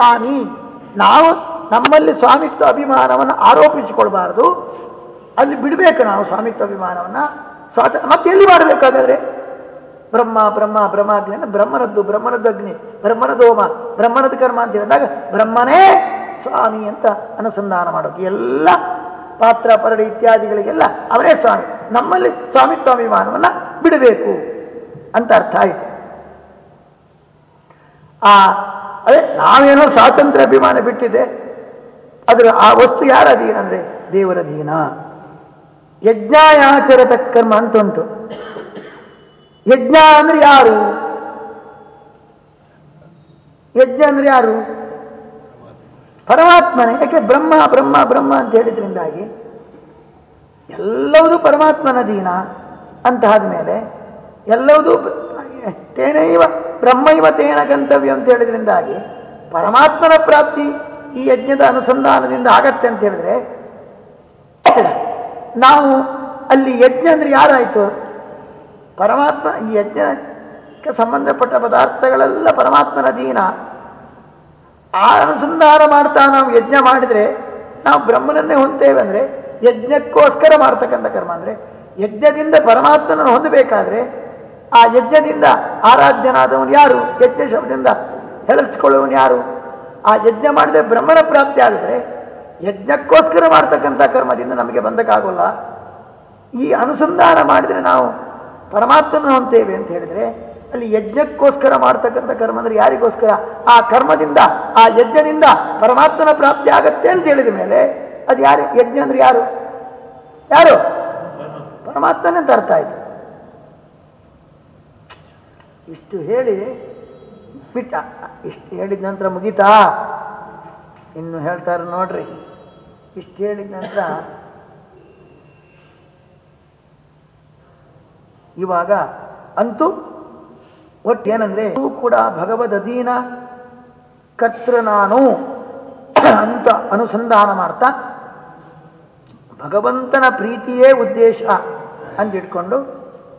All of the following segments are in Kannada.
ಸ್ವಾಮಿ ನಾವು ನಮ್ಮಲ್ಲಿ ಸ್ವಾಮಿತ್ವ ಅಭಿಮಾನವನ್ನು ಆರೋಪಿಸಿಕೊಳ್ಬಾರದು. ಅಲ್ಲಿ ಬಿಡಬೇಕು ನಾವು ಸ್ವಾಮಿತ್ವ ಅಭಿಮಾನವನ್ನ. ಸ್ವಾತ, ಮತ್ತೆ ಎಲ್ಲಿ ಮಾಡಬೇಕಾದ್ರೆ? ಬ್ರಹ್ಮ ಬ್ರಹ್ಮ ಬ್ರಹ್ಮಾಗ್ನಿ ಅಂದ್ರೆ ಬ್ರಹ್ಮನದ್ದು ಬ್ರಹ್ಮನದ್ದು ಅಗ್ನಿ, ಬ್ರಹ್ಮನದ್ದು ಹೋಮ ಬ್ರಹ್ಮನದ ಕರ್ಮ ಅಂತ ಹೇಳಿದಾಗ ಬ್ರಹ್ಮನೇ ಸ್ವಾಮಿ ಅಂತ ಅನುಸಂಧಾನ ಮಾಡೋದು ಎಲ್ಲ ಪಾತ್ರ, ಪರಡಿ ಇತ್ಯಾದಿಗಳಿಗೆಲ್ಲ ಅವರೇ ಸ್ವಾಮಿ. ನಮ್ಮಲ್ಲಿ ಸ್ವಾಮಿತ್ವಾಭಿಮಾನವನ್ನ ಬಿಡಬೇಕು ಅಂತ ಅರ್ಥ ಆಯಿತು. ಆ ಅದೇ ನಾವೇನೋ ಸ್ವಾತಂತ್ರ್ಯ ಅಭಿಮಾನ ಬಿಟ್ಟಿದೆ. ಅದರ ಆ ವಸ್ತು ಯಾರ ಅಧೀನ ಅಂದ್ರೆ ದೇವರ ಅಧೀನ. ಯಜ್ಞಾಯಾಚರತ ಕರ್ಮ ಅಂತ ಉಂಟು ಯಜ್ಞ ಅಂದ್ರೆ ಯಾರು? ಯಜ್ಞ ಅಂದ್ರೆ ಯಾರು? ಪರಮಾತ್ಮನೇ. ಯಾಕೆ ಬ್ರಹ್ಮ ಬ್ರಹ್ಮ ಬ್ರಹ್ಮ ಅಂತ ಹೇಳಿದ್ರಿಂದಾಗಿ ಎಲ್ಲವೂ ಪರಮಾತ್ಮನ ದೀನ ಅಂತ ಮೇಲೆ ಎಲ್ಲವೂ ತೇನೈವ ಬ್ರಹ್ಮೈವ ತೇನ ಗಂತವ್ಯ ಅಂತ ಹೇಳಿದ್ರಿಂದಾಗಿ ಪರಮಾತ್ಮನ ಪ್ರಾಪ್ತಿ ಈ ಯಜ್ಞದ ಅನುಸಂಧಾನದಿಂದ ಆಗತ್ತೆ ಅಂತ ಹೇಳಿದ್ರೆ, ನಾವು ಅಲ್ಲಿ ಯಜ್ಞ ಅಂದ್ರೆ ಯಾರಾಯ್ತು? ಪರಮಾತ್ಮ, ಈ ಯಜ್ಞಕ್ಕೆ ಸಂಬಂಧಪಟ್ಟ ಪದಾರ್ಥಗಳೆಲ್ಲ ಪರಮಾತ್ಮನ ಅಧೀನ. ಆ ಅನುಸಂಧಾನ ಮಾಡ್ತಾ ನಾವು ಯಜ್ಞ ಮಾಡಿದ್ರೆ, ನಾವು ಬ್ರಹ್ಮನನ್ನೇ ಹೊಂದೇವೆ ಅಂದ್ರೆ, ಯಜ್ಞಕ್ಕೋಸ್ಕರ ಮಾಡ್ತಕ್ಕಂಥ ಕರ್ಮ ಅಂದ್ರೆ, ಯಜ್ಞದಿಂದ ಪರಮಾತ್ಮನನ್ನು ಹೊಂದಬೇಕಾದ್ರೆ ಆ ಯಜ್ಞದಿಂದ ಆರಾಧ್ಯನಾದವನು ಯಾರು? ಯಜ್ಞ ಶಬ್ದದಿಂದ ಹೇಳಿಸ್ಕೊಳ್ಳುವವನು ಯಾರು? ಆ ಯಜ್ಞ ಮಾಡಿದ್ರೆ ಬ್ರಹ್ಮನ ಪ್ರಾಪ್ತಿ ಆದರೆ ಯಜ್ಞಕ್ಕೋಸ್ಕರ ಮಾಡ್ತಕ್ಕಂಥ ಕರ್ಮದಿಂದ ನಮಗೆ ಬಂದಕ್ಕಾಗೋಲ್ಲ. ಈ ಅನುಸಂಧಾನ ಮಾಡಿದ್ರೆ ನಾವು ಪರಮಾತ್ಮನ ಹೊಂತೇವೆ ಅಂತ ಹೇಳಿದ್ರೆ ಅಲ್ಲಿ ಯಜ್ಞಕ್ಕೋಸ್ಕರ ಮಾಡ್ತಕ್ಕಂಥ ಕರ್ಮ ಅಂದರೆ ಯಾರಿಗೋಸ್ಕರ? ಆ ಕರ್ಮದಿಂದ, ಆ ಯಜ್ಞದಿಂದ ಪರಮಾತ್ಮನ ಪ್ರಾಪ್ತಿ ಆಗತ್ತೆ ಅಂತ ಹೇಳಿದ ಮೇಲೆ ಅದು ಯಾರು? ಯಜ್ಞ ಅಂದ್ರೆ ಯಾರು? ಯಾರು? ಪರಮಾತ್ಮನೇ ತರ್ತಾ ಆಯ್ತು. ಇಷ್ಟು ಹೇಳಿ ಬಿಟ್ಟ ಇಷ್ಟು ಹೇಳಿದ ನಂತರ ಮುಗಿತಾ? ಇನ್ನು ಹೇಳ್ತಾರೆ ನೋಡ್ರಿ. ಇಷ್ಟು ಹೇಳಿದ ನಂತರ ಇವಾಗ ಅಂತೂ ಒಟ್ಟೇನಂದ್ರೆ ಕೂಡ ಭಗವದ್ ಅಧೀನ ಕತ್ರ ನಾನು ಅಂತ ಅನುಸಂಧಾನ ಮಾಡ್ತಾ, ಭಗವಂತನ ಪ್ರೀತಿಯೇ ಉದ್ದೇಶ ಅಂದಿಟ್ಕೊಂಡು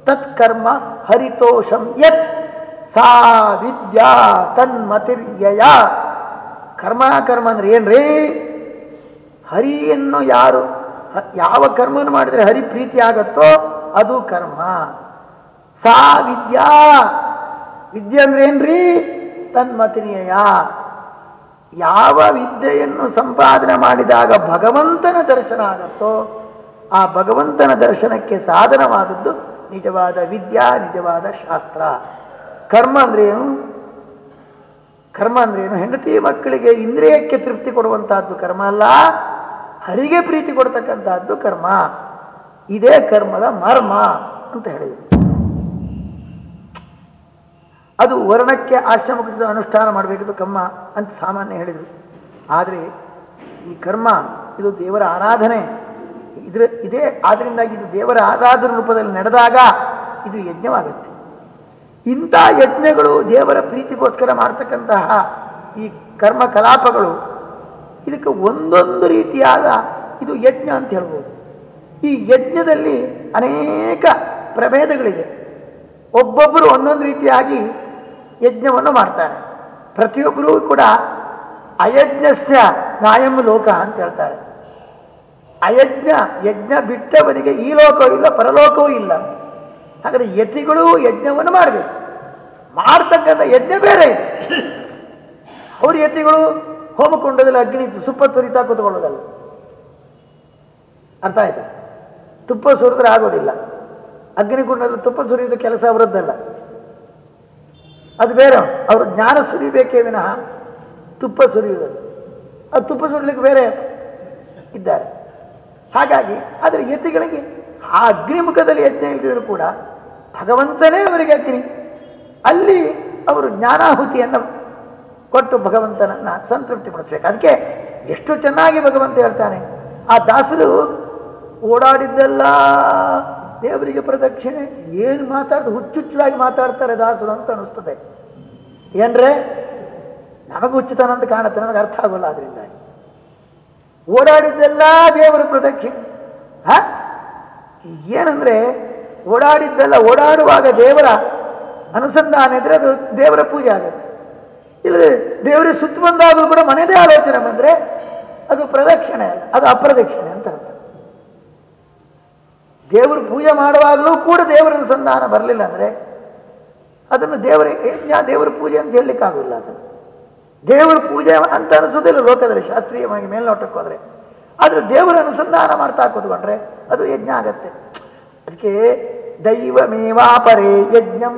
ತತ್ಕರ್ಮ ಹರಿತೋಷಂ ಯತ್ ಸಾ ವಿದ್ಯಾ ತನ್ಮತಿರ್ಯಯ ಕರ್ಮ ಕರ್ಮ ಅಂದ್ರೆ ಏನ್ರಿ? ಹರಿಯನ್ನು ಯಾರು ಯಾವ ಕರ್ಮವನ್ನು ಮಾಡಿದರೆ ಹರಿ ಪ್ರೀತಿ ಆಗತ್ತೋ ಅದು ಕರ್ಮ. ಸಾ ವಿದ್ಯಾ. ವಿದ್ಯೆ ಅಂದ್ರೆ ಏನ್ರಿ? ತನ್ಮತಿನಿಯ ಯಾವ ವಿದ್ಯೆಯನ್ನು ಸಂಪಾದನೆ ಮಾಡಿದಾಗ ಭಗವಂತನ ದರ್ಶನ ಆಗತ್ತೋ ಆ ಭಗವಂತನ ದರ್ಶನಕ್ಕೆ ಸಾಧನವಾದದ್ದು ನಿಜವಾದ ವಿದ್ಯಾ, ನಿಜವಾದ ಶಾಸ್ತ್ರ. ಕರ್ಮ ಅಂದ್ರೆ ಏನು? ಕರ್ಮ ಅಂದ್ರೆ ಏನು? ಹೆಂಡತಿ ಮಕ್ಕಳಿಗೆ ಇಂದ್ರಿಯಕ್ಕೆ ತೃಪ್ತಿ ಕೊಡುವಂತಹದ್ದು ಕರ್ಮ ಅಲ್ಲ. ಹರಿಗೆ ಪ್ರೀತಿ ಕೊಡ್ತಕ್ಕಂತಹದ್ದು ಕರ್ಮ. ಇದೇ ಕರ್ಮದ ಮರ್ಮ ಅಂತ ಹೇಳಿದರು. ಅದು ವರ್ಣಕ್ಕೆ ಆಶ್ರಮಕ್ಕೆ ಅನುಷ್ಠಾನ ಮಾಡಬೇಕಿದ್ದು ಕಮ್ಮ ಅಂತ ಸಾಮಾನ್ಯ ಹೇಳಿದರು. ಆದರೆ ಈ ಕರ್ಮ, ಇದು ದೇವರ ಆರಾಧನೆ. ಇದ್ರ ಇದೇ, ಆದ್ರಿಂದಾಗಿ ಇದು ದೇವರ ಆರಾಧನ ರೂಪದಲ್ಲಿ ನಡೆದಾಗ ಇದು ಯಜ್ಞವಾಗುತ್ತೆ. ಇಂಥ ಯಜ್ಞಗಳು ದೇವರ ಪ್ರೀತಿಗೋಸ್ಕರ ಮಾಡ್ತಕ್ಕಂತಹ ಈ ಕರ್ಮ ಕಲಾಪಗಳು ಇದಕ್ಕೆ ಒಂದೊಂದು ರೀತಿಯಾದ ಇದು ಯಜ್ಞ ಅಂತ ಹೇಳ್ಬೋದು. ಈ ಯಜ್ಞದಲ್ಲಿ ಅನೇಕ ಪ್ರಭೇದಗಳಿದೆ. ಒಬ್ಬೊಬ್ಬರು ಒಂದೊಂದು ರೀತಿಯಾಗಿ ಯಜ್ಞವನ್ನು ಮಾಡ್ತಾರೆ. ಪ್ರತಿಯೊಬ್ಬರೂ ಕೂಡ ಅಯಜ್ಞಸ್ಯ ನಾಯಂ ಲೋಕ ಅಂತ ಹೇಳ್ತಾರೆ. ಅಯಜ್ಞ, ಯಜ್ಞ ಬಿಟ್ಟವನಿಗೆ ಈ ಲೋಕವೂ ಇಲ್ಲ, ಪರಲೋಕವೂ ಇಲ್ಲ. ಹಾಗಾದ್ರೆ ಯತಿಗಳು ಯಜ್ಞವನ್ನು ಮಾಡಬೇಕು. ಮಾಡ್ತಕ್ಕಂಥ ಯಜ್ಞ ಬೇರೆ ಇದೆ. ಅವ್ರ ಯತಿಗಳು ಹೋಮಕುಂಡದಲ್ಲಿ ಅಗ್ನಿ ಸುಪ್ಪ ಸುರಿತಾ ಕೂತ್ಕೊಳ್ಳೋದಲ್ಲ. ಅರ್ಥ ಆಯ್ತು? ತುಪ್ಪ ಸುರಿದ್ರೆ ಆಗೋದಿಲ್ಲ. ಅಗ್ನಿಕುಂಡದಲ್ಲಿ ತುಪ್ಪ ಸುರಿಯೋದು ಕೆಲಸ ಅವರದ್ದಲ್ಲ. ಅದು ಬೇರೆ, ಅವರು ಜ್ಞಾನ ಸುರಿಬೇಕೇ ವಿನಃ ತುಪ್ಪ ಸುರಿಯೋದು ಅದು ತುಪ್ಪ ಸುರಿಲಿಕ್ಕೆ ಬೇರೆ ಇದ್ದಾರೆ. ಹಾಗಾಗಿ ಅದರ ಯತಿಗಳಿಗೆ ಆ ಅಗ್ನಿಮುಖದಲ್ಲಿ ಯಜ್ಞ ಇಲ್ಲದಿದ್ರು ಕೂಡ ಭಗವಂತನೇ ಅವರಿಗೆ ಅಗ್ನಿ. ಅಲ್ಲಿ ಅವರು ಜ್ಞಾನಾಹುತಿಯನ್ನು ಕೊಟ್ಟು ಭಗವಂತನನ್ನ ಸಂತೃಪ್ತಿ ಪಡಿಸ್ಬೇಕು ಅದಕ್ಕೆ ಎಷ್ಟು ಚೆನ್ನಾಗಿ ಭಗವಂತ ಹೇಳ್ತಾನೆ, ಆ ದಾಸರು ಓಡಾಡಿದ್ದೆಲ್ಲ ದೇವರಿಗೆ ಪ್ರದಕ್ಷಿಣೆ, ಏನು ಮಾತಾಡ್ದು, ಹುಚ್ಚುಚ್ಚಾಗಿ ಮಾತಾಡ್ತಾರೆ ದಾಸರು ಅಂತ ಅನ್ನಿಸ್ತದೆ. ಏನ್ರೆ? ನಮಗೆ ಹುಚ್ಚುತನ ಅಂತ ಕಾಣುತ್ತೆ ನನಗೆ ಅರ್ಥ ಆಗೋಲ್ಲ ಅದರಿಂದ ಓಡಾಡಿದ್ದೆಲ್ಲ ದೇವರ ಪ್ರದಕ್ಷಿಣೆ. ಹ? ಏನಂದ್ರೆ, ಓಡಾಡಿದ್ದೆಲ್ಲ ಓಡಾಡುವಾಗ ದೇವರ ಅನುಸಂಧಾನ ಇದ್ರೆ ಅದು ದೇವರ ಪೂಜೆ ಆಗುತ್ತೆ. ಇಲ್ಲಿ ದೇವರಿಗೆ ಸುತ್ತ ಬಂದಾಗಲೂ ಕೂಡ ಮನೆಯದೇ ಆಲೋಚನೆ ಬಂದ್ರೆ ಅದು ಪ್ರದಕ್ಷಿಣೆ, ಅದು ಅಪ್ರದಕ್ಷಿಣೆ ಅಂತ ಅರ್ಥ. ದೇವರು ಪೂಜೆ ಮಾಡುವಾಗಲೂ ಕೂಡ ದೇವರ ಅನುಸಂಧಾನ ಬರಲಿಲ್ಲ ಅಂದರೆ ಅದನ್ನು ದೇವರ ಯಜ್ಞ ದೇವರ ಪೂಜೆ ಅಂತ ಹೇಳಲಿಕ್ಕಾಗಲ್ಲ ಅದನ್ನು. ದೇವರ ಪೂಜೆ ಅಂತ ಅನಿಸೋದಿಲ್ಲ, ಲೋಕದಲ್ಲಿ ಶಾಸ್ತ್ರೀಯವಾಗಿ ಮೇಲ್ನೋಟಕ್ಕೆ ಹೋದ್ರೆ. ಆದ್ರೆ ದೇವರ ಅನುಸಂಧಾನ ಮಾಡ್ತಾ ಕೂತ್ಕೊಂಡ್ರೆ ಅದು ಯಜ್ಞ ಆಗತ್ತೆ. ಅದಕ್ಕೆ ದೈವಮೇವಾಪರೇ ಯಜ್ಞಂ.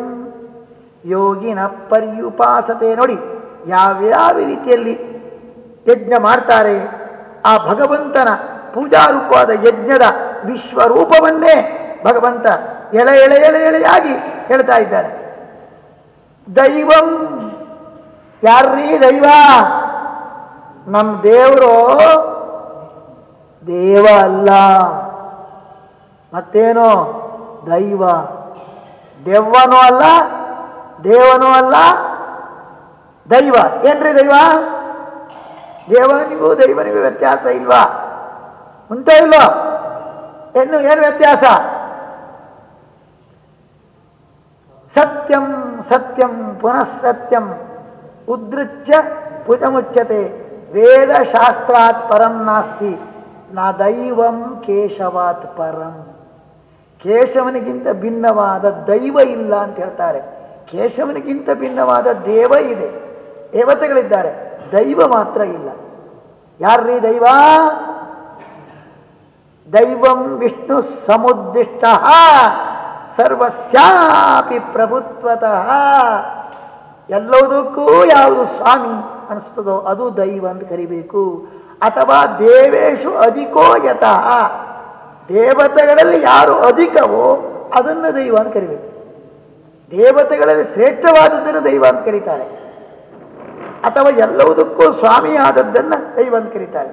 ಯೋಗಿನ ಪರ್ಯುಪಾಸತೆ ನೋಡಿ, ಯಾವ್ಯಾವ ರೀತಿಯಲ್ಲಿ ಯಜ್ಞ ಮಾಡ್ತಾರೆ, ಆ ಭಗವಂತನ ಪೂಜಾರೂಪವಾದ ಯಜ್ಞದ ವಿಶ್ವರೂಪವನ್ನೇ ಭಗವಂತ ಎಳೆ ಎಳೆ ಎಳೆ ಎಳೆಯಾಗಿ ಹೇಳ್ತಾ ಇದ್ದಾರೆ. ದೈವಂ ಯಾರ್ರೀ ದೈವ? ನಮ್ಮ ದೇವರು ದೇವ ಅಲ್ಲ. ಮತ್ತೇನು? ದೈವ. ದೆವ್ವನೂ ಅಲ್ಲ, ದೇವನೂ ಅಲ್ಲ, ದೈವ. ಏನ್ರಿ ದೈವ? ದೇವನಿಗೂ ದೈವನಿಗೂ ವ್ಯತ್ಯಾಸ ಇಲ್ವಾ? ಉಂಟೋ ಏನು ಏನು ವ್ಯತ್ಯಾಸ? ಸತ್ಯಂ ಸತ್ಯಂ, ಪುನಃ ಸತ್ಯಂ. ಉದೃಚ್ಯ ಪುಜಮುಚ್ಯತೆ ವೇದಶಾಸ್ತ್ರಾತ್ ಪರಂ ನಾಸ್ತಿ. ನಾ ದೈವಂ ಕೇಶವಾತ್ ಪರಂ. ಕೇಶವನಿಗಿಂತ ಭಿನ್ನವಾದ ದೈವ ಇಲ್ಲ ಅಂತ ಹೇಳ್ತಾರೆ. ಕೇಶವನಿಗಿಂತ ಭಿನ್ನವಾದ ದೇವ ಇದೆ. ದೇವತೆಗಳಿದ್ದಾರೆ. ದೈವ ಮಾತ್ರ ಇಲ್ಲ. ಯಾರ್ರೀ ದೈವ? ದೈವಂ ವಿಷ್ಣು ಸಮುದ್ದಿಷ್ಟ ಸರ್ವಸ್ಯಾಪಿ ಪ್ರಭುತ್ವತಃ. ಎಲ್ಲದಕ್ಕೂ ಯಾವುದು ಸ್ವಾಮಿ ಅನಿಸ್ತದೋ ಅದು ದೈವ ಅಂತ ಕರಿಬೇಕು. ಅಥವಾ ದೇವೇಶು ಅಧಿಕೋ ಯತಃ. ದೇವತೆಗಳಲ್ಲಿ ಯಾರು ಅಧಿಕವೋ ಅದನ್ನು ದೈವ ಅಂತ ಕರಿಬೇಕು. ದೇವತೆಗಳಲ್ಲಿ ಶ್ರೇಷ್ಠವಾದದ್ದನ್ನು ದೈವ ಅಂತ ಕರೀತಾರೆ. ಅಥವಾ ಎಲ್ಲವುದಕ್ಕೂ ಸ್ವಾಮಿಯಾದದ್ದನ್ನು ದೈವ ಅಂತ ಕರೀತಾರೆ.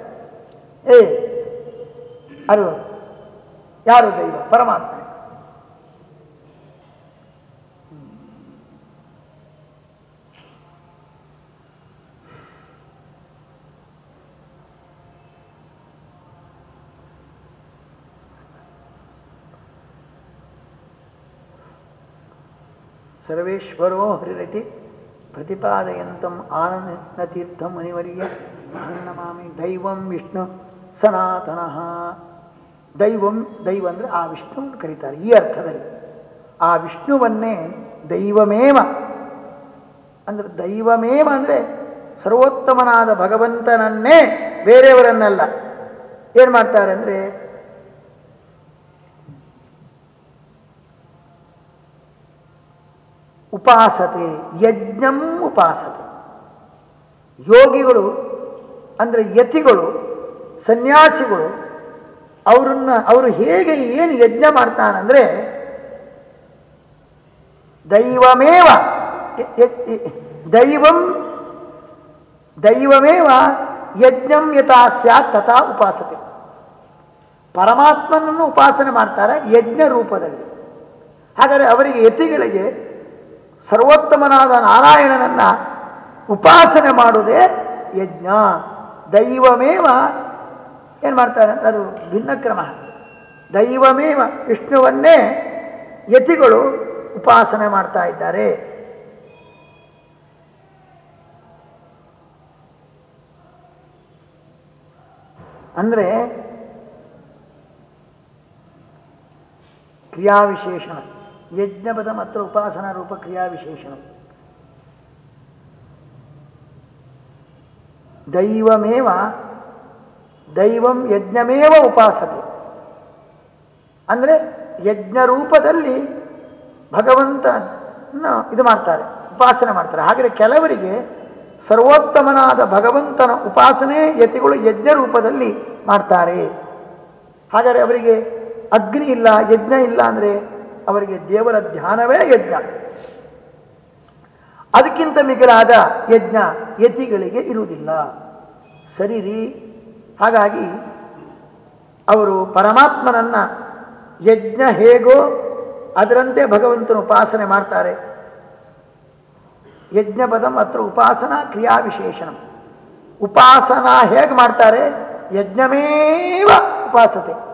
ಏ ಅದು ಯಾರು ದೈವ? ಪರಮಾತ್ಮ ಸರ್ವೇಶ್ವರೋ ಹರಿರತಿ ಪ್ರತಿಪಾದಯಂತಂ ಆನಂದ ತೀರ್ಥ ಮುನಿವರಿಯ. ನಮಾಮಿ ದೈವಂ ವಿಷ್ಣು ಸನಾತನಃ. ದೈವಂ, ದೈವ ಅಂದರೆ ಆ ವಿಷ್ಣುವನ್ನು ಕರೀತಾರೆ ಈ ಅರ್ಥದಲ್ಲಿ. ಆ ವಿಷ್ಣುವನ್ನೇ ದೈವಮೇವ. ಅಂದ್ರೆ ದೈವಮೇವ ಅಂದರೆ ಸರ್ವೋತ್ತಮನಾದ ಭಗವಂತನನ್ನೇ ಬೇರೆಯವರನ್ನಲ್ಲ. ಏನು ಮಾಡ್ತಾರೆ ಅಂದ್ರೆ ಉಪಾಸತೆ, ಯಜ್ಞಂ ಉಪಾಸತೆ. ಯೋಗಿಗಳು ಅಂದ್ರೆ ಯತಿಗಳು, ಸನ್ಯಾಸಿಗಳು, ಅವರನ್ನ ಅವರು ಹೇಗೆ ಏನು ಯಜ್ಞ ಮಾಡ್ತಾನಂದ್ರೆ ದೈವಮೇವ, ದೈವಂ, ದೈವಮೇವ ಯಜ್ಞಂ ಯಥಾ ಸ್ಯಾತ್ ತಥಾ ಉಪಾಸತೆ. ಪರಮಾತ್ಮನನ್ನು ಉಪಾಸನೆ ಮಾಡ್ತಾರೆ ಯಜ್ಞ ರೂಪದಲ್ಲಿ. ಹಾಗಾದರೆ ಅವರಿಗೆ ಯತಿಗಳಿಗೆ ಸರ್ವೋತ್ತಮನಾದ ನಾರಾಯಣನನ್ನ ಉಪಾಸನೆ ಮಾಡುವುದೇ ಯಜ್ಞ. ದೈವಮೇವ ಏನು ಮಾಡ್ತಾರೆ ಅದು ಭಿನ್ನ ಕ್ರಮ. ದೈವಮೇವ ವಿಷ್ಣುವನ್ನೇ ಯತಿಗಳು ಉಪಾಸನೆ ಮಾಡ್ತಾ ಇದ್ದಾರೆ. ಅಂದ್ರೆ ಕ್ರಿಯಾವಿಶೇಷಣ ಯಜ್ಞಪದ ಮತ್ತು ಉಪಾಸನಾ ರೂಪ ಕ್ರಿಯಾ ವಿಶೇಷಣ ದೈವಮೇವ, ದೈವಂ ಯಜ್ಞಮೇವ ಉಪಾಸತೆ. ಅಂದ್ರೆ ಯಜ್ಞ ರೂಪದಲ್ಲಿ ಭಗವಂತ ಇದು ಮಾಡ್ತಾರೆ, ಉಪಾಸನೆ ಮಾಡ್ತಾರೆ. ಹಾಗೆ ಕೆಲವರಿಗೆ ಸರ್ವೋತ್ತಮನಾದ ಭಗವಂತನ ಉಪಾಸನೆ ಯತಿಗಳು ಯಜ್ಞ ರೂಪದಲ್ಲಿ ಮಾಡ್ತಾರೆ. ಹಾಗಾದರೆ ಅವರಿಗೆ ಅಗ್ನಿ ಇಲ್ಲ, ಯಜ್ಞ ಇಲ್ಲ ಅಂದ್ರೆ ಅವರಿಗೆ ದೇವರ ಧ್ಯಾನವೇ ಯಜ್ಞ. ಅದಕ್ಕಿಂತ ಮಿಗಿಲಾದ ಯಜ್ಞ ಯತಿಗಳಿಗೆ ಇರುವುದಿಲ್ಲ. ಸರಿ ರೀ. ಹಾಗಾಗಿ ಅವರು ಪರಮಾತ್ಮನನ್ನ ಯಜ್ಞ ಹೇಗೋ ಅದರಂತೆ ಭಗವಂತನ ಉಪಾಸನೆ ಮಾಡ್ತಾರೆ. ಯಜ್ಞ ಪದಂ ಅತ್ರ ಉಪಾಸನಾ ಕ್ರಿಯಾ ವಿಶೇಷಣ. ಉಪಾಸನಾ ಹೇಗೆ ಮಾಡ್ತಾರೆ? ಯಜ್ಞಮೇವ ಉಪಾಸತೆ.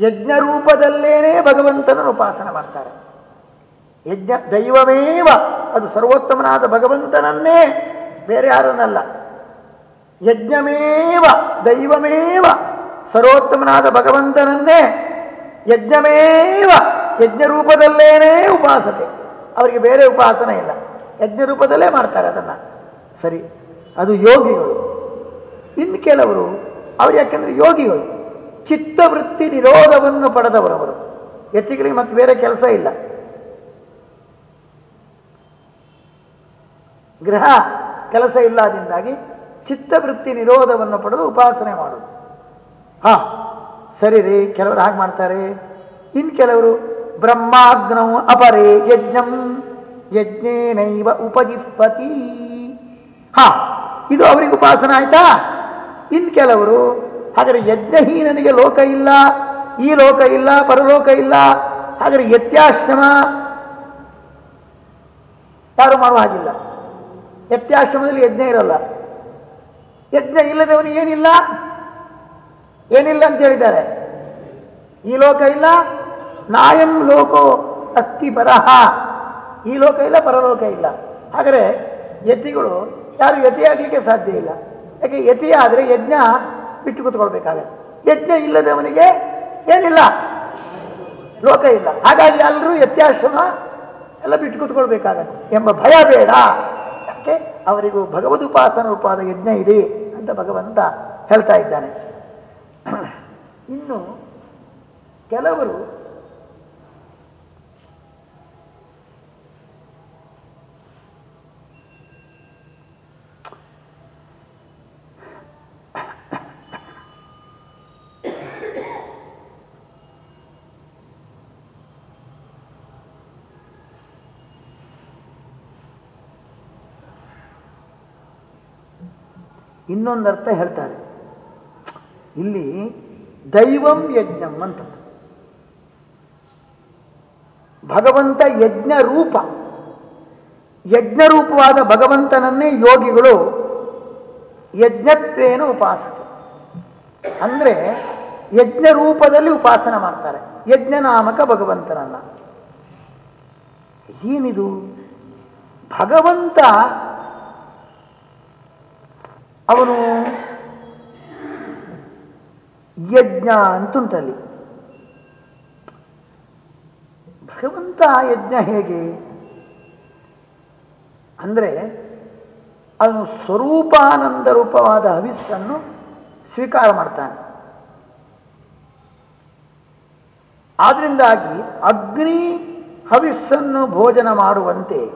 ಯಜ್ಞ ರೂಪದಲ್ಲೇನೆ ಭಗವಂತನ ಉಪಾಸನೆ ಮಾಡ್ತಾರೆ. ಯಜ್ಞ ದೈವಮೇವ, ಅದು ಸರ್ವೋತ್ತಮನಾದ ಭಗವಂತನನ್ನೇ ಬೇರೆ ಯಾರನ್ನಲ್ಲ. ಯಜ್ಞಮೇವ, ದೈವಮೇವ, ಸರ್ವೋತ್ತಮನಾದ ಭಗವಂತನನ್ನೇ ಯಜ್ಞಮೇವ ಯಜ್ಞ ರೂಪದಲ್ಲೇನೇ ಉಪಾಸತೆ ಅವರಿಗೆ ಬೇರೆ ಉಪಾಸನೆ ಇಲ್ಲ. ಯಜ್ಞ ರೂಪದಲ್ಲೇ ಮಾಡ್ತಾರೆ ಅದನ್ನ. ಸರಿ, ಅದು ಯೋಗಿಗಳು. ಇನ್ನು ಕೆಲವರು, ಅವ್ರು ಯಾಕೆಂದ್ರೆ ಯೋಗಿಗಳು. ಚಿತ್ತವೃತ್ತಿ ನಿರೋಧವನ್ನು ಪಡೆದವರವರು. ಎತ್ತಿಗಳಿಗೆ ಮತ್ತೆ ಬೇರೆ ಕೆಲಸ ಇಲ್ಲ. ಗೃಹ ಕೆಲಸ ಇಲ್ಲದಿಂದಾಗಿ ಚಿತ್ತವೃತ್ತಿ ನಿರೋಧವನ್ನು ಪಡೆದು ಉಪಾಸನೆ ಮಾಡೋದು ಹಾ, ಸರಿ ರೀ, ಕೆಲವರು ಹಾಗೆ ಮಾಡ್ತಾರೆ. ಇನ್ನು ಕೆಲವರು, ಬ್ರಹ್ಮಾಗ್ನೌ ಅಪರೇ ಯಜ್ಞಂ, ಯಜ್ಞೇನೈವ ಉಪಜಿಪ್ಪತಿ ಹಾ, ಇದು ಅವರಿಗೆ ಉಪಾಸನ ಆಯ್ತಾ? ಇನ್ನು ಕೆಲವರು ಹಾಗಾದ್ರೆ ಯಜ್ಞಹೀನನಿಗೆ ಲೋಕ ಇಲ್ಲ, ಈ ಲೋಕ ಇಲ್ಲ, ಪರಲೋಕ ಇಲ್ಲ, ಹಾಗಾದ್ರೆ ಯತ್ಯಾಶ್ರಮ ಯಾರು ಮಾಡುವ ಹಾಗಿಲ್ಲ. ಯತ್ಯಾಶ್ರಮದಲ್ಲಿ ಯಜ್ಞ ಇರಲ್ಲ. ಯಜ್ಞ ಇಲ್ಲದವನು ಏನಿಲ್ಲ? ಏನಿಲ್ಲ ಅಂತ ಹೇಳಿದ್ದಾರೆ. ಈ ಲೋಕ ಇಲ್ಲ? ನಾಯಂ ಲೋಕೋ ಅಸ್ತಿ ಬರಹ. ಈ ಲೋಕ ಇಲ್ಲ, ಪರಲೋಕ ಇಲ್ಲ. ಹಾಗಾದ್ರೆ ಯತಿಗಳು ಯಾರು ಯತಿಯಾಗಲಿಕ್ಕೆ ಸಾಧ್ಯ ಇಲ್ಲ. ಯಾಕೆ ಯತಿ ಆದರೆ ಯಜ್ಞ ಬಿಟ್ಟು ಕೂತ್ಕೊಳ್ಬೇಕಾಗತ್ತೆ ಯಜ್ಞ ಇಲ್ಲದವನಿಗೆ ಏನಿಲ್ಲ? ಲೋಕ ಇಲ್ಲ. ಹಾಗಾಗಿ ಎಲ್ಲರೂ ಯತ್ಯಾಶ್ರಮ ಎಲ್ಲ ಬಿಟ್ಟು ಕೂತ್ಕೊಳ್ಬೇಕಾಗತ್ತೆ ಎಂಬ ಭಯ ಬೇಡ. ಯಾಕೆ? ಅವರಿಗೂ ಭಗವದುಪಾಸನ ರೂಪಾದ ಯಜ್ಞ ಇದೆ ಅಂತ ಭಗವಂತ ಹೇಳ್ತಾ ಇದ್ದಾನೆ. ಇನ್ನು ಕೆಲವರು ಇನ್ನೊಂದು ಅರ್ಥ ಹೇಳ್ತಾರೆ. ಇಲ್ಲಿ ದೈವಂ ಯಜ್ಞಂ ಅಂತ. ಭಗವಂತ ಯಜ್ಞ ರೂಪ. ಯಜ್ಞ ರೂಪವಾದ ಭಗವಂತನನ್ನೇ ಯೋಗಿಗಳು ಯಜ್ಞತ್ವೇನ ಉಪಾಸನೆ ಅಂದ್ರೆ ಯಜ್ಞ ರೂಪದಲ್ಲಿ ಉಪಾಸನ ಮಾಡ್ತಾರೆ. ಯಜ್ಞನಾಮಕ ಭಗವಂತನನ್ನ. ಏನಿದು? ಭಗವಂತ ಅವನು ಯಜ್ಞ ಅಂತುಂಟಲ್ಲಿ. ಭಗವಂತ ಯಜ್ಞ ಹೇಗೆ? ಅಂದ್ರೆ ಅವನು ಸ್ವರೂಪಾನಂದ ರೂಪವಾದ ಹವಿಸ್ಸನ್ನು ಸ್ವೀಕಾರ ಮಾಡ್ತಾನೆ. ಆದ್ರಿಂದಾಗಿ ಅಗ್ನಿ ಹವಿಸ್ಸನ್ನು ಭೋಜನ ಮಾಡುವಂತೆ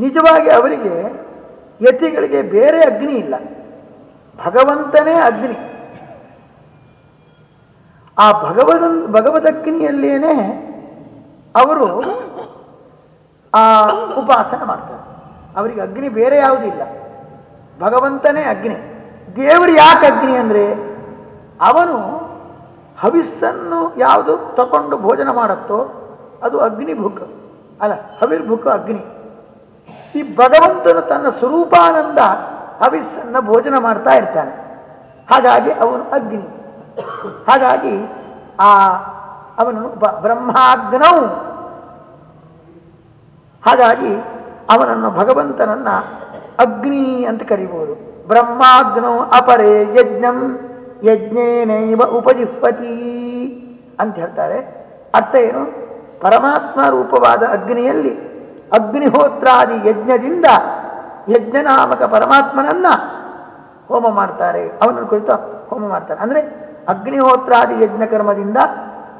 ನಿಜವಾಗಿ ಅವರಿಗೆ ಯತಿಗಳಿಗೆ ಬೇರೆ ಅಗ್ನಿ ಇಲ್ಲ. ಭಗವಂತನೇ ಅಗ್ನಿ. ಆ ಭಗವದ ಭಗವದಗ್ನಿಯಲ್ಲೇನೆ ಅವರು ಆ ಉಪಾಸನೆ ಮಾಡ್ತಾರೆ. ಅವರಿಗೆ ಅಗ್ನಿ ಬೇರೆ ಯಾವುದಿಲ್ಲ ಭಗವಂತನೇ ಅಗ್ನಿ. ದೇವರು ಯಾಕೆ ಅಗ್ನಿ ಅಂದ್ರೆ, ಅವನು ಹವಿಸ್ಸನ್ನು ಯಾವುದು ತಕೊಂಡು ಭೋಜನ ಮಾಡುತ್ತೋ ಅದು ಅಗ್ನಿ ಭುಕ್ ಅಲ್ಲ ಹವಿರ್ಭುಕ್ ಅಗ್ನಿ. ಈ ಭಗವಂತನು ತನ್ನ ಸ್ವರೂಪಾನಂದ ಹವಿಸ್ಸನ್ನ ಭೋಜನ ಮಾಡ್ತಾ ಇರ್ತಾನೆ. ಹಾಗಾಗಿ ಅವನು ಅಗ್ನಿ. ಹಾಗಾಗಿ ಆ ಅವನು ಬ- ಬ್ರಹ್ಮಾಗ್ನೌ. ಹಾಗಾಗಿ ಅವನನ್ನು ಭಗವಂತನನ್ನ ಅಗ್ನಿ ಅಂತ ಕರಿಬೋದು. ಬ್ರಹ್ಮಾಗ್ನೌ ಅಪರೇ ಯಜ್ಞಂ, ಯಜ್ಞೇನೈವ ಉಪಜಿಪತಿ ಅಂತ ಹೇಳ್ತಾರೆ. ಅರ್ಥ ಏನು? ಪರಮಾತ್ಮ ರೂಪವಾದ ಅಗ್ನಿಯಲ್ಲಿ ಅಗ್ನಿಹೋತ್ರಾದಿ ಯಜ್ಞದಿಂದ ಯಜ್ಞನಾಮಕ ಪರಮಾತ್ಮನನ್ನ ಹೋಮ ಮಾಡ್ತಾರೆ. ಅವನನ್ನು ಕುರಿತು ಹೋಮ ಮಾಡ್ತಾರೆ. ಅಂದ್ರೆ ಅಗ್ನಿಹೋತ್ರಾದಿ ಯಜ್ಞ ಕರ್ಮದಿಂದ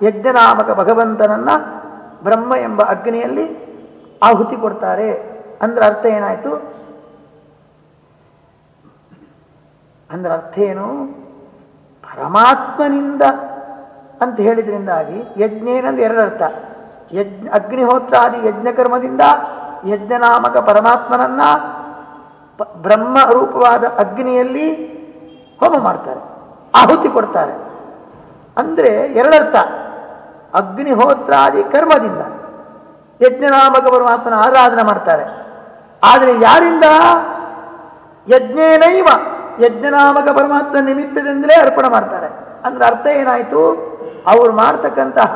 ಯಜ್ಞನಾಮಕ ಭಗವಂತನನ್ನ ಬ್ರಹ್ಮ ಎಂಬ ಅಗ್ನಿಯಲ್ಲಿ ಆಹುತಿ ಕೊಡ್ತಾರೆ. ಅಂದ್ರೆ ಅರ್ಥ ಏನಾಯ್ತು? ಅಂದ್ರೆ ಅರ್ಥ ಏನು? ಪರಮಾತ್ಮನಿಂದ ಅಂತ ಹೇಳಿದ್ರಿಂದಾಗಿ ಯಜ್ಞೇನಂದ್ರೆ ಎರಡು ಅರ್ಥ ಯಜ್ಞ ಅಗ್ನಿಹೋತ್ರಾದಿ ಯಜ್ಞ ಕರ್ಮದಿಂದ ಯಜ್ಞನಾಮಕ ಪರಮಾತ್ಮನನ್ನ ಬ್ರಹ್ಮ ರೂಪವಾದ ಅಗ್ನಿಯಲ್ಲಿ ಹೋಮ ಮಾಡ್ತಾರೆ, ಆಹುತಿ ಕೊಡ್ತಾರೆ. ಅಂದ್ರೆ ಎರಡರ್ಥ, ಅಗ್ನಿಹೋತ್ರಾದಿ ಕರ್ಮದಿಂದ ಯಜ್ಞನಾಮಕ ಪರಮಾತ್ಮನ ಆರಾಧನೆ ಮಾಡ್ತಾರೆ. ಆದರೆ ಯಾರಿಂದ? ಯಜ್ಞೇನೈವ ಯಜ್ಞನಾಮಕ ಪರಮಾತ್ಮ ನಿಮಿತ್ತದಿಂದಲೇ ಅರ್ಪಣೆ ಮಾಡ್ತಾರೆ. ಅಂದ್ರೆ ಅರ್ಥ ಏನಾಯಿತು? ಅವ್ರು ಮಾಡ್ತಕ್ಕಂತಹ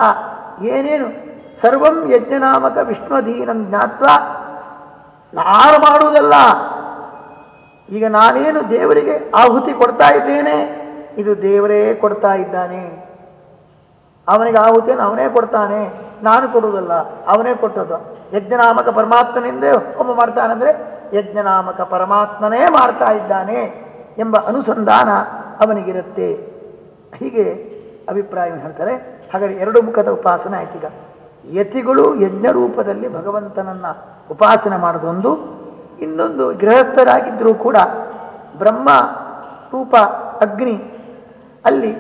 ಏನೇನು ಸರ್ವಂ ಯಜ್ಞನಾಮಕ ವಿಷ್ಣುಧೀನಂ ಜ್ಞಾತ್ವ. ನಾನು ಮಾಡುವುದಲ್ಲ. ಈಗ ನಾನೇನು ದೇವರಿಗೆ ಆಹುತಿ ಕೊಡ್ತಾ ಇದ್ದೇನೆ? ಇದು ದೇವರೇ ಕೊಡ್ತಾ ಇದ್ದಾನೆ. ಅವನಿಗೆ ಆಹುತಿಯನ್ನು ಅವನೇ ಕೊಡ್ತಾನೆ. ನಾನು ಕೊಡುವುದಲ್ಲ, ಅವನೇ ಕೊಟ್ಟದ್ದು. ಯಜ್ಞನಾಮಕ ಪರಮಾತ್ಮನಿಂದ ಒಬ್ಬ ಮಾಡ್ತಾನಂದ್ರೆ ಯಜ್ಞನಾಮಕ ಪರಮಾತ್ಮನೇ ಮಾಡ್ತಾ ಇದ್ದಾನೆ ಎಂಬ ಅನುಸಂಧಾನ ಅವನಿಗಿರುತ್ತೆ. ಹೀಗೆ ಅಭಿಪ್ರಾಯ ಹೇಳ್ತಾರೆ. ಹಾಗಾದ್ರೆ ಎರಡು ಮುಖದ ಉಪಾಸನೆ ಆಯ್ತೀಗ ಯತಿಗಳು ಯಜ್ಞ ರೂಪದಲ್ಲಿ ಭಗವಂತನನ್ನ ಉಪಾಸನೆ ಮಾಡೋದೊಂದು. ಇನ್ನೊಂದು ಗೃಹಸ್ಥರಾಗಿದ್ದರೂ ಕೂಡ ಬ್ರಹ್ಮ ರೂಪ ಅಗ್ನಿ, ಅಲ್ಲಿ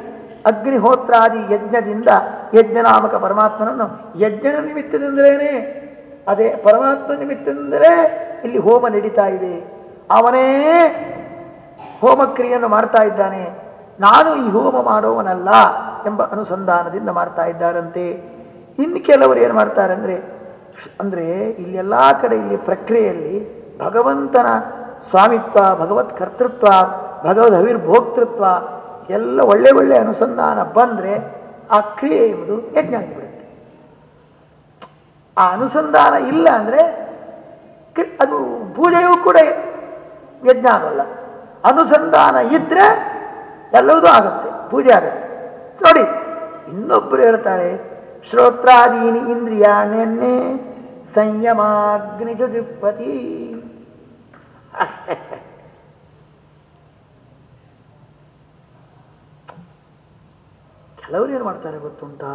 ಅಗ್ನಿಹೋತ್ರಾದಿ ಯಜ್ಞದಿಂದ ಯಜ್ಞನಾಮಕ ಪರಮಾತ್ಮನನ್ನು ಯಜ್ಞನ ನಿಮಿತ್ತದಿಂದಲೇ ಅದೇ ಪರಮಾತ್ಮ ನಿಮಿತ್ತದಿಂದಲೇ ಇಲ್ಲಿ ಹೋಮ ನಡೀತಾ ಇದೆ. ಅವನೇ ಹೋಮಕ್ರಿಯೆಯನ್ನು ಮಾಡ್ತಾ ಇದ್ದಾನೆ. ನಾನು ಈ ಹೋಮ ಮಾಡೋವನಲ್ಲ ಎಂಬ ಅನುಸಂಧಾನದಿಂದ ಮಾಡ್ತಾ ಇದ್ದಾರಂತೆ. ಇನ್ನು ಕೆಲವರು ಏನು ಮಾಡ್ತಾರೆ ಅಂದ್ರೆ ಅಂದ್ರೆ ಇಲ್ಲೆಲ್ಲಾ ಕಡೆ ಇಲ್ಲಿ ಪ್ರಕ್ರಿಯೆಯಲ್ಲಿ ಭಗವಂತನ ಸ್ವಾಮಿತ್ವ, ಭಗವತ್ ಕರ್ತೃತ್ವ, ಭಗವದ್ ಅವಿರ್ಭೋಕ್ತೃತ್ವ ಎಲ್ಲ ಒಳ್ಳೆ ಒಳ್ಳೆ ಅನುಸಂಧಾನ ಬಂದ್ರೆ ಆ ಕ್ರಿಯೆ ಎಂಬುದು ಯಜ್ಞ ಆಗಿಬಿಡುತ್ತೆ ಆ ಅನುಸಂಧಾನ ಇಲ್ಲ ಅಂದ್ರೆ ಅದು ಪೂಜೆಯೂ ಕೂಡ ಯಜ್ಞ ಆಗಲ್ಲ. ಅನುಸಂಧಾನ ಇದ್ರೆ ಎಲ್ಲವೂ ಆಗುತ್ತೆ, ಪೂಜೆ ಆಗುತ್ತೆ. ನೋಡಿ ಇನ್ನೊಬ್ಬರು ಹೇಳ್ತಾರೆ ಶ್ರೋತ್ರಾದೀನಿ ಇಂದ್ರಿಯಾ ನೆನ್ನೆ ಸಂಯಮಾಗ್ನಿ ಜುಪತಿ ಕೆಲವರು ಏನು ಮಾಡ್ತಾರೆ ಗೊತ್ತುಂಟಾ?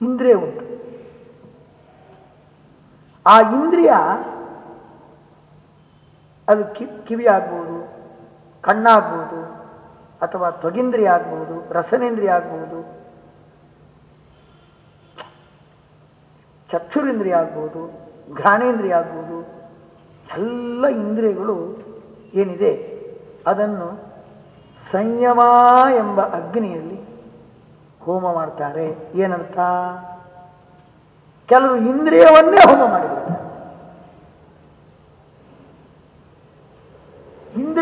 ಇಂದ್ರಿಯ ಉಂಟು. ಆ ಇಂದ್ರಿಯ ಅದು ಕಿವಿ ಆಗ್ಬೋದು ಕಣ್ಣಾಗ್ಬೋದು ಅಥವಾ ತ್ವಗಿಂದ್ರಿಯ ಆಗ್ಬೋದು, ರಸನೇಂದ್ರಿಯ ಆಗ್ಬೋದು, ಚಕ್ಷುರೇಂದ್ರಿಯ ಆಗ್ಬೋದು, ಘ್ರಾಣೇಂದ್ರಿಯ ಆಗ್ಬೋದು, ಎಲ್ಲ ಇಂದ್ರಿಯಗಳು ಏನಿದೆ ಅದನ್ನು ಸಂಯಮ ಎಂಬ ಅಗ್ನಿಯಲ್ಲಿ ಹೋಮ ಮಾಡ್ತಾರೆ. ಏನರ್ಥ? ಕೆಲವು ಇಂದ್ರಿಯವನ್ನೇ ಹೋಮ ಮಾಡಿಬಿಡ್ತಾರೆ.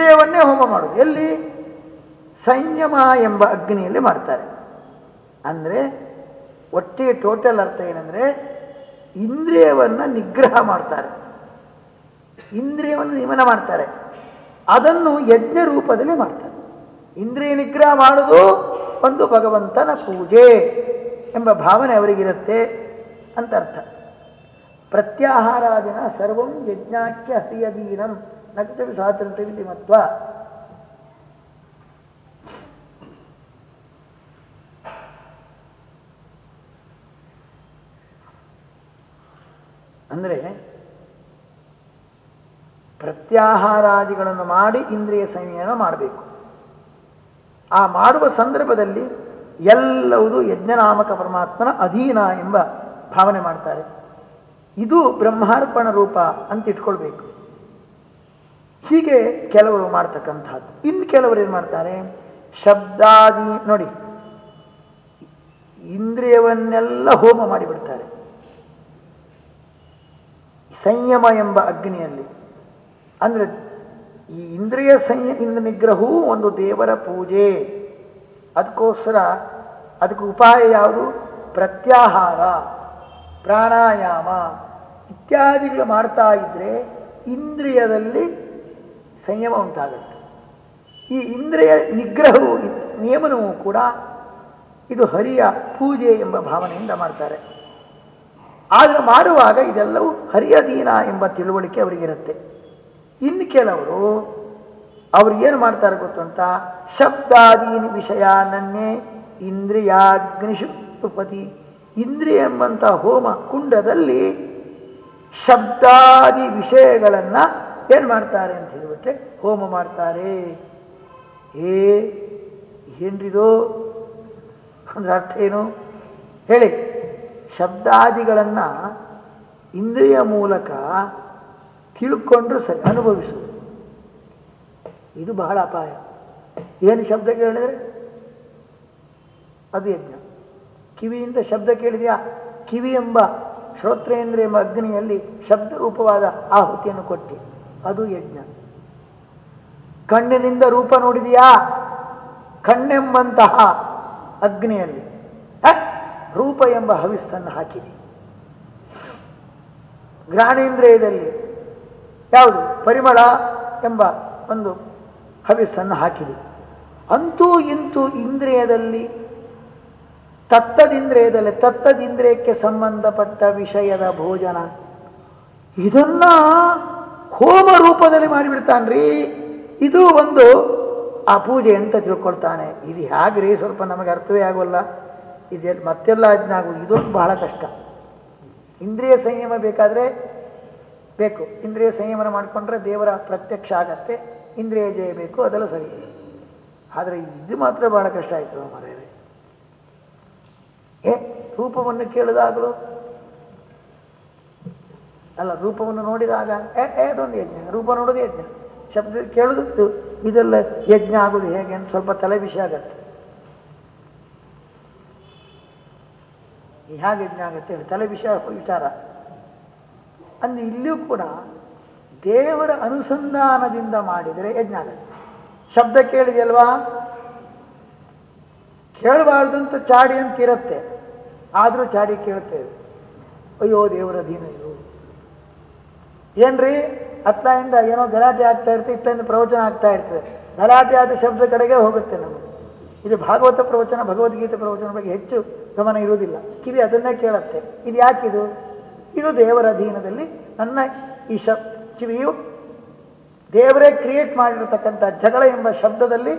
ಇಂದ್ರಿಯವನ್ನೇ ಹೋಮ ಮಾಡೋದು. ಎಲ್ಲಿ? ಸಂಯಮ ಎಂಬ ಅಗ್ನಿಯಲ್ಲಿ ಮಾಡ್ತಾರೆ. ಅಂದರೆ ಒಟ್ಟಿಗೆ ಟೋಟಲ್ ಅರ್ಥ ಏನಂದ್ರೆ ಇಂದ್ರಿಯವನ್ನ ನಿಗ್ರಹ ಮಾಡ್ತಾರೆ. ಇಂದ್ರಿಯವನ್ನು ನಿಮನ ಮಾಡ್ತಾರೆ. ಅದನ್ನು ಯಜ್ಞ ರೂಪದಲ್ಲಿ ಮಾಡ್ತಾರೆ. ಇಂದ್ರಿಯ ನಿಗ್ರಹ ಮಾಡುವುದು ಒಂದು ಭಗವಂತನ ಪೂಜೆ ಎಂಬ ಭಾವನೆ ಅವರಿಗಿರುತ್ತೆ ಅಂತ ಅರ್ಥ. ಪ್ರತ್ಯಾಹಾರಾದಿನ ಸರ್ವಂ ಯಜ್ಞಾಖ್ಯ ಹರಿಯದೀನಂ ನಕ್ತ ಸ್ವಾತಂತ್ರ್ಯ ಮತ್ವ? ಅಂದರೆ ಪ್ರತ್ಯಾಹಾರಾದಿಗಳನ್ನು ಮಾಡಿ ಇಂದ್ರಿಯ ಸಂಯಮ ಮಾಡಬೇಕು. ಆ ಮಾಡುವ ಸಂದರ್ಭದಲ್ಲಿ ಎಲ್ಲವುದು ಯಜ್ಞನಾಮಕ ಪರಮಾತ್ಮನ ಅಧೀನ ಎಂಬ ಭಾವನೆ ಮಾಡ್ತಾರೆ. ಇದು ಬ್ರಹ್ಮಾರ್ಪಣ ರೂಪ ಅಂತ ಇಟ್ಕೊಳ್ಬೇಕು. ಹೀಗೆ ಕೆಲವರು ಮಾಡ್ತಕ್ಕಂಥದ್ದು. ಇನ್ನು ಕೆಲವರು ಏನು ಮಾಡ್ತಾರೆ? ಶಬ್ದಾದಿ, ನೋಡಿ, ಇಂದ್ರಿಯವನ್ನೆಲ್ಲ ಹೋಮ ಮಾಡಿಬಿಡ್ತಾರೆ. ಸಂಯಮ ಎಂಬ ಅಗ್ನಿಯಲ್ಲಿ. ಅಂದ್ರೆ ಈ ಇಂದ್ರಿಯ ಸಂಯ ಇಂದ ನಿಗ್ರಹವೂ ಒಂದು ದೇವರ ಪೂಜೆ. ಅದಕ್ಕೋಸ್ಕರ ಅದಕ್ಕೆ ಉಪಾಯ ಯಾವುದು? ಪ್ರತ್ಯಾಹಾರ, ಪ್ರಾಣಾಯಾಮ ಇತ್ಯಾದಿಗಳು ಮಾಡ್ತಾ ಇದ್ರೆ ಇಂದ್ರಿಯದಲ್ಲಿ ಸಂಯಮ ಉಂಟಾಗುತ್ತೆ ಈ ಇಂದ್ರಿಯ ನಿಗ್ರಹವು ನಿಯಮನವೂ ಕೂಡ ಇದು ಹರಿಯ ಪೂಜೆ ಎಂಬ ಭಾವನೆಯಿಂದ ಮಾಡ್ತಾರೆ. ಆದರೆ ಮಾಡುವಾಗ ಇದೆಲ್ಲವೂ ಹರಿಯದೀನ ಎಂಬ ತಿಳುವಳಿಕೆ ಅವರಿಗಿರುತ್ತೆ. ಇನ್ನು ಕೆಲವರು ಅವ್ರು ಏನು ಮಾಡ್ತಾರೆ ಗೊತ್ತು ಅಂತ ಶಬ್ದಾದೀನಿ ವಿಷಯ ನನ್ನೇ ಇಂದ್ರಿಯಾಗ್ನಿಶುಪತಿ ಇಂದ್ರಿಯ ಎಂಬಂಥ ಹೋಮ ಕುಂಡದಲ್ಲಿ ಶಬ್ದಾದಿ ವಿಷಯಗಳನ್ನು ಏನು ಮಾಡ್ತಾರೆ ಅಂತ ಹೋಮ ಮಾಡ್ತಾರೆ. ಏ ಏನ್ರಿದು? ಅಂದ್ರೆ ಅರ್ಥ ಏನು? ಹೇಳಿ. ಶಬ್ದಾದಿಗಳನ್ನ ಇಂದ್ರಿಯ ಮೂಲಕ ತಿಳ್ಕೊಂಡ್ರು ಸ ಅನುಭವಿಸುವುದು. ಇದು ಬಹಳ ಅಪಾಯ. ಏನು ಶಬ್ದ ಕೇಳಿದ್ರೆ? ಅದು ಯಜ್ಞ. ಕಿವಿಯಿಂದ ಶಬ್ದ ಕೇಳಿದೆಯಾ? ಕಿವಿ ಎಂಬ ಶ್ರೋತ್ರೇಂದ್ರ ಎಂಬ ಅಗ್ನಿಯಲ್ಲಿ ಶಬ್ದ ರೂಪವಾದ ಆಹುತಿಯನ್ನು ಕೊಟ್ಟೆ. ಅದು ಯಜ್ಞ. ಕಣ್ಣಿನಿಂದ ರೂಪ ನೋಡಿದೆಯಾ? ಕಣ್ಣೆಂಬಂತಹ ಅಗ್ನಿಯಲ್ಲಿ? ರೂಪ ಎಂಬ ಹವಿಸ್ಸನ್ನು ಹಾಕಿದೆ. ಗ್ರಾಣೇಂದ್ರಿಯದಲ್ಲಿ ಯಾವುದು? ಪರಿಮಳ ಎಂಬ ಒಂದು ಹವಿಸ್ಸನ್ನು ಹಾಕಿದೆ. ಅಂತೂ ಇಂತೂ ಇಂದ್ರಿಯದಲ್ಲಿ, ತತ್ತದಿಂದ್ರಿಯದಲ್ಲಿ, ತತ್ತದಿಂದ್ರಿಯಕ್ಕೆ ಸಂಬಂಧಪಟ್ಟ ವಿಷಯದ ಭೋಜನ. ಇದನ್ನ ಹೋಮ ರೂಪದಲ್ಲಿ ಮಾಡಿಬಿಡ್ತಾನ್ರಿ. ಇದು ಒಂದು ಆ ಪೂಜೆ ಅಂತ ತಿಳ್ಕೊಳ್ತಾನೆ? ಇದು ಹೇಗ್ರಿ? ಸ್ವಲ್ಪ ನಮಗೆ ಅರ್ಥವೇ ಆಗೋಲ್ಲ. ಇದೆ ಮತ್ತೆಲ್ಲ ಇದನ್ನಾಗು ಇದೊಂದು ಬಹಳ ಕಷ್ಟ. ಇಂದ್ರಿಯ ಸಂಯಮ ಬೇಕಾದ್ರೆ ಬೇಕು. ಇಂದ್ರಿಯ ಸಂಯಮನ ಮಾಡಿಕೊಂಡ್ರೆ ದೇವರ ಪ್ರತ್ಯಕ್ಷ ಆಗತ್ತೆ. ಇಂದ್ರಿಯ ಜಯ ಬೇಕು ಅದೆಲ್ಲ ಸರಿ. ಆದರೆ ಇದು ಮಾತ್ರ ಬಹಳ ಕಷ್ಟ ಆಯಿತು ಮರೇ ಏ ರೂಪವನ್ನು ಕೇಳಿದಾಗಲೂ? ಅಲ್ಲ ರೂಪವನ್ನು ನೋಡಿದಾಗ ಏ, ಅದೊಂದು ಯಜ್ಞ. ರೂಪ ನೋಡೋದು ಯಜ್ಞ. ಶಬ್ದ ಕೇಳೋದು, ಇದು- ಇದೆಲ್ಲ ಯಜ್ಞ ಆಗೋದು ಹೇಗೆ ಅಂತ ಸ್ವಲ್ಪ ತಲೆ ವಿಷಯ ಆಗತ್ತೆ. ಹೇಗೆ ಯಜ್ಞ ಆಗತ್ತೆ ತಲೆ ವಿಷಯ ವಿಚಾರ. ಅಂದ್ರೆ ಇಲ್ಲಿಯೂ ಕೂಡ ದೇವರ ಅನುಸಂಧಾನದಿಂದ ಮಾಡಿದರೆ ಯಜ್ಞ ಆಗತ್ತೆ. ಶಬ್ದ ಕೇಳಿದೆಯಲ್ವಾ? ಕೇಳಬಾರ್ದಂತ ಚಾಡಿ ಅಂತ ಇರತ್ತೆ. ಆದರೂ ಚಾಡಿ ಕೇಳ್ತೇವೆ ಅಯ್ಯೋ ದೇವರ ದೀನ ಇದು ಏನ್ರಿ? ಹತ್ತದಿಂದ ಏನೋ ಗಲಾಟೆ ಆಗ್ತಾ ಇರ್ತದೆ ಇತ್ತದಿಂದ ಪ್ರವಚನ ಆಗ್ತಾ ಇರ್ತದೆ ಗಲಾಟೆ ಆದ ಶಬ್ದ ಕಡೆಗೆ ಹೋಗುತ್ತೆ ನಮಗೆ. ಇದು ಭಾಗವತ ಪ್ರವಚನ, ಭಗವದ್ಗೀತೆ ಪ್ರವಚನ ಬಗ್ಗೆ ಹೆಚ್ಚು ಗಮನ ಇರುವುದಿಲ್ಲ. ಕಿವಿ ಅದನ್ನೇ ಕೇಳುತ್ತೆ. ಇದು ಯಾಕಿದು? ಇದು ದೇವರ ಅಧೀನದಲ್ಲಿ ನನ್ನ ಈ ಶಬ್ ಕಿವಿಯು ದೇವರೇ ಕ್ರಿಯೇಟ್ ಮಾಡಿರತಕ್ಕಂಥ ಜಗಳ ಎಂಬ ಶಬ್ದದಲ್ಲಿ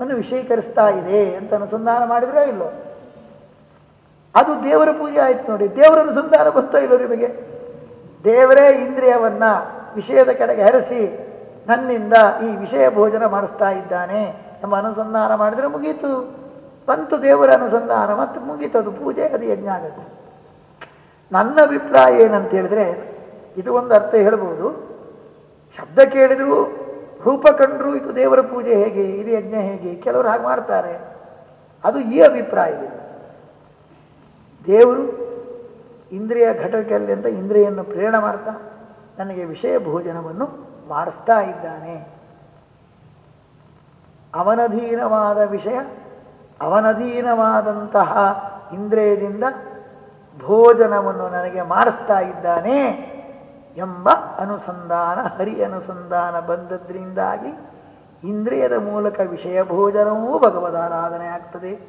ಒಂದು ವಿಷಯೀಕರಿಸ್ತಾ ಇದೆ ಅಂತ ಅನುಸಂಧಾನ ಮಾಡಿದ್ರೆ ಇಲ್ಲೋ? ಅದು ದೇವರ ಪೂಜೆ ಆಯ್ತು ನೋಡಿ. ದೇವರ ಅನುಸಂಧಾನ ಬಂತ ಇಲ್ಲೋ ನಿಮಗೆ? ದೇವರೇ ಇಂದ್ರಿಯವನ್ನ ವಿಷಯದ ಕಡೆಗೆ ಹರಿಸಿ ನನ್ನಿಂದ ಈ ವಿಷಯ ಭೋಜನ ಮಾಡಿಸ್ತಾ ಇದ್ದಾನೆ ನಮ್ಮ ಅನುಸಂಧಾನ ಮಾಡಿದರೆ ಮುಗೀತು. ಬಂತು ದೇವರ ಅನುಸಂಧಾನ ಮತ್ತು ಮುಗೀತು. ಅದು ಪೂಜೆ, ಅದು ಯಜ್ಞ ಆಗುತ್ತೆ. ನನ್ನ ಅಭಿಪ್ರಾಯ ಏನಂತ ಹೇಳಿದ್ರೆ, ಇದು ಒಂದು ಅರ್ಥ ಹೇಳ್ಬೋದು. ಶಬ್ದ ಕೇಳಿದ್ರು, ರೂಪ ಕಂಡ್ರು ಇದು ದೇವರ ಪೂಜೆ ಹೇಗೆ, ಇದು ಯಜ್ಞ ಹೇಗೆ, ಕೆಲವರು ಹಾಗೆ ಮಾಡ್ತಾರೆ. ಅದು ಈ ಅಭಿಪ್ರಾಯವಿಲ್ಲ ದೇವರು ಇಂದ್ರಿಯ ಘಟಕಲ್ಲಿ ಅಂತ ಇಂದ್ರಿಯನ್ನು ಪ್ರೇರಣೆ ಮಾಡ್ತಾ ನನಗೆ ವಿಷಯ ಭೋಜನವನ್ನು ಮಾಡಿಸ್ತಾ ಇದ್ದಾನೆ. ಅವನಧೀನವಾದ ವಿಷಯ, ಅವನಧೀನವಾದಂತಹ ಇಂದ್ರಿಯದಿಂದ ಭೋಜನವನ್ನು ನನಗೆ ಮಾಡಿಸ್ತಾ ಇದ್ದಾನೆ ಎಂಬ ಅನುಸಂಧಾನ, ಹರಿ ಅನುಸಂಧಾನ ಬಂದದ್ರಿಂದಾಗಿ ಇಂದ್ರಿಯದ ಮೂಲಕ ವಿಷಯ ಭೋಜನವೂ ಭಗವದಾರಾಧನೆ ಆಗ್ತದೆ.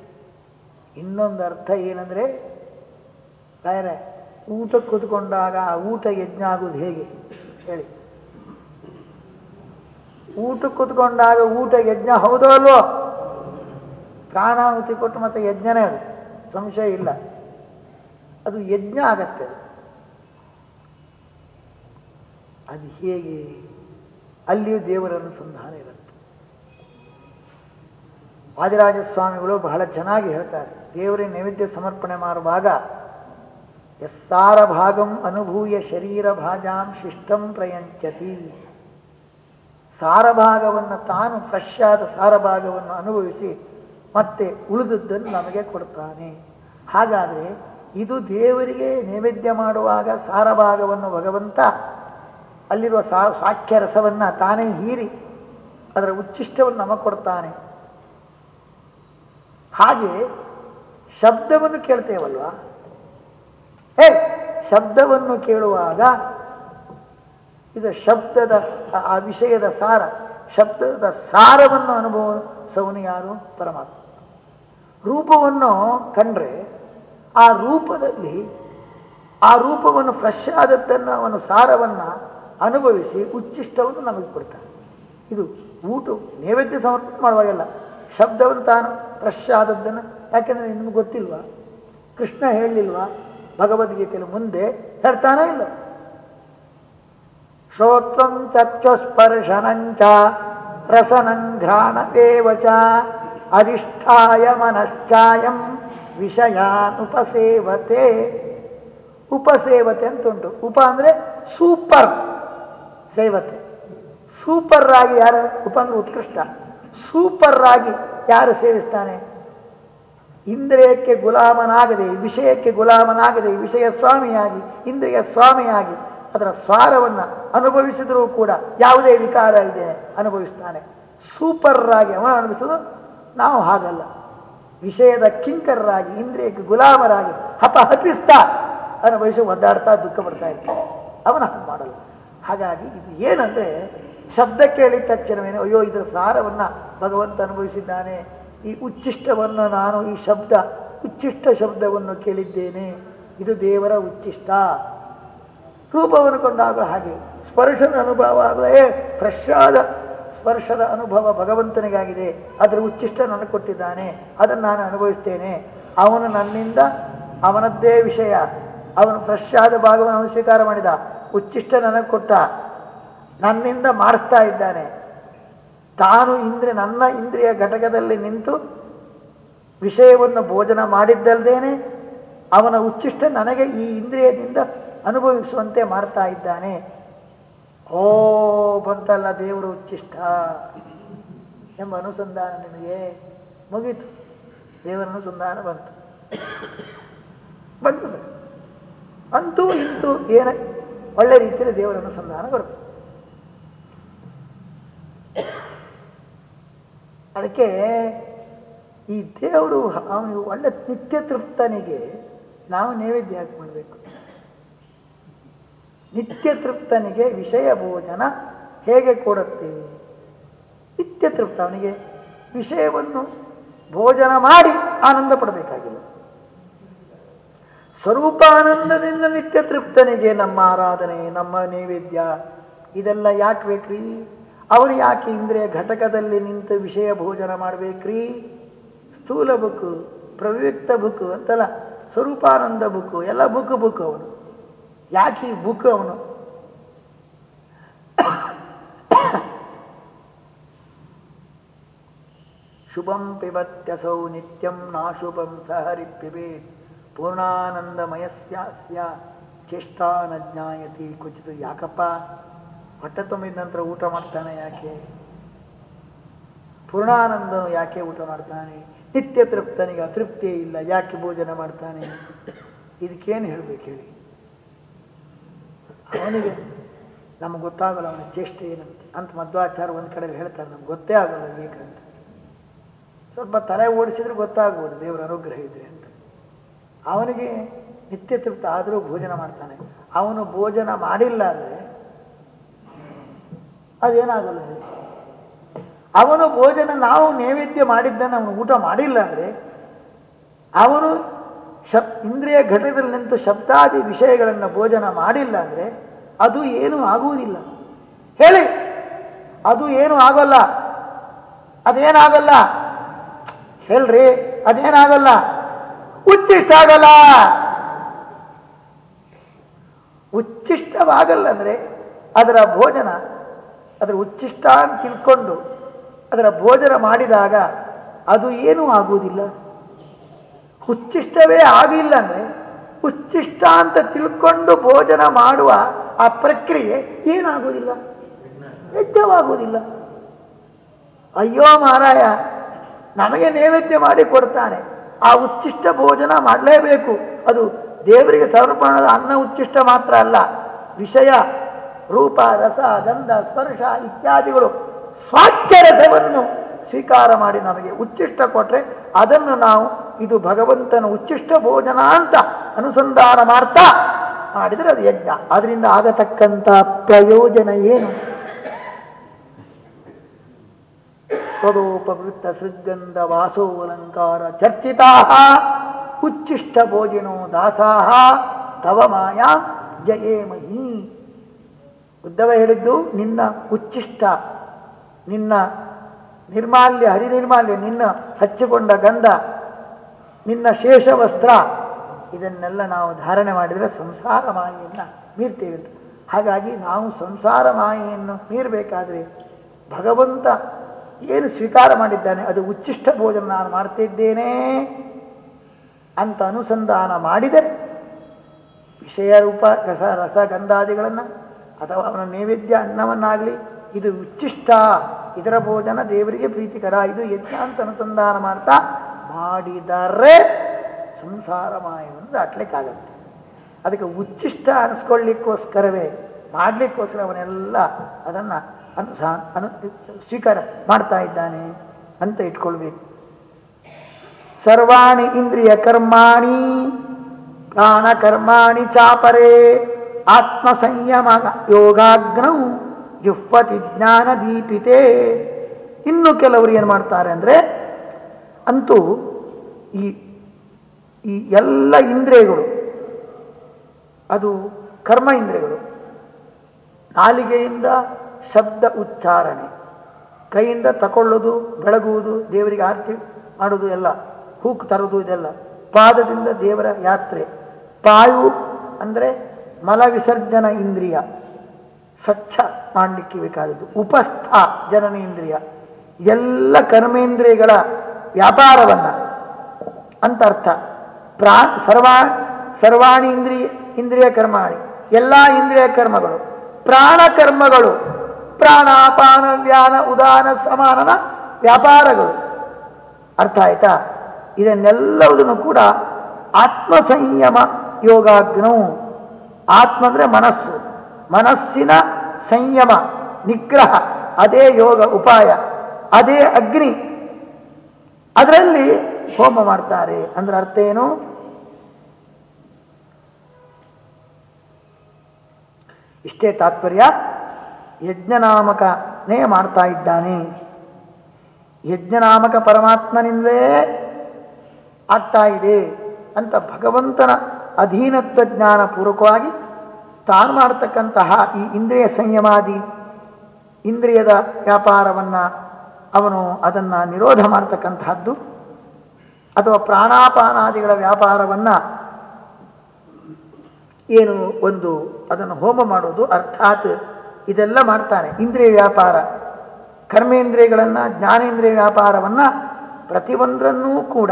ಇನ್ನೊಂದು ಅರ್ಥ ಏನಂದ್ರೆ ಬೇರೆ ಊಟಕ್ಕೆ ಕೂತ್ಕೊಂಡಾಗ ಊಟ ಯಜ್ಞ ಆಗೋದು ಹೇಗೆ? ಹೇಳಿ. ಊಟಕ್ಕೆ ಕೂತ್ಕೊಂಡಾಗ ಊಟ ಯಜ್ಞ ಹೌದೋ ಅಲ್ವೋ? ಪ್ರಾಣಾಹುತಿ ಕೊಟ್ಟು ಮತ್ತೆ ಯಜ್ಞನೇ ಅದು. ಸಂಶಯ ಇಲ್ಲ. ಅದು ಯಜ್ಞ ಆಗತ್ತೆ. ಅದು ಹೇಗೆ? ಅಲ್ಲಿಯೂ ದೇವರ ಅನುಸಂಧಾನ ಇರುತ್ತೆ. ವಾದಿರಾಜ ಸ್ವಾಮಿಗಳು ಬಹಳ ಚೆನ್ನಾಗಿ ಹೇಳ್ತಾರೆ. ದೇವರೇ ನೈವೇದ್ಯ ಸಮರ್ಪಣೆ ಮಾಡುವಾಗ ಯಸ್ಸಾರ ಭಾಗಂ ಅನುಭೂಯ ಶರೀರ ಭಾಜಾಂ ಶಿಷ್ಟಂ ಪ್ರಯಂಚತಿ ಸಾರಭಾಗವನ್ನು ತಾನು ಫ್ರೆಶ್ ಆದ ಸಾರಭಾಗವನ್ನು ಅನುಭವಿಸಿ ಮತ್ತೆ ಉಳಿದದ್ದನ್ನು ನಮಗೆ ಕೊಡ್ತಾನೆ. ಹಾಗಾದರೆ ಇದು ದೇವರಿಗೆ ನೈವೇದ್ಯ ಮಾಡುವಾಗ ಸಾರಭಾಗವನ್ನು ಭಗವಂತ ಅಲ್ಲಿರುವ ಸಾ ರಸವನ್ನು ತಾನೇ ಹೀರಿ ಅದರ ಉಚ್ಚಿಷ್ಟವನ್ನು ನಮಗೆ ಕೊಡ್ತಾನೆ. ಹಾಗೆ ಶಬ್ದವನ್ನು ಕೇಳ್ತೇವಲ್ವಾ? ಹೇ, ಶಬ್ದವನ್ನು ಕೇಳುವಾಗ ಇದು ಶಬ್ದದ ಆ- ವಿಷಯದ ಸಾರ, ಶಬ್ದದ ಸಾರವನ್ನು ಅನುಭವಿಸವನು ಯಾರು? ಪರಮಾತ್ಮ. ರೂಪವನ್ನು ಕಂಡ್ರೆ ಆ ರೂಪದಲ್ಲಿ ಆ ರೂಪವನ್ನು ಫ್ರೆಶ್ ಆದದ್ದನ್ನು ಅವನು ಸಾರವನ್ನು ಅನುಭವಿಸಿ ಉಚ್ಚಿಷ್ಟವನ್ನು ನಮಗೆ ಕೊಡ್ತಾನೆ. ಇದು ಊಟ, ನೈವೇದ್ಯ ಸಮರ್ಪಣೆ ಮಾಡುವಾಗೆಲ್ಲ ಶಬ್ದವನ್ನು ತಾನು ಫ್ರೆಶ್ ಆದದ್ದನ್ನು. ಯಾಕೆಂದರೆ ನಿಮ್ಗೆ ಗೊತ್ತಿಲ್ವಾ? ಕೃಷ್ಣ ಹೇಳಲಿಲ್ವಾ ಭಗವದ್ಗೀತೆಯಲ್ಲಿ ಮುಂದೆ ಹೇಳ್ತಾನೇ ಇಲ್ಲ. ಶ್ರೋತ್ರಂ ಚಕ್ಷುಸ್ಪರ್ಶನಂಚ ರಸನಂ ಘ್ರಾಣದೇವ ಚ, ಅಧಿಷ್ಠಾಯ ಮನಶ್ಚಾಯಂ ವಿಷಯಾನ್ ಉಪಸೇವತೆ ಉಪಸೇವತೆ ಅಂತ ಉಂಟು ಉಪ ಅಂದ್ರೆ ಸೂಪರ್ ಸೇವತೆ. ಸೂಪರ್ ಆಗಿ ಯಾರು, ಉಪ ಅಂದ್ರೆ ಉತ್ಕೃಷ್ಟ. ಸೂಪರ್ ಆಗಿ ಯಾರು ಸೇವಿಸ್ತಾನೆ? ಇಂದ್ರಿಯಕ್ಕೆ ಗುಲಾಮನಾಗದೆ ವಿಷಯಕ್ಕೆ ಗುಲಾಮನಾಗದೆ ವಿಷಯ ಸ್ವಾಮಿಯಾಗಿ, ಇಂದ್ರಿಯ ಸ್ವಾಮಿಯಾಗಿ ಅದರ ಸ್ವಾರವನ್ನ ಅನುಭವಿಸಿದರೂ ಕೂಡ ಯಾವುದೇ ವಿಕಾರ ಇದೆ ಅನುಭವಿಸ್ತಾನೆ. ಸೂಪರ್ ಆಗಿ ಅವನ ಅನುಭವಿಸೋದು ನಾವು ಹಾಗಲ್ಲ. ವಿಷಯದ ಕಿಂಕರರಾಗಿ, ಇಂದ್ರಿಯಕ್ಕೆ ಗುಲಾಮರಾಗಿ ಹಪ ಹಪಿಸ್ತಾ ಅನುಭವಿಸಿ ಒದ್ದಾಡ್ತಾ ದುಃಖ ಪಡ್ತಾ ಇರ್ತಾನೆ. ಅವನ ಮಾಡಲ್ಲ. ಹಾಗಾಗಿ ಇದು ಏನಂದ್ರೆ ಶಬ್ದ ಕೇಳಿದ ತಕ್ಷಣವೇನು, ಅಯ್ಯೋ, ಇದರ ಸಾರವನ್ನ ಭಗವಂತ ಅನುಭವಿಸಿದ್ದಾನೆ ಈ ಉಚ್ಚಿಷ್ಟವನ್ನು ನಾನು ಈ ಶಬ್ದ, ಉಚ್ಚಿಷ್ಟ ಶಬ್ದವನ್ನು ಕೇಳಿದ್ದೇನೆ. ಇದು ದೇವರ ಉಚ್ಚಿಷ್ಟ. ರೂಪವನ್ನು ಕೊಂಡಾಗ ಹಾಗೆ, ಸ್ಪರ್ಶದ ಅನುಭವ ಆಗಲೇ ಫ್ರೆಶ್ ಆದ ಸ್ಪರ್ಶದ ಅನುಭವ ಭಗವಂತನಿಗಾಗಿದೆ. ಅದರ ಉಚ್ಚಿಷ್ಟ ನನಗೆ ಕೊಟ್ಟಿದ್ದಾನೆ. ಅದನ್ನು ನಾನು ಅನುಭವಿಸ್ತೇನೆ. ಅವನು ನನ್ನಿಂದ, ಅವನದ್ದೇ ವಿಷಯ. ಅವನು ಫ್ರೆಶ್ ಆದ ಭಾಗವನ್ನು ಸ್ವೀಕಾರ ಮಾಡಿದ. ಉಚ್ಚಿಷ್ಟ ನನಗೆ ಕೊಟ್ಟ. ನನ್ನಿಂದ ಮಾಡಿಸ್ತಾ ಇದ್ದಾನೆ. ತಾನು ಇಂದ್ರಿಯ ನನ್ನ ಇಂದ್ರಿಯ ಘಟಕದಲ್ಲಿ ನಿಂತು ವಿಷಯವನ್ನು ಭೋಜನ ಮಾಡಿದ್ದಲ್ದೇನೆ ಅವನ ಉಚ್ಚಿಷ್ಟ ನನಗೆ ಈ ಇಂದ್ರಿಯದಿಂದ ಅನುಭವಿಸುವಂತೆ ಮಾಡ್ತಾ ಇದ್ದಾನೆ. ಓ ಬಂತಲ್ಲ ದೇವರು ಉಚ್ಚಿಷ್ಟ ಎಂಬ ಅನುಸಂಧಾನ ನಿಮಗೆ ಮುಗೀತು. ದೇವರ ಅನುಸಂಧಾನ ಬಂತು. ಬಂತು. ಅಂತೂ ಇಂತೂ ಏನ ಒಳ್ಳೆ ರೀತಿಯಲ್ಲಿ ದೇವರ ಅನುಸಂಧಾನ ಬರುತ್ತೆ. ಅದಕ್ಕೆ ಈ ದೇವರು ಅವನಿಗೆ ಒಳ್ಳೆ ನಿತ್ಯ ತೃಪ್ತನಿಗೆ ನಾವು ನೈವೇದ್ಯ ಹಾಕಿ ಮಾಡಬೇಕು ನಿತ್ಯ ತೃಪ್ತನಿಗೆ ವಿಷಯ ಭೋಜನ ಹೇಗೆ ಕೊಡುತ್ತೆ? ನಿತ್ಯ ತೃಪ್ತ ಅವನಿಗೆ ವಿಷಯವನ್ನು ಭೋಜನ ಮಾಡಿ ಆನಂದ ಪಡಬೇಕಾಗಿಲ್ಲ. ಸ್ವರೂಪಾನಂದದಿಂದ ನಿತ್ಯ ತೃಪ್ತನಿಗೆ ನಮ್ಮ ಆರಾಧನೆ, ನಮ್ಮ ನೈವೇದ್ಯ, ಇದೆಲ್ಲ ಯಾಕೆ ಬೇಕ್ರಿ? ಅವನು ಯಾಕೆ ಇಂದ್ರಿಯ ಘಟಕದಲ್ಲಿ ನಿಂತು ವಿಷಯ ಭೋಜನ ಮಾಡಬೇಕ್ರಿ? ಸ್ಥೂಲ ಬುಕ್ಕು, ಪ್ರವ್ಯಕ್ತ ಬುಕ್ಕು ಅಂತಲ್ಲ, ಸ್ವರೂಪಾನಂದ ಬುಕ್ಕು, ಎಲ್ಲ ಬುಕ್ ಬುಕ್ ಅವನು. ಯಾಕೆ ಬುಕ್ ಅವನು? ಶುಭಂ ಪಿಬತ್ಯಸೌ ನಿತ್ಯಂ ನಾಶುಭಂ ಸಹರಿ ಪಿಬೇ ಪೂರ್ಣಾನಂದಮಯಸ್ಯಾಸ್ಯ ಚೇಷ್ಟಾನ ಜ್ಞಾಯತಿ ಕುಚಿತು ಯಾಕಪ್ಪ? ಹೊಟ್ಟೆ ತುಂಬಿದ ನಂತರ ಊಟ ಮಾಡ್ತಾನೆ ಯಾಕೆ? ಪೂರ್ಣಾನಂದನು ಯಾಕೆ ಊಟ ಮಾಡ್ತಾನೆ? ನಿತ್ಯ ತೃಪ್ತನಿಗೆ ಅತೃಪ್ತಿ ಇಲ್ಲ, ಯಾಕೆ ಭೋಜನ ಮಾಡ್ತಾನೆ? ಇದಕ್ಕೇನು ಹೇಳ್ಬೇಕು ಹೇಳಿ? ಅವನಿಗೆ ನಮಗೆ ಗೊತ್ತಾಗಲ್ಲ, ಅವನ ಚೇಷ್ಟೆ ಏನಂತ. ಅಂತ ಮಧ್ವಾಚಾರ ಒಂದು ಕಡೆ ಹೇಳ್ತಾರೆ, ನಮ್ಗೆ ಗೊತ್ತೇ ಆಗಲ್ಲ ಏಕಂತ ಸ್ವಲ್ಪ ತಲೆ ಓಡಿಸಿದ್ರೆ ಗೊತ್ತಾಗ್ಬೋದು, ದೇವರ ಅನುಗ್ರಹ ಇದ್ರೆ ಅಂತ. ಅವನಿಗೆ ನಿತ್ಯ ತೃಪ್ತ ಆದರೂ ಭೋಜನ ಮಾಡ್ತಾನೆ. ಅವನು ಭೋಜನ ಮಾಡಿಲ್ಲ ಅಂದ್ರೆ ಅದೇನಾಗಲ್ಲ ಹೇಳಿ. ಅವನು ಭೋಜನ ನಾವು ನೈವೇದ್ಯ ಮಾಡಿದ್ದನ್ನು ಅವನು ಊಟ ಮಾಡಿಲ್ಲ ಅಂದರೆ, ಅವನು ಶಬ್, ಇಂದ್ರಿಯ ಘಟಕದಲ್ಲಿ ನಿಂತು ಶಬ್ದಾದಿ ವಿಷಯಗಳನ್ನು ಭೋಜನ ಮಾಡಿಲ್ಲ ಅಂದರೆ, ಅದು ಏನೂ ಆಗುವುದಿಲ್ಲ. ಹೇಳಿ, ಅದು ಏನೂ ಆಗಲ್ಲ. ಅದೇನಾಗಲ್ಲ? ಹೇಳ್ರಿ, ಅದೇನಾಗಲ್ಲ? ಉಚ್ಚಿಷ್ಟ ಆಗಲ್ಲ ಉಚ್ಚಿಷ್ಟವಾಗಲ್ಲ ಅಂದ್ರೆ, ಅದರ ಭೋಜನ ಅದರ ಉಚ್ಚಿಷ್ಟ ಅಂತ ತಿಳ್ಕೊಂಡು ಅದರ ಭೋಜನ ಮಾಡಿದಾಗ ಅದು ಏನೂ ಆಗುವುದಿಲ್ಲ. ಉಚ್ಚಿಷ್ಟವೇ ಆಗಿಲ್ಲ ಅಂದರೆ ಉಚ್ಚಿಷ್ಟ ಅಂತ ತಿಳ್ಕೊಂಡು ಭೋಜನ ಮಾಡುವ ಆ ಪ್ರಕ್ರಿಯೆ ಏನಾಗುವುದಿಲ್ಲ? ವೆಚ್ಚವಾಗುವುದಿಲ್ಲ ಅಯ್ಯೋ ಮಾರಾಯ ನಮಗೆ ನೈವೇದ್ಯ ಮಾಡಿ ಕೊಡ್ತಾನೆ. ಆ ಉಚ್ಚಿಷ್ಟ ಭೋಜನ ಮಾಡಲೇಬೇಕು. ಅದು ದೇವರಿಗೆ ಸಮರ್ಪಣದ ಅನ್ನ ಉಚ್ಚಿಷ್ಟ ಮಾತ್ರ ಅಲ್ಲ, ವಿಷಯ ರೂಪ, ರಸ, ಗಂಧ, ಸ್ಪರ್ಶ ಇತ್ಯಾದಿಗಳು ಸ್ವಾಕ್ಯರಸವನ್ನು ಸ್ವೀಕಾರ ಮಾಡಿ ನಮಗೆ ಉಚ್ಚಿಷ್ಟ ಕೊಟ್ಟರೆ ಅದನ್ನು ನಾವು ಇದು ಭಗವಂತನ ಉಚ್ಚಿಷ್ಟ ಭೋಜನ ಅಂತ ಅನುಸಂಧಾನ ಮಾಡ್ತಾ ಮಾಡಿದರೆ ಅದು ಯಜ್ಞ. ಅದರಿಂದ ಆಗತಕ್ಕಂಥ ಪ್ರಯೋಜನ ಏನು? ಸ್ವರೂಪವೃತ್ತ ವಾಸೋ ಅಲಂಕಾರ ಚರ್ಚಿತಾ ಉಚ್ಚಿಷ್ಟ ಭೋಜನೋ ದಾಸಾಹ, ತವ ಮಾಯಾ ಜಯೇಮಹಿ ಉದ್ದವ ಹೇಳಿದ್ದು, ನಿನ್ನ ಉಚ್ಚಿಷ್ಟ, ನಿನ್ನ ನಿರ್ಮಾಲ್ಯ, ಹರಿನಿರ್ಮಾಲ್ಯ, ನಿನ್ನ ಹಚ್ಚಿಕೊಂಡ ಗಂಧ, ನಿನ್ನ ಶೇಷ ವಸ್ತ್ರ ಇದನ್ನೆಲ್ಲ ನಾವು ಧಾರಣೆ ಮಾಡಿದರೆ ಸಂಸಾರ ಮಾಯೆಯನ್ನು ಮೀರ್ತೇವೆ ಹಾಗಾಗಿ ನಾವು ಸಂಸಾರ ಮಾಯೆಯನ್ನು ಮೀರಬೇಕಾದ್ರೆ ಭಗವಂತ ಏನು ಸ್ವೀಕಾರ ಮಾಡಿದ್ದಾನೆ, ಅದು ಉಚ್ಚಿಷ್ಟ ಭೋಜನ ನಾನು ಮಾಡ್ತಿದ್ದೇನೆ ಅಂತ ಅನುಸಂಧಾನ ಮಾಡಿದರೆ, ವಿಷಯ ರೂಪ, ರಸ ರಸ, ಗಂಧಾದಿಗಳನ್ನು ಅಥವಾ ಅವನ ನೈವೇದ್ಯ ಅನ್ನವನ್ನಾಗಲಿ, ಇದು ಉಚ್ಚಿಷ್ಟ ಇದರ ಭೋಜನ ದೇವರಿಗೆ ಪ್ರೀತಿಕರ. ಇದು ಯಜ್ಞ ಅಂತ ಅನುಸಂಧಾನ ಮಾಡ್ತಾ ಮಾಡಿದರೆ ಸಂಸಾರ ಮಾಯವನ್ನು ದಾಟ್ಲಿಕ್ಕಾಗತ್ತೆ. ಅದಕ್ಕೆ ಉಚ್ಚಿಷ್ಟ ಅನಿಸ್ಕೊಳ್ಳಿಕ್ಕೋಸ್ಕರವೇ, ಮಾಡಲಿಕ್ಕೋಸ್ಕರ ಅವನೆಲ್ಲ ಅದನ್ನ ಅನುಸಾ, ಅನು, ಸ್ವೀಕಾರ ಮಾಡ್ತಾ ಇದ್ದಾನೆ ಅಂತ ಇಟ್ಕೊಳ್ಬೇಕು. ಸರ್ವಾಣಿ ಇಂದ್ರಿಯ ಕರ್ಮಾಣಿ ಪ್ರಾಣ ಕರ್ಮಾಣಿ ಚಾಪರೇ. ಆತ್ಮ ಸಂಯಮ ಯೋಗಾಗ್ನೌ ಜುಹ್ವತಿ ಜ್ಞಾನ ದೀಪಿತೆ. ಇನ್ನು ಕೆಲವರು ಏನು ಮಾಡ್ತಾರೆ ಅಂದರೆ, ಅಂತೂ ಈ ಈ ಎಲ್ಲ ಇಂದ್ರಿಯಗಳು, ಅದು ಕರ್ಮ ಇಂದ್ರಿಯಗಳು, ನಾಲಿಗೆಯಿಂದ ಶಬ್ದ ಉಚ್ಚಾರಣೆ, ಕೈಯಿಂದ ತಕೊಳ್ಳೋದು, ಬೆಳಗುವುದು, ದೇವರಿಗೆ ಆರತಿ ಮಾಡೋದು ಎಲ್ಲ, ಹೂಕ್ ತರೋದು ಇದೆಲ್ಲ, ಪಾದದಿಂದ ದೇವರ ಯಾತ್ರೆ ಪಾಯು ಅಂದರೆ ಮಲ ವಿಸರ್ಜನ ಇಂದ್ರಿಯ ಸ್ವಚ್ಛ ಮಾಡಲಿಕ್ಕೆ ಬೇಕಾದದ್ದು. ಉಪಸ್ಥ ಜನನೇಂದ್ರಿಯ ಎಲ್ಲ ಕರ್ಮೇಂದ್ರಿಯಗಳ ವ್ಯಾಪಾರವನ್ನ. ಅಂತ ಅರ್ಥ. ಪ್ರಾ, ಸರ್ವಾ, ಸರ್ವಾಣಿ ಇಂದ್ರಿಯ ಇಂದ್ರಿಯ ಕರ್ಮಾಣಿ. ಎಲ್ಲ ಇಂದ್ರಿಯ ಕರ್ಮಗಳು. ಪ್ರಾಣ ಕರ್ಮಗಳು. ಪ್ರಾಣಾಪಾನ, ವ್ಯಾನ, ಉದಾನ, ಸಮಾನನ ವ್ಯಾಪಾರಗಳು. ಅರ್ಥ ಆಯ್ತಾ? ಇದನ್ನೆಲ್ಲವುದನ್ನು ಕೂಡ ಆತ್ಮ ಸಂಯಮ ಯೋಗಾಗ್ನವು. ಆತ್ಮ ಅಂದ್ರೆ ಮನಸ್ಸು. ಮನಸ್ಸಿನ ಸಂಯಮ, ನಿಗ್ರಹ, ಅದೇ ಯೋಗ ಉಪಾಯ, ಅದೇ ಅಗ್ನಿ. ಅದರಲ್ಲಿ ಹೋಮ ಮಾಡ್ತಾರೆ. ಅಂದ್ರೆ ಅರ್ಥ ಏನು? ಇಷ್ಟೇ ತಾತ್ಪರ್ಯ. ಯಜ್ಞನಾಮಕನೇ ಮಾಡ್ತಾ ಇದ್ದಾನೆ. ಯಜ್ಞನಾಮಕ ಪರಮಾತ್ಮನಿಂದಲೇ ಆಗ್ತಾ ಇದೆ ಅಂತ ಭಗವಂತನ ಅಧೀನತ್ವ ಜ್ಞಾನ ಪೂರ್ವಕವಾಗಿ ತಾನು ಮಾಡತಕ್ಕಂತಹ ಈ ಇಂದ್ರಿಯ ಸಂಯಮಾದಿ ಇಂದ್ರಿಯದ ವ್ಯಾಪಾರವನ್ನ ಅವನು ಅದನ್ನ ನಿರೋಧ ಮಾಡತಕ್ಕಂತಹದ್ದು ಅಥವಾ ಪ್ರಾಣಾಪಾನಾದಿಗಳ ವ್ಯಾಪಾರವನ್ನ ಏನು ಒಂದು ಅದನ್ನು ಹೋಮ ಮಾಡೋದು ಅರ್ಥಾತ್ ಇದೆಲ್ಲ ಮಾಡ್ತಾನೆ ಇಂದ್ರಿಯ ವ್ಯಾಪಾರ, ಕರ್ಮೇಂದ್ರಿಯಗಳನ್ನು, ಜ್ಞಾನೇಂದ್ರಿಯ ವ್ಯಾಪಾರವನ್ನ ಪ್ರತಿಯೊಂದರನ್ನೂ ಕೂಡ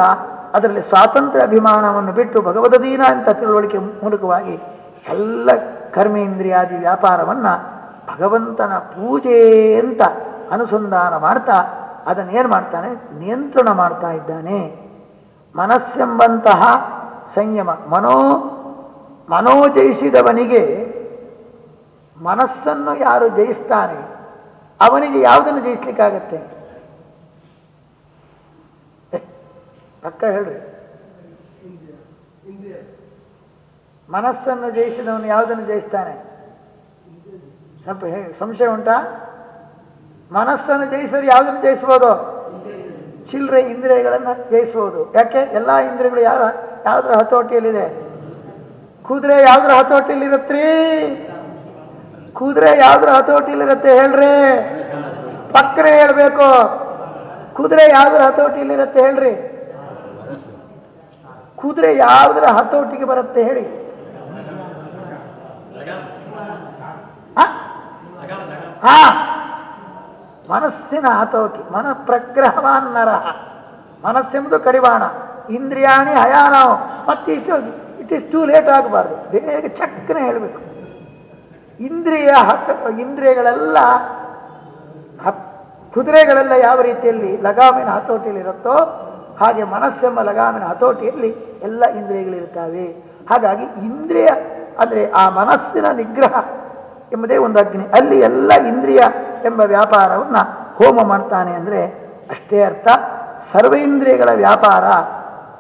ಅದರಲ್ಲಿ ಸ್ವಾತಂತ್ರ್ಯ ಅಭಿಮಾನವನ್ನು ಬಿಟ್ಟು ಭಗವದೀನ ಅಂತ ತಿಳುವಳಿಕೆ ಮೂಲಕವಾಗಿ ಎಲ್ಲ ಕರ್ಮೇಂದ್ರಿಯಾದಿ ವ್ಯಾಪಾರವನ್ನ ಭಗವಂತನ ಪೂಜೆ ಅಂತ ಅನುಸಂಧಾನ ಮಾಡ್ತಾ ಅದನ್ನೇನು ಮಾಡ್ತಾನೆ? ನಿಯಂತ್ರಣ ಮಾಡ್ತಾ ಇದ್ದಾನೆ. ಮನಸ್ಸೆಂಬಂತಹ ಸಂಯಮ, ಮನೋ ಮನೋ ಜಯಿಸಿದವನಿಗೆ ಮನಸ್ಸನ್ನು ಯಾರು ಜಯಿಸ್ತಾನೆ ಅವನಿಗೆ ಯಾವುದನ್ನು ಜಯಿಸ್ಲಿಕ್ಕಾಗತ್ತೆ? ಪಕ್ಕ ಹೇಳ್ರಿ. ಮನಸ್ಸನ್ನು ಜಯಿಸಿದವನು ಯಾವುದನ್ನು ಜಯಿಸ್ತಾನೆ? ಸ್ವಲ್ಪ ಸಂಶಯ ಉಂಟಾ? ಮನಸ್ಸನ್ನು ಜಯಿಸಿದ್ರೆ ಯಾವುದನ್ನು ಜಯಿಸ್ಬೋದು? ಚಿಲ್ಲರೆ ಇಂದ್ರಿಯಗಳನ್ನು ಜಯಿಸ್ಬೋದು. ಯಾಕೆ? ಎಲ್ಲ ಇಂದ್ರಿಯಗಳು ಯಾರ, ಯಾವ್ದ್ರ ಹತೋಟಿಯಲ್ಲಿದೆ? ಕುದುರೆ ಯಾವ್ದ್ರ ಹತೋಟಿಯಲ್ಲಿರತ್ರಿ? ಕುದುರೆ ಯಾವ್ದ್ರ ಹತೋಟಿಯಲ್ಲಿರುತ್ತೆ ಹೇಳ್ರಿ? ಪಕ್ಕನೆ ಹೇಳ್ಬೇಕು. ಕುದುರೆ ಯಾವ್ದ್ರ ಹತೋಟಿಯಲ್ಲಿರುತ್ತೆ ಹೇಳ್ರಿ? ಕುದುರೆ ಯಾವ್ದ್ರ ಹತೋಟಿಗೆ ಬರುತ್ತೆ ಹೇಳಿ? ಹ? ಮನಸ್ಸಿನ ಹತೋಟಿ ಮನ ಪ್ರಗ್ರಹವಾನ್ ನರ. ಮನಸ್ಸೆಂಬುದು ಕಡಿವಾಣ. ಇಂದ್ರಿಯಾಣಿ ಹಯಾನಾವು ಮತ್ತೆ ಇಷ್ಟು ಇಟ್ ಇಸ್ ಟೂ ಲೇಟ್ ಆಗಬಾರ್ದು. ಬೇಗ ಚಕ್ಕನೆ ಹೇಳಬೇಕು. ಇಂದ್ರಿಯ ಹತ, ಇಂದ್ರಿಯಗಳೆಲ್ಲ ಕುದುರೆಗಳೆಲ್ಲ ಯಾವ ರೀತಿಯಲ್ಲಿ ಲಗಾಮಿನ ಹತೋಟಿಯಲ್ಲಿರುತ್ತೋ ಹಾಗೆ ಮನಸ್ಸೆಂಬ ಲಗಾಮಿನ ಹತೋಟಿಯಲ್ಲಿ ಎಲ್ಲ ಇಂದ್ರಿಯಗಳಿರ್ತಾವೆ. ಹಾಗಾಗಿ ಇಂದ್ರಿಯ ಅಂದರೆ ಆ ಮನಸ್ಸಿನ ನಿಗ್ರಹ ಎಂಬುದೇ ಒಂದು ಅಗ್ನಿ. ಅಲ್ಲಿ ಎಲ್ಲ ಇಂದ್ರಿಯ ಎಂಬ ವ್ಯಾಪಾರವನ್ನು ಹೋಮ ಮಾಡ್ತಾನೆ ಅಂದರೆ ಅಷ್ಟೇ ಅರ್ಥ. ಸರ್ವೇಂದ್ರಿಯಗಳ ವ್ಯಾಪಾರ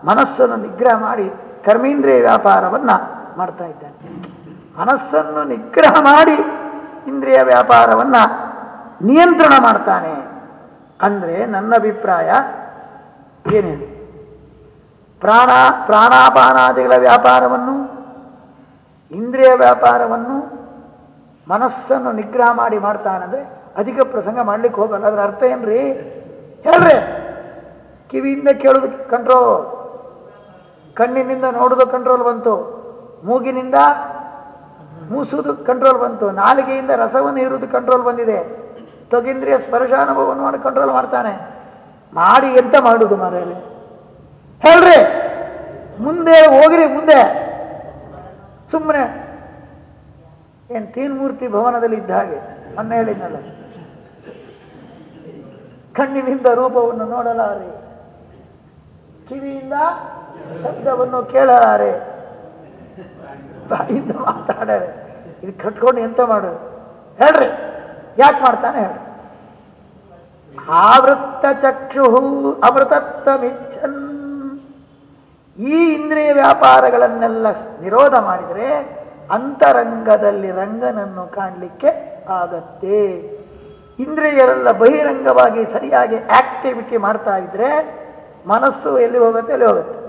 ಮನಸ್ಸನ್ನು ನಿಗ್ರಹ ಮಾಡಿ ಕರ್ಮೇಂದ್ರಿಯ ವ್ಯಾಪಾರವನ್ನು ಮಾಡ್ತಾ ಇದ್ದಾನೆ. ಮನಸ್ಸನ್ನು ನಿಗ್ರಹ ಮಾಡಿ ಇಂದ್ರಿಯ ವ್ಯಾಪಾರವನ್ನು ನಿಯಂತ್ರಣ ಮಾಡ್ತಾನೆ. ಅಂದರೆ ನನ್ನ ಅಭಿಪ್ರಾಯ ಏನೇನು ಪ್ರಾಣ, ಪ್ರಾಣಾಪಾನಾದಿಗಳ ವ್ಯಾಪಾರವನ್ನು, ಇಂದ್ರಿಯ ವ್ಯಾಪಾರವನ್ನು ಮನಸ್ಸನ್ನು ನಿಗ್ರಹ ಮಾಡಿ ಮಾಡ್ತಾನಂದ್ರೆ ಅಧಿಕ ಪ್ರಸಂಗ ಮಾಡ್ಲಿಕ್ಕೆ ಹೋಗಲ್ಲ. ಅದರ ಅರ್ಥ ಏನ್ರಿ? ಹೇಳ್ರಿ. ಕಿವಿಯಿಂದ ಕೇಳೋದು ಕಂಟ್ರೋಲ್ ಕಣ್ಣಿನಿಂದ ನೋಡೋದು ಕಂಟ್ರೋಲ್ ಬಂತು. ಮೂಗಿನಿಂದ ಮೂಸುವುದು ಕಂಟ್ರೋಲ್ ಬಂತು. ನಾಲಿಗೆಯಿಂದ ರಸವನ್ನು ಇರುವುದು ಕಂಟ್ರೋಲ್ ಬಂದಿದೆ. ತೊಗಿಂದ್ರಿಯ ಸ್ಪರ್ಶಾನುಭವವನ್ನು ಕಂಟ್ರೋಲ್ ಮಾಡ್ತಾನೆ. ಮಾಡಿ ಎಂತ ಮಾಡುದು ಮಾರಲ್ಲಿ ಹೇಳ್ರಿ. ಮುಂದೆ ಹೋಗ್ರಿ, ಮುಂದೆ. ಸುಮ್ಮನೆ ಏನ್ ತೀನ್ಮೂರ್ತಿ ಭವನದಲ್ಲಿ ಇದ್ದ ಹಾಗೆ? ಅನ್ನ ಹೇಳಿದ್ನಲ್ಲ. ಕಣ್ಣಿನಿಂದ ರೂಪವನ್ನು ನೋಡಲಾರೆ. ಕಿವಿಯಿಂದ ಶಬ್ದವನ್ನು ಕೇಳಲಾರೆ. ಬಾಯಿಂದ ಮಾತಾಡ ಇದು ಕಟ್ಕೊಂಡು ಎಂತ ಮಾಡೋದು? ಹೇಳ್ರಿ. ಯಾಕೆ ಮಾಡ್ತಾನೆ ಹೇಳ್ರಿ. ಆವೃತ್ತ ಚಕ್ಷು ಮಿಚ್ಚನ್ ಈ ಇಂದ್ರಿಯ ವ್ಯಾಪಾರಗಳನ್ನೆಲ್ಲ ನಿರೋಧ ಮಾಡಿದರೆ ಅಂತರಂಗದಲ್ಲಿ ರಂಗನನ್ನು ಕಾಣಲಿಕ್ಕೆ ಆಗತ್ತೆ. ಇಂದ್ರಿಯರೆಲ್ಲ ಬಹಿರಂಗವಾಗಿ ಸರಿಯಾಗಿ ಆಕ್ಟಿವಿಟಿ ಮಾಡ್ತಾ ಇದ್ರೆ ಮನಸ್ಸು ಎಲ್ಲಿ ಹೋಗುತ್ತೆ ಎಲ್ಲಿ ಹೋಗುತ್ತೆ.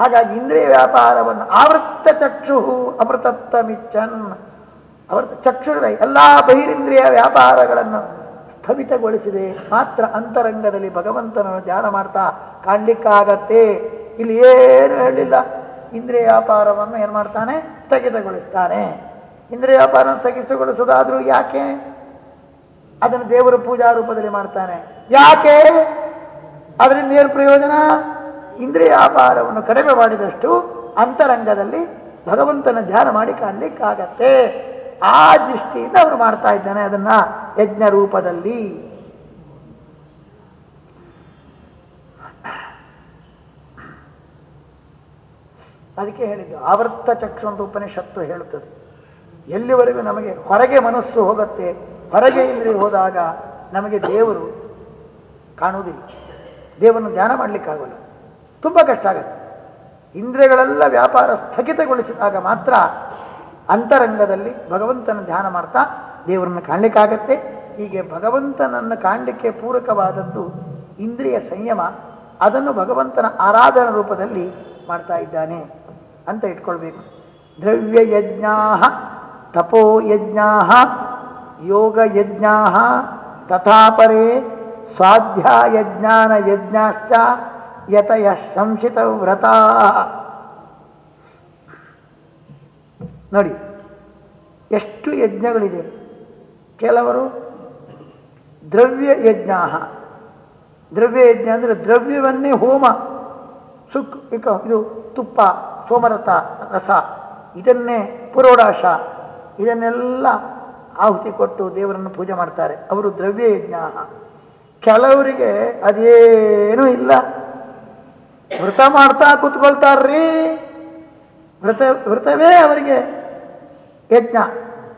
ಹಾಗಾಗಿ ಇಂದ್ರಿಯ ವ್ಯಾಪಾರವನ್ನು ಆವೃತ್ತ ಚಕ್ಷು ಅಮೃತತ್ವಮಿಚ್ಚನ್ ಅವೃತ್ತ ಚಕ್ಷುರ ಎಲ್ಲ ಬಹಿರಿಂದ್ರಿಯ ವ್ಯಾಪಾರಗಳನ್ನು ಸ್ಥಗಿತಗೊಳಿಸಿದೆ. ಮಾತ್ರ ಅಂತರಂಗದಲ್ಲಿ ಭಗವಂತನನ್ನು ಧ್ಯಾನ ಮಾಡ್ತಾ ಕಾಣಲಿಕ್ಕಾಗತ್ತೆ. ಇಲ್ಲಿ ಏನು ಹೇಳಲಿಲ್ಲ. ಇಂದ್ರಿಯ ವ್ಯಾಪಾರವನ್ನು ಏನು ಮಾಡ್ತಾನೆ? ಸ್ಥಗಿತಗೊಳಿಸ್ತಾನೆ. ಇಂದ್ರಿಯ ವ್ಯಾಪಾರ ಸ್ಥಗಿತಗೊಳಿಸೋದಾದ್ರೂ ಯಾಕೆ? ಅದನ್ನು ದೇವರ ಪೂಜಾ ರೂಪದಲ್ಲಿ ಮಾಡ್ತಾನೆ. ಯಾಕೆ? ಅದರಿಂದ ಏನು ಪ್ರಯೋಜನ? ಇಂದ್ರಿಯ ವ್ಯಾಪಾರವನ್ನು ಕಡಿಮೆ ಮಾಡಿದಷ್ಟು ಅಂತರಂಗದಲ್ಲಿ ಭಗವಂತನ ಧ್ಯಾನ ಮಾಡಿ ಕಾಣ್ಲಿಕ್ಕಾಗತ್ತೆ. ಆ ದೃಷ್ಟಿಯಿಂದ ಅವರು ಮಾಡ್ತಾ ಇದ್ದಾನೆ ಅದನ್ನ ಯಜ್ಞ ರೂಪದಲ್ಲಿ. ಅದಕ್ಕೆ ಹೇಳಿದ್ದು, ಆವೃತ್ತ ಚಕ್ಷು ಅಂತ ಉಪನಿಷತ್ತು ಹೇಳುತ್ತದೆ. ಎಲ್ಲಿವರೆಗೂ ನಮಗೆ ಹೊರಗೆ ಮನಸ್ಸು ಹೋಗುತ್ತೆ, ಹೊರಗೆ ಇಲ್ಲಿ ಹೋದಾಗ ನಮಗೆ ದೇವರು ಕಾಣುವುದಿಲ್ಲ. ದೇವರನ್ನು ಧ್ಯಾನ ಮಾಡಲಿಕ್ಕಾಗಲ್ಲ. ತುಂಬ ಕಷ್ಟ ಆಗುತ್ತೆ. ಇಂದ್ರಿಯಗಳೆಲ್ಲ ವ್ಯಾಪಾರ ಸ್ಥಗಿತಗೊಳಿಸಿದಾಗ ಮಾತ್ರ ಅಂತರಂಗದಲ್ಲಿ ಭಗವಂತನ ಧ್ಯಾನ ಮಾಡ್ತಾ ದೇವರನ್ನು ಕಾಣಲಿಕ್ಕಾಗತ್ತೆ. ಹೀಗೆ ಭಗವಂತನನ್ನು ಕಾಣಲಿಕ್ಕೆ ಪೂರಕವಾದದ್ದು ಇಂದ್ರಿಯ ಸಂಯಮ. ಅದನ್ನು ಭಗವಂತನ ಆರಾಧನ ರೂಪದಲ್ಲಿ ಮಾಡ್ತಾ ಇದ್ದಾನೆ ಅಂತ ಇಟ್ಕೊಳ್ಬೇಕು. ದ್ರವ್ಯ ಯಜ್ಞಾ ತಪೋ ಯಜ್ಞಾ ಯೋಗ ಯಜ್ಞಾ ತಥಾಪರೇ ಸ್ವಾಧ್ಯಾಯ ಜ್ಞಾನ ಯಜ್ಞಾಶ್ಚ ಯತಯ ಸಂಶಿತ ವ್ರತ ನೋಡಿ, ಎಷ್ಟು ಯಜ್ಞಗಳಿದೆ. ಕೆಲವರು ದ್ರವ್ಯ ಯಜ್ಞ ದ್ರವ್ಯ ಯಜ್ಞ ಅಂದರೆ ದ್ರವ್ಯವನ್ನೇ ಹೋಮ. ಸುಕ್ ಇದು ತುಪ್ಪ, ಸೋಮರಥ, ರಸ, ಇದನ್ನೇ ಪುರೋಡಾಶ. ಇದನ್ನೆಲ್ಲ ಆಹುತಿ ಕೊಟ್ಟು ದೇವರನ್ನು ಪೂಜೆ ಮಾಡ್ತಾರೆ. ಅವರು ದ್ರವ್ಯ ಯಜ್ಞ ಕೆಲವರಿಗೆ ಅದೇನೂ ಇಲ್ಲ. ವ್ರತ ಮಾಡ್ತಾ ಕೂತ್ಕೊಳ್ತಾರ್ರೀ. ವ್ರತ ವ್ರತವೇ ಅವರಿಗೆ. ಯಜ್ಞ,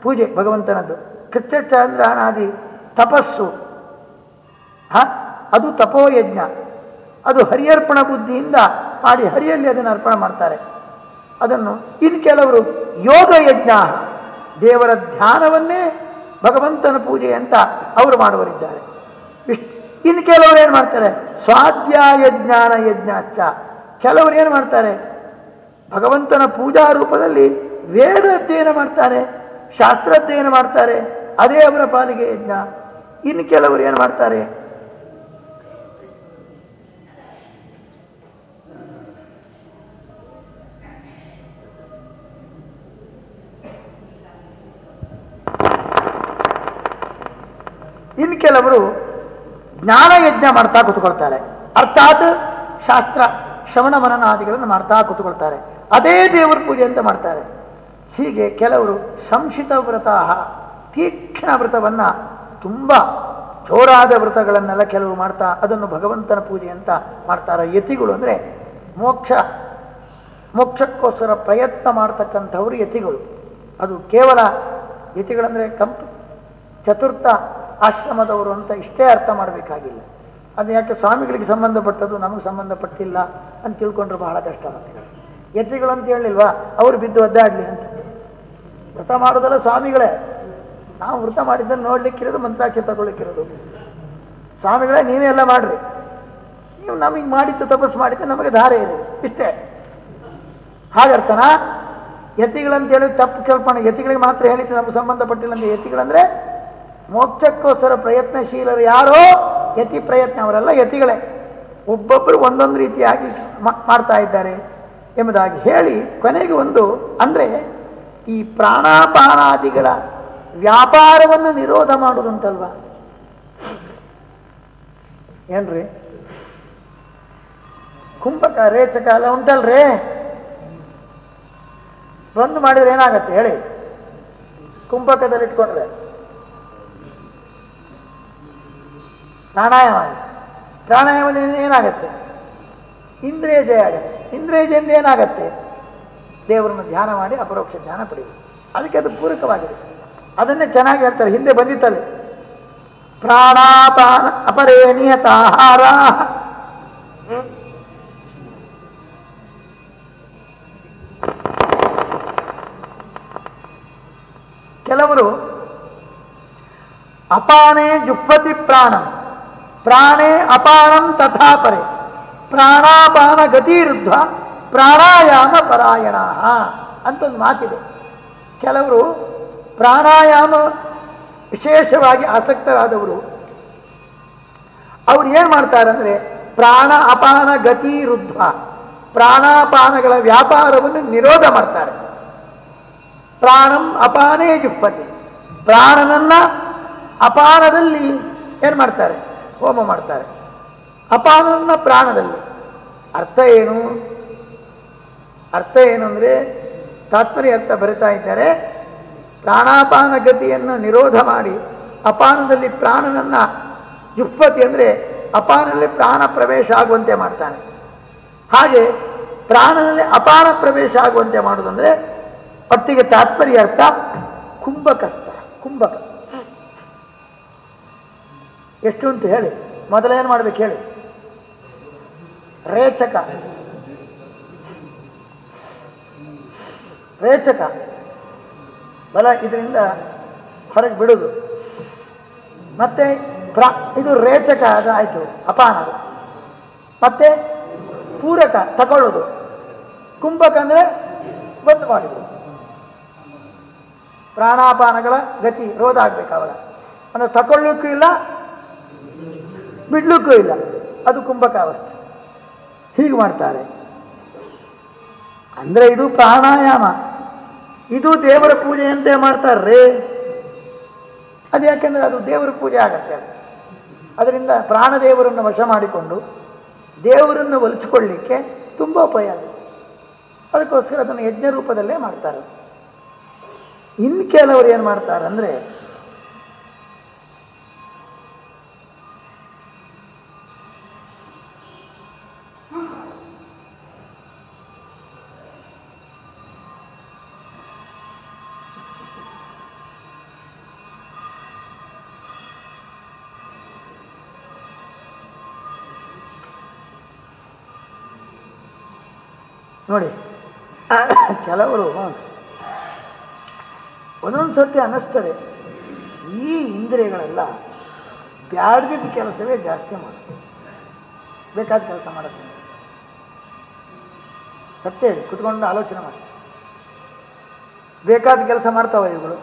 ಪೂಜೆ, ಭಗವಂತನದ್ದು. ಕೃತ್ಯಚಾಂದ್ರಾಣಾದಿ ತಪಸ್ಸು. ಹ? ಅದು ತಪೋಯಜ್ಞ ಅದು ಹರಿಯರ್ಪಣ ಬುದ್ಧಿಯಿಂದ ಮಾಡಿ ಹರಿಯಲ್ಲಿ ಅದನ್ನು ಅರ್ಪಣೆ ಮಾಡ್ತಾರೆ. ಅದನ್ನು ಇನ್ನು ಕೆಲವರು ಯೋಗ ಯಜ್ಞ. ದೇವರ ಧ್ಯಾನವನ್ನೇ ಭಗವಂತನ ಪೂಜೆ ಅಂತ ಅವರು ಮಾಡುವರಿದ್ದಾರೆ. ಇಷ್ಟು. ಇನ್ನು ಕೆಲವರು ಏನು ಮಾಡ್ತಾರೆ? ಸ್ವಾಧ್ಯಾಯ ಜ್ಞಾನ ಯಜ್ಞ ಯಜ್ಞಾಚ್ಚ ಕೆಲವರು ಏನು ಮಾಡ್ತಾರೆ? ಭಗವಂತನ ಪೂಜಾ ರೂಪದಲ್ಲಿ ವೇದ ಅಧ್ಯಯನ ಮಾಡ್ತಾರೆ? ಶಾಸ್ತ್ರ ಅಧ್ಯಯನ ಮಾಡ್ತಾರೆ? ಅದೇ ಅವರ ಪಾಲಿಗೆ ಯಜ್ಞ. ಇನ್ನು ಕೆಲವರು ಏನು ಮಾಡ್ತಾರೆ? ಇನ್ನು ಕೆಲವರು ಜ್ಞಾನ ಯಜ್ಞ ಮಾಡ್ತಾ ಕೂತ್ಕೊಳ್ತಾರೆ. ಅರ್ಥಾತ್ ಶಾಸ್ತ್ರ ಶ್ರವಣ ಮನನಾದಿಗಳನ್ನು ಮಾಡ್ತಾ ಕೂತ್ಕೊಳ್ತಾರೆ. ಅದೇ ದೇವರ ಪೂಜೆ ಅಂತ ಮಾಡ್ತಾರೆ. ಹೀಗೆ ಕೆಲವರು ಸಂಶಿತ ವ್ರತ ತೀಕ್ಷ್ಣ ವ್ರತವನ್ನ ತುಂಬ ಜೋರಾದ ವ್ರತಗಳನ್ನೆಲ್ಲ ಕೆಲವರು ಮಾಡ್ತಾ ಅದನ್ನು ಭಗವಂತನ ಪೂಜೆ ಅಂತ ಮಾಡ್ತಾರೆ. ಯತಿಗಳು ಅಂದರೆ ಮೋಕ್ಷ, ಮೋಕ್ಷಕ್ಕೋಸ್ಕರ ಪ್ರಯತ್ನ ಮಾಡ್ತಕ್ಕಂಥವರು ಯತಿಗಳು. ಅದು ಕೇವಲ ಯತಿಗಳಂದರೆ ಕಂಪ್, ಚತುರ್ಥ ಆಶ್ರಮದವರು ಅಂತ ಇಷ್ಟೇ ಅರ್ಥ ಮಾಡಬೇಕಾಗಿಲ್ಲ. ಅದು ಯಾಕೆ ಸ್ವಾಮಿಗಳಿಗೆ ಸಂಬಂಧಪಟ್ಟದ್ದು, ನಮಗೆ ಸಂಬಂಧಪಟ್ಟಿಲ್ಲ ಅಂತ ತಿಳ್ಕೊಂಡ್ರೆ ಬಹಳ ಕಷ್ಟ ಆಗುತ್ತೆ. ಯತಿಗಳು ಅಂತ ಹೇಳಿಲ್ವಾ, ಅವರು ಬಿದ್ದು ಒದ್ದಾಡ್ಲಿ ಅಂತ. ವ್ರತ ಮಾಡೋದಲ್ಲ ಸ್ವಾಮಿಗಳೇ. ನಾವು ವೃತ ಮಾಡಿದ್ದನ್ನು ನೋಡ್ಲಿಕ್ಕಿರೋದು, ಮಂತ್ರಾಕ್ಷಿ ತಗೊಳ್ಳಿಕ್ಕಿರೋದು. ಸ್ವಾಮಿಗಳೇ, ನೀವೇ ಎಲ್ಲ ಮಾಡ್ರಿ. ನೀವು ನಮಗೆ ಮಾಡಿದ್ದು ತಪಸ್ಸು ಮಾಡಿದ್ದು ನಮಗೆ ಧಾರೆ ಇದೆ. ಇಷ್ಟೇ. ಹಾಗರ್ಥನ ಯತಿಗಳಂತ ಹೇಳಿ ತಪ್ಪು ಕಲ್ಪನೆ ಯತಿಗಳಿಗೆ ಮಾತ್ರ ಹೇಳಿದ್ದು ನಮ್ಗೆ ಸಂಬಂಧಪಟ್ಟಿಲ್ಲ ಅಂದ್ರೆ ಯತಿಗಳಂದ್ರೆ ಮೋಕ್ಷಕ್ಕೋಸ್ಕರ ಪ್ರಯತ್ನಶೀಲರು ಯಾರೋ? ಯತಿ ಪ್ರಯತ್ನ, ಅವರೆಲ್ಲ ಯತಿಗಳೇ. ಒಬ್ಬೊಬ್ಬರು ಒಂದೊಂದು ರೀತಿಯಾಗಿ ಮಾಡ್ತಾ ಇದ್ದಾರೆ ಎಂಬುದಾಗಿ ಹೇಳಿ ಕೊನೆಗೆ ಒಂದು, ಅಂದ್ರೆ ಈ ಪ್ರಾಣಾಪಾನಾದಿಗಳ ವ್ಯಾಪಾರವನ್ನು ನಿರೋಧ ಮಾಡುವುದುಂಟಲ್ವಾ? ಏನ್ರಿ? ಕುಂಭಕ ರೇಚಕ ಎಲ್ಲ ಉಂಟಲ್ರಿ? ಬಂದು ಮಾಡಿದ್ರೆ ಏನಾಗತ್ತೆ ಹೇಳಿ? ಕುಂಭಕದಲ್ಲಿ ಇಟ್ಕೊಂಡ್ರೆ ಪ್ರಾಣಾಯಾಮ. ಪ್ರಾಣಾಯಾಮದಿಂದ ಏನಾಗತ್ತೆ? ಇಂದ್ರಿಯ ಜಯ ಆಗತ್ತೆ. ಇಂದ್ರಿಯ ಜಯಿಂದ ಏನಾಗತ್ತೆ? ದೇವರನ್ನು ಧ್ಯಾನ ಮಾಡಿ ಅಪರೋಕ್ಷ ಧ್ಯಾನ ಪಡೆಯುವುದು. ಅದಕ್ಕೆ ಅದು ಪೂರಕವಾಗಿದೆ. ಅದನ್ನೇ ಚೆನ್ನಾಗಿ ಹೇಳ್ತಾರೆ. ಹಿಂದೆ ಬಂದಿತ್ತಲ್ಲಿ. ಪ್ರಾಣಾಪಾನ ಅಪರೇ ನಿಯತಾಹಾರ ಕೆಲವರು ಅಪಾನೇ ಜುಪ್ಪತಿ ಪ್ರಾಣಂ. ಪ್ರಾಣೇ ಅಪಾನಂ ತಥಾಪರೆ. ಪ್ರಾಣಾಪಾನ ಗತಿರುದ್ಧ. ಪ್ರಾಣಾಯಾಮ ಪರಾಯಣ ಅಂತ ಒಂದು ಮಾತಿದೆ. ಕೆಲವರು ಪ್ರಾಣಾಯಾಮ ವಿಶೇಷವಾಗಿ ಆಸಕ್ತರಾದವರು, ಅವ್ರು ಏನ್ ಮಾಡ್ತಾರೆ ಅಂದ್ರೆ ಪ್ರಾಣ ಅಪಾನ ಗತಿ ರುದ್ಧ, ಪ್ರಾಣಾಪಾನಗಳ ವ್ಯಾಪಾರವನ್ನು ನಿರೋಧ ಮಾಡ್ತಾರೆ. ಪ್ರಾಣಂ ಅಪಾನೇ ಜುಪ್ಪತಿ. ಪ್ರಾಣನನ್ನ ಅಪಾನದಲ್ಲಿ ಏನ್ ಮಾಡ್ತಾರೆ? ಹೋಮ ಮಾಡ್ತಾರೆ. ಅಪಾನನ್ನ ಪ್ರಾಣದಲ್ಲಿ. ಅರ್ಥ ಏನು? ಅರ್ಥ ಏನು ಅಂದ್ರೆ ತಾತ್ಪರ್ಯ ಅರ್ಥ ಬರಿತಾ ಇದ್ದಾರೆ. ಪ್ರಾಣಾಪಾನ ಗತಿಯನ್ನು ನಿರೋಧ ಮಾಡಿ ಅಪಾನದಲ್ಲಿ ಪ್ರಾಣನನ್ನ ಯುಪ್ಪತಿ ಅಂದ್ರೆ ಅಪಾನದಲ್ಲಿ ಪ್ರಾಣ ಪ್ರವೇಶ ಆಗುವಂತೆ ಮಾಡ್ತಾನೆ. ಹಾಗೆ ಪ್ರಾಣನಲ್ಲಿ ಅಪಾನ ಪ್ರವೇಶ ಆಗುವಂತೆ ಮಾಡುವುದಂದ್ರೆ ಒಟ್ಟಿಗೆ ತಾತ್ಪರ್ಯ ಅರ್ಥ ಕುಂಭಕಸ್ತ ಕುಂಭಕ. ಎಷ್ಟು ಅಂತ ಹೇಳಿ. ಮೊದಲೇನು ಮಾಡ್ಬೇಕು ಹೇಳಿ. ರೇಚಕ. ರೇಚಕ. ಬಲ ಇದರಿಂದ ಹೊರಗೆ ಬಿಡುದು. ಮತ್ತೆ ಪ್ರ ಇದು ರೇಚಕ ಅದು ಆಯಿತು, ಅಪಾನ ಮತ್ತೆ ಪೂರಕ ತಗೊಳ್ಳೋದು. ಕುಂಭಕ ಅಂದ್ರೆ ಬಂದ್ ಮಾಡಿದ್ರು ಪ್ರಾಣಾಪಾನಗಳ ಗತಿ, ರೋಧ ಆಗ್ಬೇಕು ಅವಾಗ. ಅಂದ್ರೆ ಇಲ್ಲ, ಬಿಡ್ಲಿಕ್ಕೂ ಇಲ್ಲ. ಅದು ಕುಂಭಕ ಅವಸ್ಥೆ ಹೀಗೆ ಮಾಡ್ತಾರೆ. ಅಂದ್ರೆ ಇದು ಪ್ರಾಣಾಯಾಮ. ಇದು ದೇವರ ಪೂಜೆಯಂತೆ ಮಾಡ್ತಾರ್ರಿ. ಅದು ಯಾಕೆಂದ್ರೆ ಅದು ದೇವರ ಪೂಜೆ ಆಗತ್ತೆ ಅದು. ಅದರಿಂದ ಪ್ರಾಣದೇವರನ್ನು ವಶ ಮಾಡಿಕೊಂಡು ದೇವರನ್ನು ಒಲಿಸಿಕೊಳ್ಳಿಕ್ಕೆ ತುಂಬ ಉಪಾಯ ಆಗುತ್ತೆ ಅದಕ್ಕೋಸ್ಕರ ಅದನ್ನು ಯಜ್ಞ ರೂಪದಲ್ಲೇ ಮಾಡ್ತಾರೆ. ಇನ್ನು ಕೆಲವರು ಏನು ಮಾಡ್ತಾರೆ ಕೆಲವರು ಒಂದೊಂದು ಸರ್ತಿ ಅನ್ನಿಸ್ತಾರೆ, ಈ ಇಂದ್ರಿಯಗಳೆಲ್ಲ ಬ್ಯಾಡ್ದಿದ್ದ ಕೆಲಸವೇ ಜಾಸ್ತಿ ಮಾಡುತ್ತೆ ಬೇಕಾದ ಕೆಲಸ ಮಾಡುತ್ತೆ. ಸತ್ಯ ಹೇಳಿ, ಕುತ್ಕೊಂಡು ಆಲೋಚನೆ ಮಾಡಿ ಬೇಕಾದ ಕೆಲಸ ಮಾಡ್ತಾವ ಇವುಗಳು.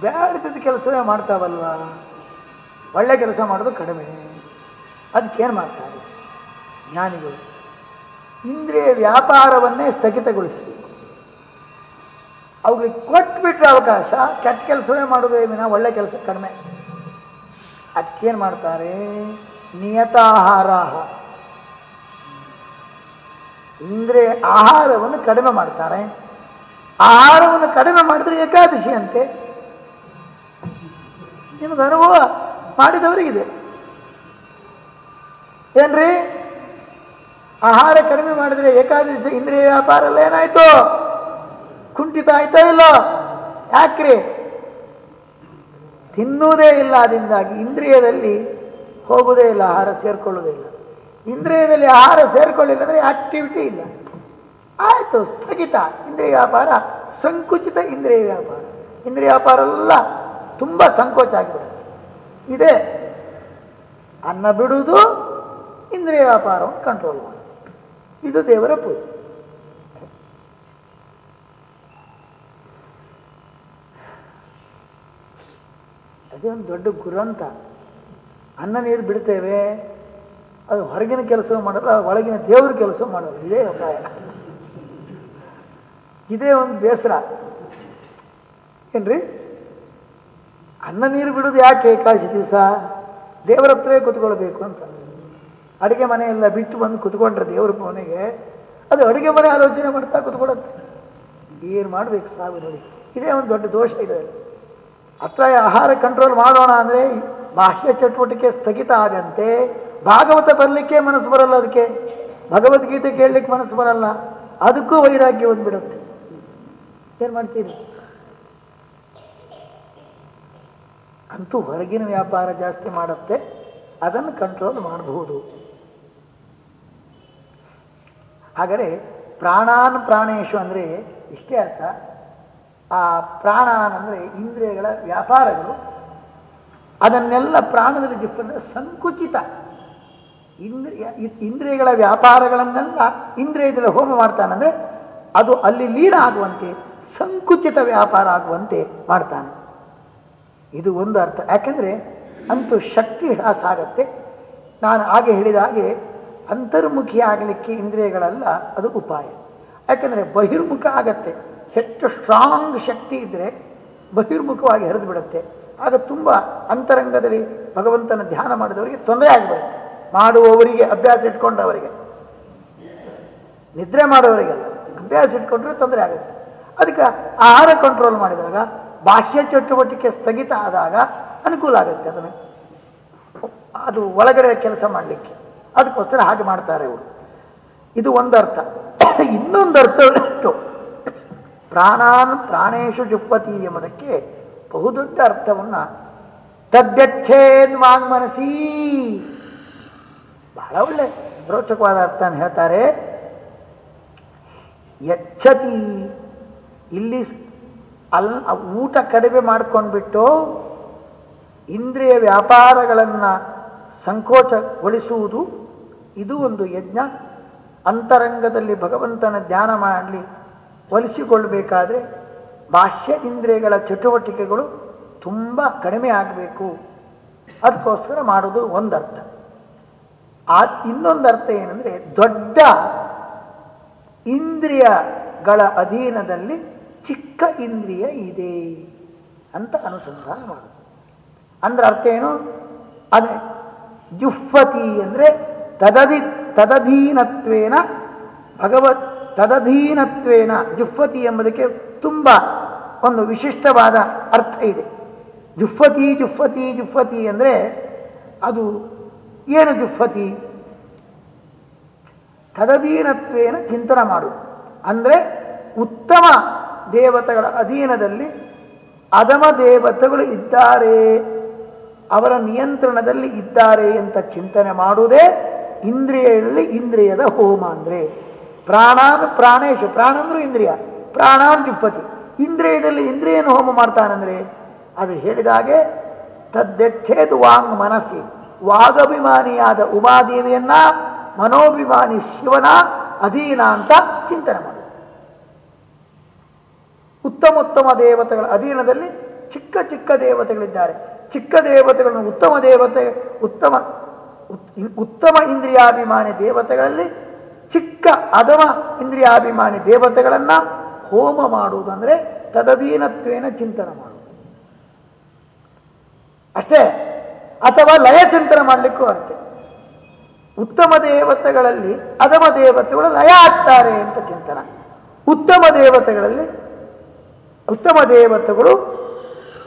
ಬ್ಯಾಡ್ದಿದ್ದ ಕೆಲಸವೇ ಮಾಡ್ತಾವಲ್ವಾ? ಒಳ್ಳೆ ಕೆಲಸ ಮಾಡೋದು ಕಡಿಮೆ. ಅದಕ್ಕೇನು ಮಾಡ್ತಾರೆ? ಜ್ಞಾನಿಗಳು. ಇಂದ್ರಿಯ ವ್ಯಾಪಾರವನ್ನೇ ಸ್ಥಗಿತಗೊಳಿಸಬೇಕು. ಅವ್ರಿಗೆ ಕೊಟ್ಬಿಟ್ರೆ ಅವಕಾಶ, ಕೆಟ್ಟ ಕೆಲಸವೇ ಮಾಡೋದೇ ವಿನ ಒಳ್ಳೆ ಕೆಲಸ ಕಡಿಮೆ. ಅದಕ್ಕೇನು ಮಾಡ್ತಾರೆ? ನಿಯತಾಹಾರ ಇಂದ್ರಿಯ ಆಹಾರವನ್ನು ಕಡಿಮೆ ಮಾಡ್ತಾರೆ. ಆಹಾರವನ್ನು ಕಡಿಮೆ ಮಾಡಿದ್ರೆ ಏಕಾದಶಿ ಅಂತೆ. ನಿಮಗೆ ಅನುಭವ ಮಾಡಿದವರಿಗಿದೆ. ಏನ್ರಿ? ಆಹಾರ ಕಡಿಮೆ ಮಾಡಿದ್ರೆ ಏಕಾದಶಿ ಇಂದ್ರಿಯ ವ್ಯಾಪಾರ ಎಲ್ಲ ಏನಾಯ್ತು? ಕುಂಠಿತ ಆಯ್ತಾ ಇಲ್ಲ? ಯಾಕ್ರಿ? ತಿನ್ನುವುದೇ ಇಲ್ಲ ಅದರಿಂದಾಗಿ ಇಂದ್ರಿಯದಲ್ಲಿ ಹೋಗುವುದೇ ಇಲ್ಲ, ಆಹಾರ ಸೇರ್ಕೊಳ್ಳೋದೇ ಇಲ್ಲ. ಇಂದ್ರಿಯದಲ್ಲಿ ಆಹಾರ ಸೇರ್ಕೊಳ್ಳಿಲ್ಲ ಅಂದರೆ ಆಕ್ಟಿವಿಟಿ ಇಲ್ಲ. ಆಯ್ತು, ಸ್ಥಗಿತ, ಇಂದ್ರಿಯ ವ್ಯಾಪಾರ, ಸಂಕುಚಿತ ಇಂದ್ರಿಯ ವ್ಯಾಪಾರ. ಇಂದ್ರಿಯ ವ್ಯಾಪಾರ ಎಲ್ಲ ತುಂಬಾ ಸಂಕೋಚ ಆಗಿಬಿಡುತ್ತೆ. ಇದೆ. ಅನ್ನ ಬಿಡುವುದು ಇಂದ್ರಿಯ ವ್ಯಾಪಾರವನ್ನು ಕಂಟ್ರೋಲ್ ಮಾಡಿ ಇದು ದೇವರ ಪೂಜೆ. ಅದೇ ಒಂದು ದೊಡ್ಡ ಗುರು ಅಂತ? ಅನ್ನ ನೀರು ಬಿಡ್ತೇವೆ, ಅದು ಹೊರಗಿನ ಕೆಲಸ ಮಾಡೋದು ಒಳಗಿನ ದೇವರ ಕೆಲಸ ಮಾಡೋದು, ಇದೇ ಅಪಾಯ. ಇದೇ ಒಂದು ಬೇಸರ. ಏನ್ರಿ? ಅನ್ನ ನೀರು ಬಿಡೋದು ಯಾಕೆ ಏಕಾದಶಿ ದಿವಸ? ದೇವರ ಹತ್ರವೇ ಕುತ್ಕೊಳ್ಬೇಕು ಅಂತ. ಅಡುಗೆ ಮನೆಯೆಲ್ಲ ಬಿಟ್ಟು ಬಂದು ಕುತ್ಕೊಂಡ್ರೆ ದೇವ್ರ ಮನೆಗೆ ಅದು ಅಡುಗೆ ಮನೆ ಆಲೋಚನೆ ಮಾಡ್ತಾ ಕುತ್ಕೊಳತ್ತೆ ಏನು ಮಾಡಬೇಕು ಸಾವು ನೋಡಿ. ಇದೇ ಒಂದು ದೊಡ್ಡ ದೋಷ ಇದೆ. ಹತ್ರ ಆಹಾರ ಕಂಟ್ರೋಲ್ ಮಾಡೋಣ ಅಂದರೆ ಬಾಹ್ಯ ಚಟುವಟಿಕೆ ಸ್ಥಗಿತ ಆದಂತೆ ಭಾಗವತ ಬರಲಿಕ್ಕೆ ಮನಸ್ಸು ಬರಲ್ಲ ಅದಕ್ಕೆ. ಭಗವದ್ಗೀತೆ ಕೇಳಲಿಕ್ಕೆ ಮನಸ್ಸು ಬರಲ್ಲ. ಅದಕ್ಕೂ ವೈರಾಗ್ಯ ಬಂದ್ಬಿಡುತ್ತೆ. ಏನು ಮಾಡ್ತೀರಿ? ಅಂತೂ ಹೊರಗಿನ ವ್ಯಾಪಾರ ಜಾಸ್ತಿ ಮಾಡುತ್ತೆ. ಅದನ್ನು ಕಂಟ್ರೋಲ್ ಮಾಡಬಹುದು. ಹಾಗಾದರೆ ಪ್ರಾಣಾನ್ ಪ್ರಾಣೇಶು ಅಂದರೆ ಇಷ್ಟೇ ಅರ್ಥ. ಆ ಪ್ರಾಣಾನ್ ಅಂದರೆ ಇಂದ್ರಿಯಗಳ ವ್ಯಾಪಾರಗಳು. ಅದನ್ನೆಲ್ಲ ಪ್ರಾಣದಲ್ಲಿ ಡಿಫ್ರೆಂಟ್ ಸಂಕುಚಿತ. ಇಂದ್ರಿಯ, ಇಂದ್ರಿಯಗಳ ವ್ಯಾಪಾರಗಳನ್ನೆಲ್ಲ ಇಂದ್ರಿಯದಲ್ಲಿ ಹೋಮ ಮಾಡ್ತಾನಂದ್ರೆ ಅದು ಅಲ್ಲಿ ಲೀನ ಆಗುವಂತೆ ಸಂಕುಚಿತ ವ್ಯಾಪಾರ ಆಗುವಂತೆ ಮಾಡ್ತಾನೆ. ಇದು ಒಂದು ಅರ್ಥ. ಯಾಕೆಂದ್ರೆ ಅಂತೂ ಶಕ್ತಿ ಹ್ರಾಸ ನಾನು ಹಾಗೆ ಹೇಳಿದ ಹಾಗೆ ಅಂತರ್ಮುಖಿ ಆಗಲಿಕ್ಕೆ ಇಂದ್ರಿಯಗಳಲ್ಲ, ಅದು ಉಪಾಯ. ಯಾಕೆಂದರೆ ಬಹಿರ್ಮುಖ ಆಗತ್ತೆ. ಹೆಚ್ಚು ಸ್ಟ್ರಾಂಗ್ ಶಕ್ತಿ ಇದ್ದರೆ ಬಹಿರ್ಮುಖವಾಗಿ ಹರಿದು ಬಿಡುತ್ತೆ. ಆಗ ತುಂಬ ಅಂತರಂಗದಲ್ಲಿ ಭಗವಂತನ ಧ್ಯಾನ ಮಾಡಿದವರಿಗೆ ತೊಂದರೆ ಆಗಿಬಿಡುತ್ತೆ ಮಾಡುವವರಿಗೆ ಅಭ್ಯಾಸ ಇಟ್ಕೊಂಡವರಿಗೆ. ನಿದ್ರೆ ಮಾಡೋವರಿಗೆ ಅಭ್ಯಾಸ ಇಟ್ಕೊಂಡ್ರೆ ತೊಂದರೆ ಆಗುತ್ತೆ. ಅದಕ್ಕೆ ಆಹಾರ ಕಂಟ್ರೋಲ್ ಮಾಡಿದಾಗ, ಬಾಹ್ಯ ಚಟುವಟಿಕೆ ಸ್ಥಗಿತ ಆದಾಗ ಅನುಕೂಲ ಆಗುತ್ತೆ ಅದನ್ನು. ಅದು ಒಳಗಡೆ ಕೆಲಸ ಮಾಡಲಿಕ್ಕೆ. ಅದಕ್ಕೋಸ್ಕರ ಹಾಗೆ ಮಾಡ್ತಾರೆ ಇವರು. ಇದು ಒಂದರ್ಥ. ಇನ್ನೊಂದು ಅರ್ಥ ಇಷ್ಟು. ಪ್ರಾಣಾನ್ ಪ್ರಾಣೇಶು ಜುಪ್ಪತಿ ಎಂಬುದಕ್ಕೆ ಬಹುದೊಡ್ಡ ಅರ್ಥವನ್ನ ತದ್ಯಚ್ಛೇನ್ ವಾಂಗ್ಮನಸಿ ಬಹಳ ಒಳ್ಳೆ ರೋಚಕವಾದ ಅರ್ಥ ಹೇಳ್ತಾರೆ. ಯಚ್ಛತಿ ಇಲ್ಲಿ ಅಲ್ ಊಟ ಕಡಿಮೆ ಮಾಡ್ಕೊಂಡ್ಬಿಟ್ಟು ಇಂದ್ರಿಯ ವ್ಯಾಪಾರಗಳನ್ನು ಸಂಕೋಚಗೊಳಿಸುವುದು ಇದು ಒಂದು ಯಜ್ಞ. ಅಂತರಂಗದಲ್ಲಿ ಭಗವಂತನ ಧ್ಯಾನ ಮಾಡಲಿ ಒಲಿಸಿಕೊಳ್ಬೇಕಾದ್ರೆ ಬಾಹ್ಯ ಇಂದ್ರಿಯಗಳ ಚಟುವಟಿಕೆಗಳು ತುಂಬ ಕಡಿಮೆ ಆಗಬೇಕು. ಅದಕ್ಕೋಸ್ಕರ ಮಾಡೋದು ಒಂದರ್ಥ. ಆ ಇನ್ನೊಂದು ಅರ್ಥ ಏನಂದ್ರೆ ದೊಡ್ಡ ಇಂದ್ರಿಯಗಳ ಅಧೀನದಲ್ಲಿ ಚಿಕ್ಕ ಇಂದ್ರಿಯ ಇದೆ ಅಂತ ಅನುಸಂಧಾನ ಮಾಡೋದು ಅಂದ್ರೆ ಅರ್ಥ ಏನು? ಅದೇ ಜುಫ್ಫತಿ ಅಂದ್ರೆ ತದಧಿ ತದಧೀನತ್ವೇನ ಭಗವತ್ ತದಧೀನತ್ವೇನ ಜುಫ್ಫತಿ ಎಂಬುದಕ್ಕೆ ತುಂಬ ಒಂದು ವಿಶಿಷ್ಟವಾದ ಅರ್ಥ ಇದೆ. ಜುಫ್ಫತಿ ಜುಫ್ಫತಿ ಜುಫ್ಫತಿ ಅಂದ್ರೆ ಅದು ಏನು ಜುಫ್ಫತಿ ತದಧೀನತ್ವೇನ ಚಿಂತನ ಮಾಡು. ಅಂದ್ರೆ ಉತ್ತಮ ದೇವತೆಗಳ ಅಧೀನದಲ್ಲಿ ಅದಮ ದೇವತೆಗಳು ಇದ್ದಾರೆ. ಅವರ ನಿಯಂತ್ರಣದಲ್ಲಿ ಇದ್ದಾರೆ ಅಂತ ಚಿಂತನೆ ಮಾಡುವುದೇ ಇಂದ್ರಿಯದಲ್ಲಿ ಇಂದ್ರಿಯದ ಹೋಮ ಅಂದ್ರೆ ಪ್ರಾಣಾನ್ ಪ್ರಾಣೇಶ, ಪ್ರಾಣ ಅಂದ್ರೂ ಇಂದ್ರಿಯ, ಪ್ರಾಣಾನ್ ಜುಪ್ಪತಿ ಇಂದ್ರಿಯದಲ್ಲಿ ಇಂದ್ರಿಯನ ಹೋಮ ಮಾಡ್ತಾನಂದ್ರೆ ಅದು ಹೇಳಿದಾಗೆ ತದ್ದೆಚ್ಚೇದು ವಾಂಗ್ ಮನಸ್ಸಿ. ವಾಗಭಿಮಾನಿಯಾದ ಉಮಾದೇವಿಯನ್ನ ಮನೋಭಿಮಾನಿ ಶಿವನ ಅಧೀನ ಅಂತ ಚಿಂತನೆ ಮಾಡು. ಉತ್ತಮ ಉತ್ತಮ ದೇವತೆಗಳ ಅಧೀನದಲ್ಲಿ ಚಿಕ್ಕ ಚಿಕ್ಕ ದೇವತೆಗಳಿದ್ದಾರೆ. ಚಿಕ್ಕ ದೇವತೆಗಳನ್ನು ಉತ್ತಮ ದೇವತೆ, ಉತ್ತಮ ಉತ್- ಉತ್ತಮ ಇಂದ್ರಿಯಾಭಿಮಾನಿ ದೇವತೆಗಳಲ್ಲಿ ಚಿಕ್ಕ ಅಧಮ ಇಂದ್ರಿಯಾಭಿಮಾನಿ ದೇವತೆಗಳನ್ನ ಹೋಮ ಮಾಡುವುದಂದ್ರೆ ತದಧೀನತ್ವೇನ ಚಿಂತನೆ ಮಾಡುವುದು. ಅಷ್ಟೇ, ಅಥವಾ ಲಯ ಚಿಂತನೆ ಮಾಡಲಿಕ್ಕೂ ಅಷ್ಟೇ. ಉತ್ತಮ ದೇವತೆಗಳಲ್ಲಿ ಅಧಮ ದೇವತೆಗಳು ಲಯ ಆಗ್ತಾರೆ ಅಂತ ಚಿಂತನ. ಉತ್ತಮ ದೇವತೆಗಳಲ್ಲಿ, ಉತ್ತಮ ದೇವತೆಗಳು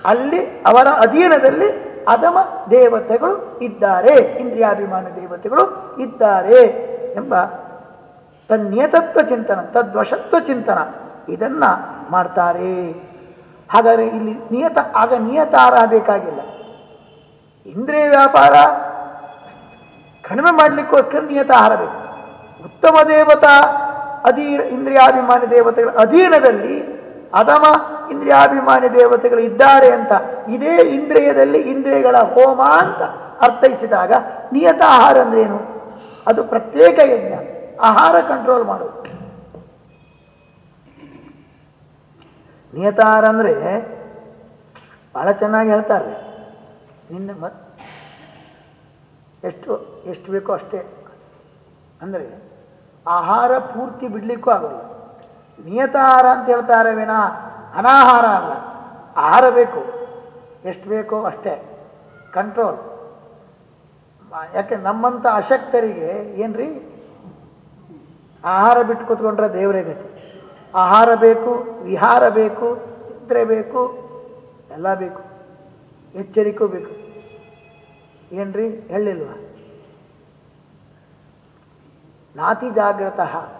ಅಲ್ಲಿ ಅವರ ಅಧೀನದಲ್ಲಿ ಅಧಮ ದೇವತೆಗಳು ಇದ್ದಾರೆ, ಇಂದ್ರಿಯಾಭಿಮಾನ ದೇವತೆಗಳು ಇದ್ದಾರೆ ಎಂಬ ತನ್ನಿಯತತ್ವ ಚಿಂತನ, ತದ್ವಶತ್ವ ಚಿಂತನ ಇದನ್ನ ಮಾಡ್ತಾರೆ. ಹಾಗಾದರೆ ಇಲ್ಲಿ ನಿಯತ, ಆಗ ನಿಯತಾರ ಬೇಕಾಗಿಲ್ಲ ಇಂದ್ರಿಯ ವ್ಯಾಪಾರ ಕಡಿಮೆ ಮಾಡಲಿಕ್ಕೋಸ್ಕರ ನಿಯತ ಆಹಾರ ಬೇಕು ಉತ್ತಮ ದೇವತಾ ಅಧೀ ಇಂದ್ರಿಯಾಭಿಮಾನಿ ದೇವತೆಗಳ ಅಧೀನದಲ್ಲಿ ಅಧಮ ಇಂದ್ರಿಯಾಭಿಮಾನಿ ದೇವತೆಗಳು ಇದ್ದಾರೆ ಅಂತ, ಇದೇ ಇಂದ್ರಿಯದಲ್ಲಿ ಇಂದ್ರಿಯಗಳ ಹೋಮ ಅಂತ ಅರ್ಥೈಸಿದಾಗ ನಿಯತ ಆಹಾರ ಅಂದ್ರೇನು? ಅದು ಪ್ರತ್ಯೇಕ ಯಜ್ಞ. ಆಹಾರ ಕಂಟ್ರೋಲ್ ಮಾಡೋದು ನಿಯತಾಹಾರ ಅಂದ್ರೆ ಬಹಳ ಚೆನ್ನಾಗಿ ಹೇಳ್ತಾರೆ. ನಿನ್ನ ಮ, ಎಷ್ಟು ಎಷ್ಟು ಬೇಕೋ ಅಷ್ಟೇ. ಅಂದರೆ ಆಹಾರ ಪೂರ್ತಿ ಬಿಡ್ಲಿಕ್ಕೂ ಆಗೋಲ್ಲ ನಿಯತಾಹಾರ ಅಂತ ಹೇಳ್ತಾರೆ ವಿನ ಅನಾಹಾರ ಅಲ್ಲ. ಆಹಾರ ಬೇಕು. ಎಷ್ಟು ಬೇಕೋ ಅಷ್ಟೇ. ಕಂಟ್ರೋಲ್ ಯಾಕೆ ನಮ್ಮಂಥ ಅಶಕ್ತರಿಗೆ ಏನ್ರಿ? ಆಹಾರ ಬಿಟ್ಟು ಕೂತ್ಕೊಂಡ್ರೆ ದೇವರೇ ಗತಿ ಆಹಾರ ಬೇಕು, ವಿಹಾರ ಬೇಕು, ನಿದ್ರೆ ಬೇಕು, ಎಲ್ಲ ಬೇಕು. ಎಚ್ಚರಿಕೂ ಬೇಕು. ಏನ್ರಿ? ಹೇಳಿಲ್ವಾ? ನಾತಿ ಜಾಗ್ರತಃ.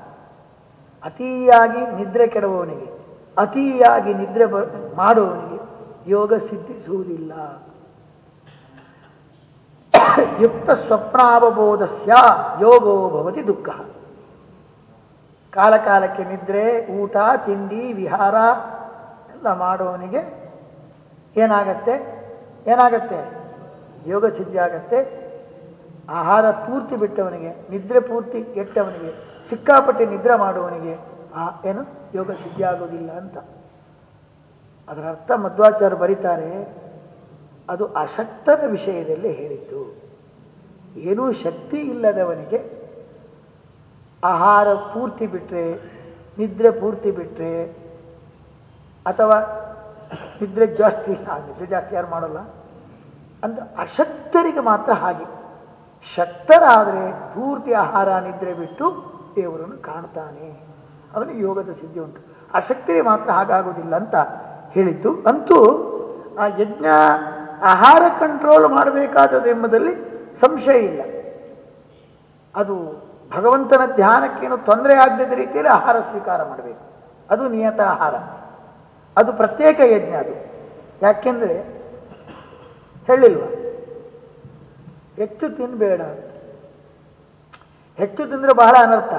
ಅತಿಯಾಗಿ ನಿದ್ರೆ ಕೆಡುವವನಿಗೆ, ಅತಿಯಾಗಿ ನಿದ್ರೆ ಬ, ಮಾಡುವವನಿಗೆ ಯೋಗ ಸಿದ್ಧಿಸುವುದಿಲ್ಲ. ಯುಕ್ತ ಸ್ವಪ್ನಾವಬೋಧಸ್ಯ ಯೋಗೋ ಭವತಿ ದುಃಖ. ಕಾಲಕಾಲಕ್ಕೆ ನಿದ್ರೆ, ಊಟ, ತಿಂಡಿ, ವಿಹಾರ ಎಲ್ಲ ಮಾಡುವವನಿಗೆ ಏನಾಗತ್ತೆ? ಏನಾಗತ್ತೆ? ಯೋಗ ಸಿದ್ಧಿ ಆಗತ್ತೆ ಆಹಾರ ಪೂರ್ತಿ ಬಿಟ್ಟವನಿಗೆ, ನಿದ್ರೆ ಪೂರ್ತಿ ಕೆಟ್ಟವನಿಗೆ ಸಿಕ್ಕಾಪಟ್ಟೆ ನಿದ್ರೆ ಮಾಡುವವನಿಗೆ ಆ ಏನು ಯೋಗ ಸಿದ್ಧಿ ಆಗೋದಿಲ್ಲ ಅಂತ. ಅದರ ಅರ್ಥ ಮಧ್ವಾಚಾರ್ಯ ಬರೀತಾರೆ, ಅದು ಅಶಕ್ತನ ವಿಷಯದಲ್ಲಿ ಹೇಳಿದ್ದು. ಏನೂ ಶಕ್ತಿ ಇಲ್ಲದವನಿಗೆ ಆಹಾರ ಪೂರ್ತಿ ಬಿಟ್ಟರೆ ನಿದ್ರೆ ಪೂರ್ತಿ ಬಿಟ್ಟರೆ ಅಥವಾ ನಿದ್ರೆ ಜಾಸ್ತಿ ನಿದ್ರೆ ಜಾಸ್ತಿ ಯಾರು ಮಾಡೋಲ್ಲ ಅಂತ ಅಶಕ್ತರಿಗೆ ಮಾತ್ರ ಹಾಗೆ. ಶಕ್ತರಾದರೆ ಪೂರ್ತಿ ಆಹಾರ, ನಿದ್ರೆ ಬಿಟ್ಟು ದೇವರನ್ನು ಕಾಣ್ತಾನೆ. ಅವನಿಗೆ ಯೋಗದ ಸಿದ್ಧಿ ಉಂಟು. ಅಶಕ್ತರಿಗೆ ಮಾತ್ರ ಹಾಗಾಗೋದಿಲ್ಲ ಅಂತ ಹೇಳಿದ್ದು. ಅಂತೂ ಆ ಯಜ್ಞ, ಆಹಾರ ಕಂಟ್ರೋಲ್ ಮಾಡಬೇಕಾದದ್ದು ಎಂಬುದರಲ್ಲಿ ಸಂಶಯ ಇಲ್ಲ. ಅದು ಭಗವಂತನ ಧ್ಯಾನಕ್ಕೇನು ತೊಂದರೆ ಆಗದ ರೀತಿಯಲ್ಲಿ ಆಹಾರ ಸ್ವೀಕಾರ ಮಾಡಬೇಕು. ಅದು ನಿಯತ ಆಹಾರ. ಅದು ಪ್ರತ್ಯೇಕ ಯಜ್ಞ ಅದು. ಯಾಕೆಂದ್ರೆ, ಹೇಳಿಲ್ವ? ಹೆಚ್ಚು ತಿನ್ಬೇಡ. ಹೆಚ್ಚು ತಿಂದ್ರೆ ಬಹಳ ಅನರ್ಥ.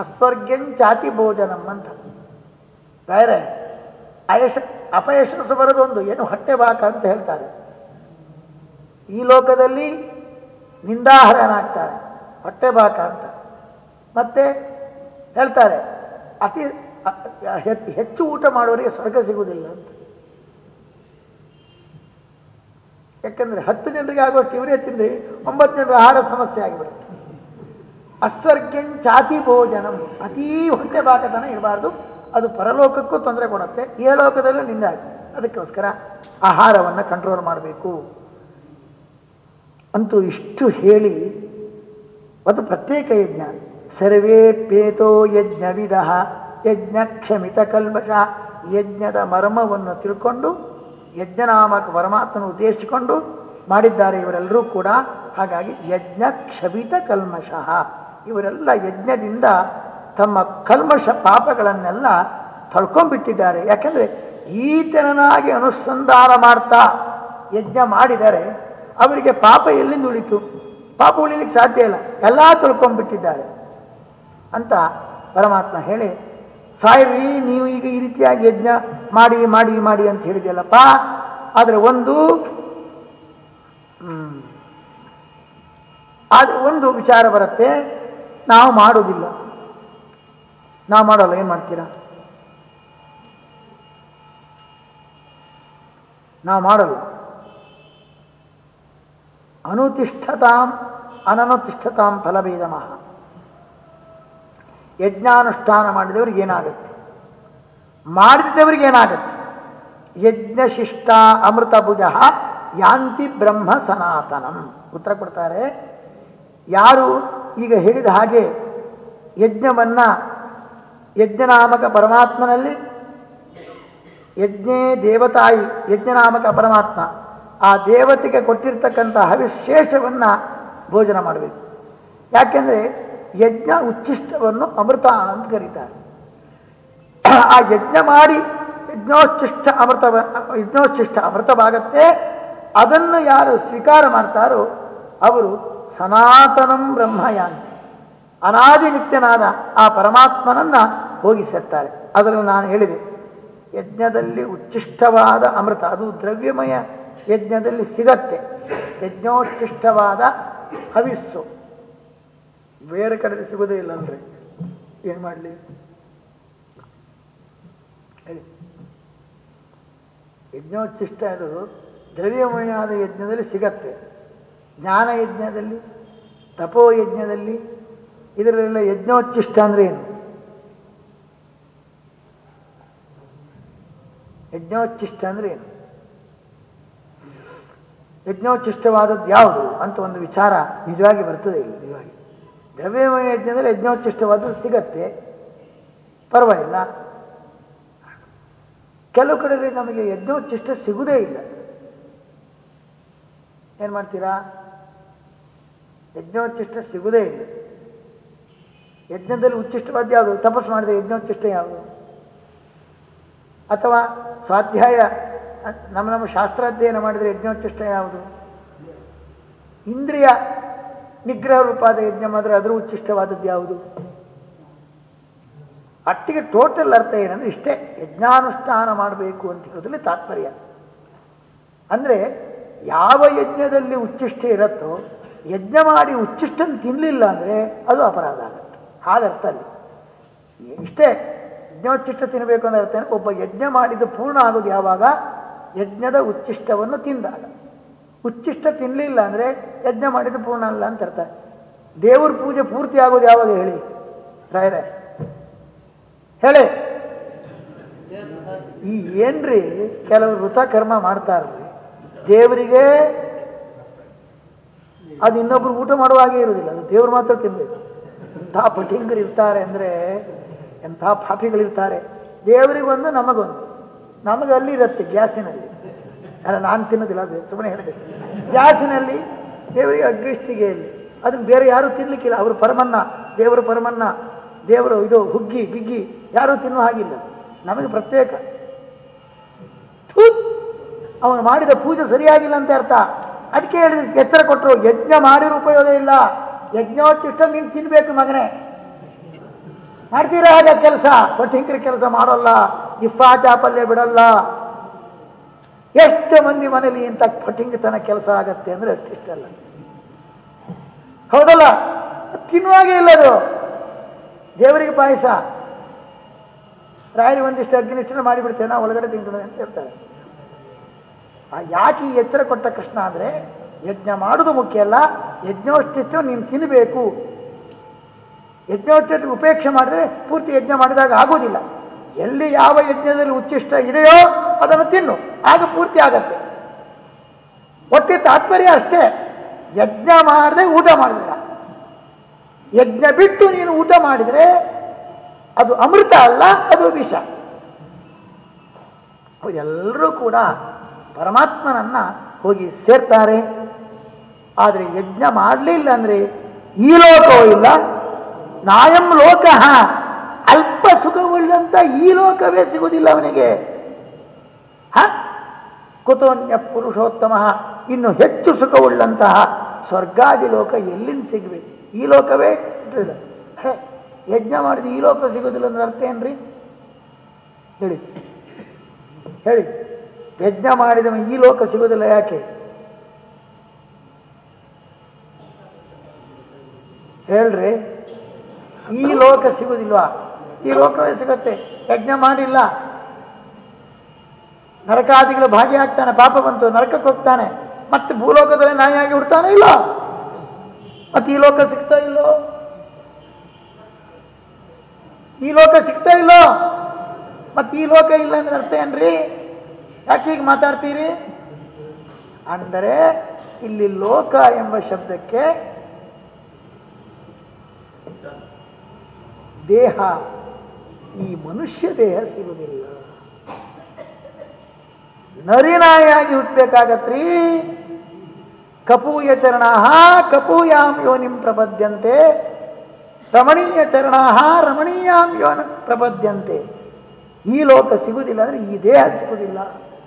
ಅಸ್ವರ್ಗ್ಯಂ ಚಾತಿ ಭೋಜನಂ ಅಂತ. ಬೇರೆ, ಅಯಶ ಅಪಯಶಸ್ಸು ಬರೋದೊಂದು ಏನು ಹೊಟ್ಟೆ ಬಾಕ ಅಂತ ಹೇಳ್ತಾರೆ. ಈ ಲೋಕದಲ್ಲಿ ನಿಂದಾಹರನಾಗ್ತಾರೆ, ಹೊಟ್ಟೆ ಬಾಕ ಅಂತ. ಮತ್ತೆ ಹೇಳ್ತಾರೆ, ಅತಿ ಹೆಚ್ಚು ಊಟ ಮಾಡುವವರಿಗೆ ಸ್ವರ್ಗ ಸಿಗುವುದಿಲ್ಲ ಅಂತ. ಯಾಕಂದ್ರೆ ಹತ್ತು ಜನರಿಗೆ ಆಗುವಷ್ಟು ಇವರೇ ತಿಂದ್ರೆ ಒಂಬತ್ತು ಜನರ ಆಹಾರ ಸಮಸ್ಯೆ ಆಗಿಬಿಡುತ್ತೆ. ಅಸ್ವರ್ಗ್ಯಂ ಚಾತಿ ಭೋಜನಂ. ಅತೀ ಹೊಟ್ಟೆ ಬಾಕತನ ಇರಬಾರ್ದು. ಅದು ಪರಲೋಕಕ್ಕೂ ತೊಂದರೆ ಕೊಡುತ್ತೆ. ಈ ಲೋಕದಲ್ಲೂ ನಿಂದ ಅದಕ್ಕೋಸ್ಕರ ಆಹಾರವನ್ನು ಕಂಟ್ರೋಲ್ ಮಾಡಬೇಕು. ಅಂತೂ ಇಷ್ಟು ಹೇಳಿ ಅದು ಪ್ರತ್ಯೇಕ ಯಜ್ಞ. ಸರ್ವೇ ಪೇತೋ ಯಜ್ಞವಿಧ ಯಜ್ಞ ಕ್ಷಮಿತ ಕಲ್ಮಶ ಯಜ್ಞದ ಮರ್ಮವನ್ನು ತಿಳ್ಕೊಂಡು, ಯಜ್ಞನಾಮಕ ಪರಮಾತ್ಮನ ಉದ್ದೇಶಿಸಿಕೊಂಡು ಮಾಡಿದ್ದಾರೆ ಇವರೆಲ್ಲರೂ ಕೂಡ. ಹಾಗಾಗಿ ಯಜ್ಞ ಕ್ಷಮಿತ ಕಲ್ಮಶಃ ಇವರೆಲ್ಲ ಯಜ್ಞದಿಂದ ತಮ್ಮ ಕಲ್ಮಶ ಪಾಪಗಳನ್ನೆಲ್ಲ ತಳ್ಕೊಂಡ್ಬಿಟ್ಟಿದ್ದಾರೆ. ಯಾಕಂದ್ರೆ ಈತನನಾಗಿ ಅನುಸಂಧಾನ ಮಾಡ್ತಾ ಯಜ್ಞ ಮಾಡಿದರೆ ಅವರಿಗೆ ಪಾಪ ಎಲ್ಲಿಂದ ಉಳಿತು ಪಾಪ ಉಳಿಲಿಕ್ಕೆ ಸಾಧ್ಯ ಇಲ್ಲ. ಎಲ್ಲ ತೊಳ್ಕೊಂಡ್ಬಿಟ್ಟಿದ್ದಾರೆ. ಅಂತ ಪರಮಾತ್ಮ ಹೇಳಿ, ಸಾಯಿರಿ, ನೀವು ಈಗ ಈ ರೀತಿಯಾಗಿ ಯಜ್ಞ ಮಾಡಿ ಮಾಡಿ ಮಾಡಿ ಅಂತ ಹೇಳಿದೆಯಲ್ಲಪ್ಪ. ಆದರೆ ಒಂದು ಆದ್ರೆ ಒಂದು ವಿಚಾರ ಬರುತ್ತೆ, ನಾವು ಮಾಡೋದಿಲ್ಲ ನಾವು ಮಾಡೋಲ್ಲ, ಏನು ಮಾಡ್ತೀರಾ? ನಾವು ಮಾಡಲ್ಲ. ಅನುತಿಷ್ಠತಾಂ ಅನನುತಿಷ್ಠತಾಂ ಫಲಭೇದಮಃ. ಯಜ್ಞಾನುಷ್ಠಾನ ಮಾಡಿದವರಿಗೆ ಏನಾಗುತ್ತೆ? ಮಾಡಿದವರಿಗೆ ಏನಾಗುತ್ತೆ? ಯಜ್ಞಶಿಷ್ಟ ಅಮೃತ ಭುಜ ಯಾಂತಿ ಬ್ರಹ್ಮ ಸನಾತನಂ. ಉತ್ತರ ಕೊಡ್ತಾರೆ. ಯಾರು ಈಗ ಹೇಳಿದ ಹಾಗೆ ಯಜ್ಞವನ್ನ ಯಜ್ಞನಾಮಕ ಪರಮಾತ್ಮನಲ್ಲಿ, ಯಜ್ಞೇ ದೇವತಾಯಿ, ಯಜ್ಞನಾಮಕ ಪರಮಾತ್ಮ, ಆ ದೇವತೆಗೆ ಕೊಟ್ಟಿರ್ತಕ್ಕಂಥ ಹವಿಶೇಷವನ್ನ ಭೋಜನ ಮಾಡಬೇಕು. ಯಾಕೆಂದ್ರೆ ಯಜ್ಞ ಉಚ್ಚಿಷ್ಟವನ್ನು ಅಮೃತ ಅಂತ ಕರೀತಾರೆ. ಆ ಯಜ್ಞ ಮಾಡಿ ಯಜ್ಞೋಚ್ಚಿಷ್ಟ ಅಮೃತ ಯಜ್ಞೋಚ್ಚಿಷ್ಟ ಅಮೃತವಾಗತ್ತೆ. ಅದನ್ನು ಯಾರು ಸ್ವೀಕಾರ ಮಾಡ್ತಾರೋ ಅವರು ಸನಾತನಂ ಬ್ರಹ್ಮಯಾನಿ. ಅನಾದಿ ನಿತ್ಯನಾದ ಆ ಪರಮಾತ್ಮನನ್ನ ಹೋಗಿ ಸೇರ್ತಾರೆ ಅದರಲ್ಲಿ ನಾನು ಹೇಳಿದೆ, ಯಜ್ಞದಲ್ಲಿ ಉಚ್ಚಿಷ್ಟವಾದ ಅಮೃತ, ಅದು ದ್ರವ್ಯಮಯ ಯಜ್ಞದಲ್ಲಿ ಸಿಗತ್ತೆ. ಯಜ್ಞೋಚ್ಚಿಷ್ಟವಾದ ಹವಿಸ್ಸು. ಬೇರೆ ಕಡೆ ಸಿಗೋದೇ ಇಲ್ಲ ಅಂದರೆ ಏನು ಮಾಡಲಿ? ಯಜ್ಞೋಚ್ಚಿಷ್ಟ ಅದು ದ್ರವ್ಯಮಯವಾದ ಯಜ್ಞದಲ್ಲಿ ಸಿಗತ್ತೆ. ಜ್ಞಾನ ಯಜ್ಞದಲ್ಲಿ ತಪೋ ಯಜ್ಞದಲ್ಲಿ ಇದರಲ್ಲೆಲ್ಲ ಯಜ್ಞೋಚ್ಚಿಷ್ಟ ಅಂದ್ರೆ ಏನು? ಯಜ್ಞೋಚ್ಚಿಷ್ಟ ಅಂದ್ರೆ ಏನು? ಯಜ್ಞೋಚ್ಚಿಷ್ಟವಾದದ್ದು ಯಾವುದು ಅಂತ ಒಂದು ವಿಚಾರ ನಿಜವಾಗಿ ಬರ್ತದೆ ಇಲ್ಲಿ. ನಿಜವಾಗಿ. ದ್ರವ್ಯಮಯ ಯಜ್ಞದಲ್ಲಿ ಯಜ್ಞೋಚ್ಚಿಷ್ಟವಾದದ್ದು ಸಿಗತ್ತೆ ಪರವಾಗಿಲ್ಲ. ಕೆಲವು ಕಡೆಯಲ್ಲಿ ನಮಗೆ ಯಜ್ಞೋಚ್ಚಿಷ್ಟ ಸಿಗುವುದೇ ಇಲ್ಲ. ಏನ್ ಮಾಡ್ತೀರಾ ಯಜ್ಞೋಚ್ಚಿಷ್ಟ ಸಿಗುದೇ ಇಲ್ಲ. ಯಜ್ಞದಲ್ಲಿ ಉಚ್ಚಿಷ್ಟವಾದ ಯಾವುದು? ತಪಸ್ಸು ಮಾಡಿದ್ರೆ ಯಜ್ಞೋಚ್ಚಿಷ್ಟ ಯಾವುದು? ಅಥವಾ ಸ್ವಾಧ್ಯಾಯ, ನಮ್ಮ ನಮ್ಮ ಶಾಸ್ತ್ರಾಧ್ಯಯನ ಮಾಡಿದರೆ ಯಜ್ಞೋಚ್ಚಿಷ್ಟ ಯಾವುದು? ಇಂದ್ರಿಯ ನಿಗ್ರಹ ರೂಪಾದ ಯಜ್ಞ ಮಾಡಿದ್ರೆ ಅದರ ಉಚ್ಚಿಷ್ಟವಾದದ್ದು ಯಾವುದು? ಅಟ್ಟಿಗೆ ಟೋಟಲ್ ಅರ್ಥ ಏನಂದ್ರೆ ಇಷ್ಟೇ. ಯಜ್ಞಾನುಷ್ಠಾನ ಮಾಡಬೇಕು ಅಂತ ಹೇಳೋದ್ರಲ್ಲಿ ತಾತ್ಪರ್ಯ. ಅಂದ್ರೆ ಯಾವ ಯಜ್ಞದಲ್ಲಿ ಉಚ್ಚಿಷ್ಟ ಇರುತ್ತೋ, ಯಜ್ಞ ಮಾಡಿ ಉಚ್ಚಿಷ್ಟನ್ ತಿನ್ನಲಿಲ್ಲ ಅಂದ್ರೆ ಅದು ಅಪರಾಧ ಆಗುತ್ತೆ. ಹಾಗರ್ಥ ಅಲ್ಲಿ. ಇಷ್ಟೇ ಯಜ್ಞೋಚ್ಚಿಷ್ಟ ತಿನ್ನಬೇಕು ಅಂತ ಅರ್ಥ ಒಬ್ಬ ಯಜ್ಞ ಮಾಡಿದ ಪೂರ್ಣ ಆಗೋದು ಯಾವಾಗ? ಯಜ್ಞದ ಉಚ್ಚಿಷ್ಟವನ್ನು ತಿಂದಾಗ. ಉಚ್ಚಿಷ್ಟ ತಿನ್ನಲಿಲ್ಲ ಅಂದರೆ ಯಜ್ಞ ಮಾಡಿದ ಪೂರ್ಣ ಅಲ್ಲ ಅಂತ ಅರ್ಥ. ದೇವ್ರ ಪೂಜೆ ಪೂರ್ತಿ ಆಗೋದು ಯಾವಾಗ ಹೇಳಿ? ರಾಯರೇ, ಹೇಳಿ. ಈ ಏನ್ರಿ ಕೆಲವರು ವೃತ ಕರ್ಮ ಮಾಡ್ತಾರ್ರಿ ದೇವರಿಗೆ ಅದು ಇನ್ನೊಬ್ರು ಊಟ ಮಾಡುವ ಹಾಗೆ ಇರುವುದಿಲ್ಲ. ಅದು ದೇವರು ಮಾತ್ರ ತಿನ್ಬೇಕು. ಎಂಥ ಪಟಿಂಗರು ಇರ್ತಾರೆ ಅಂದ್ರೆ, ಎಂಥ ಪಾಪಿಗಳಿರ್ತಾರೆ ದೇವರಿಗೊಂದು ನಮಗೊಂದು. ನಮಗೆ ಅಲ್ಲಿ ಇರುತ್ತೆ ಗ್ಯಾಸಿನಲ್ಲಿ. ಅಲ್ಲ, ನಾನು ತಿನ್ನೋದಿಲ್ಲ, ಅದು ಸುಮ್ಮನೆ ಹೇಳಬೇಕು. ಗ್ಯಾಸಿನಲ್ಲಿ ದೇವರಿಗೆ ಅಗ್ರಿಷ್ಟಿಗೆಯಲ್ಲಿ ಅದನ್ನು ಬೇರೆ ಯಾರು ತಿನ್ನಲಿಕ್ಕಿಲ್ಲ ಅವರು ಪರಮನ್ನ, ದೇವರು ಪರಮನ್ನ, ದೇವರು ಇದು ಹುಗ್ಗಿ ಗಿಗ್ಗಿ ಯಾರೂ ತಿನ್ನುವ ಹಾಗಿಲ್ಲ. ನಮಗೆ ಪ್ರತ್ಯೇಕ! ಅವನು ಮಾಡಿದ ಪೂಜೆ ಸರಿಯಾಗಿಲ್ಲ ಅಂತ ಅರ್ಥ. ಅದಕ್ಕೆ ಹೇಳಿದ ಎತ್ತರ ಕೊಟ್ಟರು ಯಜ್ಞ ಮಾಡಿರೋ ಉಪಯೋಗ ಇಲ್ಲ. ಯಜ್ಞೋಚ್ಚಿಷ್ಟ ನೀನು ತಿನ್ಬೇಕು ಮಗನೇ. ಮಾಡ್ತೀರಾ ಹಾಗೆ ಕೆಲಸ? ಪಟ್ಟಿಂಕರಿ ಕೆಲಸ ಮಾಡೋಲ್ಲ. ಇಪ್ಪಾ ಚಾಪಲ್ಯ ಬಿಡಲ್ಲ. ಎಷ್ಟು ಮಂದಿ ಮನೇಲಿ ಇಂಥ ಪಟ್ಟಿಂಗತನ ಕೆಲಸ ಆಗತ್ತೆ ಅಂದ್ರೆ ಅಷ್ಟಿಷ್ಟಲ್ಲ. ಹೌದಲ್ಲ? ತಿನ್ನುವಾಗೆ ಇಲ್ಲ ಅದು. ದೇವರಿಗೆ ಪಾಯಸ. ರಾಯರಿ ಒಂದಿಷ್ಟು ಅಗ್ನಿಷ್ಠನ ಮಾಡಿಬಿಡ್ತೇನೆ ಒಳಗಡೆ ತಿಂತಾನೆ ಅಂತ ಹೇಳ್ತಾರೆ. ಯಾಕೆ ಈ ಎಚ್ಚರ ಕೊಟ್ಟ ಕೃಷ್ಣ ಅಂದ್ರೆ ಯಜ್ಞ ಮಾಡುವುದು ಮುಖ್ಯ ಅಲ್ಲ ಯಜ್ಞೋಷ್ಟಿಷ್ಟು ನೀನು ತಿನ್ನಬೇಕು ಯಜ್ಞೋಷ್ಟಿಷ್ಟು ಉಪೇಕ್ಷೆ ಮಾಡಿದ್ರೆ ಪೂರ್ತಿ ಯಜ್ಞ ಮಾಡಿದಾಗ ಆಗೋದಿಲ್ಲ. ಎಲ್ಲಿ ಯಾವ ಯಜ್ಞದಲ್ಲಿ ಉಚ್ಚಿಷ್ಟ ಇದೆಯೋ ಅದನ್ನು ತಿನ್ನು, ಆಗ ಪೂರ್ತಿ ಆಗತ್ತೆ. ಒಟ್ಟಿ ತಾತ್ಪರ್ಯ ಅಷ್ಟೇ. ಯಜ್ಞ ಮಾಡದೆ ಊಟ ಮಾಡಲಿಲ್ಲ ಯಜ್ಞ ಬಿಟ್ಟು ನೀನು ಊಟ ಮಾಡಿದ್ರೆ ಅದು ಅಮೃತ ಅಲ್ಲ, ಅದು ವಿಷ. ಎಲ್ಲರೂ ಕೂಡ ಪರಮಾತ್ಮನನ್ನ ಹೋಗಿ ಸೇರ್ತಾರೆ. ಆದರೆ ಯಜ್ಞ ಮಾಡಲಿಲ್ಲ ಅಂದ್ರೆ ಈ ಲೋಕವೂ ಇಲ್ಲ. ನಾಯಂ ಲೋಕ. ಅಲ್ಪ ಸುಖವುಳ್ಳಂತ ಈ ಲೋಕವೇ ಸಿಗುವುದಿಲ್ಲ ಅವನಿಗೆ. ಹ? ಕುತೋನ್ಯ ಪುರುಷೋತ್ತಮ. ಇನ್ನು ಹೆಚ್ಚು ಸುಖವುಳ್ಳಂತಹ ಸ್ವರ್ಗಾದಿ ಲೋಕ ಎಲ್ಲಿಂದ ಸಿಗಬೇಕು ಈ ಲೋಕವೇ. ಹೇ, ಯಜ್ಞ ಮಾಡಿದ ಈ ಲೋಕ ಸಿಗೋದಿಲ್ಲ ಅಂದ್ರೆ ಅರ್ಥ ಏನ್ರಿ? ಹೇಳಿ. ಹೇಳಿ. ಯಜ್ಞ ಮಾಡಿದ ಈ ಲೋಕ ಸಿಗೋದಿಲ್ಲ ಯಾಕೆ? ಹೇಳ್ರಿ, ಈ ಲೋಕ ಸಿಗುದಿಲ್ವಾ? ಈ ಲೋಕವೇ ಸಿಗುತ್ತೆ, ಯಜ್ಞ ಮಾಡಿಲ್ಲ. ನರಕಾದಿಗಳು ಭಾಗಿಯಾಗ್ತಾನೆ, ಪಾಪ ಬಂತು, ನರಕಕ್ಕೆ ಹೋಗ್ತಾನೆ, ಮತ್ತೆ ಭೂಲೋಕದಲ್ಲಿ ನಾಯಿಯಾಗಿ ಹುಡ್ತಾನೆ ಇಲ್ಲ? ಮತ್ತೆ ಈ ಲೋಕ ಸಿಗ್ತಾ ಇಲ್ಲೋ? ಈ ಲೋಕ ಸಿಗ್ತಾ ಇಲ್ಲೋ? ಮತ್ತೆ ಈ ಲೋಕ ಇಲ್ಲ ಅಂದ್ರೆ ಅರ್ಥ ಏನ್ರಿ? ಯಾಕೆ ಹೀಗೆ ಮಾತಾಡ್ತೀರಿ? ಅಂದರೆ ಇಲ್ಲಿ ಲೋಕ ಎಂಬ ಶಬ್ದಕ್ಕೆ ದೇಹ, ಈ ಮನುಷ್ಯ ದೇಹ ಸಿಗುವುದಿಲ್ಲ. ನರಿನಾಯಾಗಿ ಹುಟ್ಟಬೇಕಾಗತ್ರಿ. ಕಪೂಯ ಚರಣಾ ಕಪೂಯಾಂ ಯೋನಿಂ ಪ್ರಬದ್ಯಂತೆ ರಮಣೀಯ ಚರಣಾ ರಮಣೀಯಾಂ ಯೋನ ಪ್ರಬದ್ಯಂತೆ ಈ ಲೋಕ ಸಿಗುವುದಿಲ್ಲ ಅಂದ್ರೆ ಈ ದೇಹ ಸಿಗುವುದಿಲ್ಲ.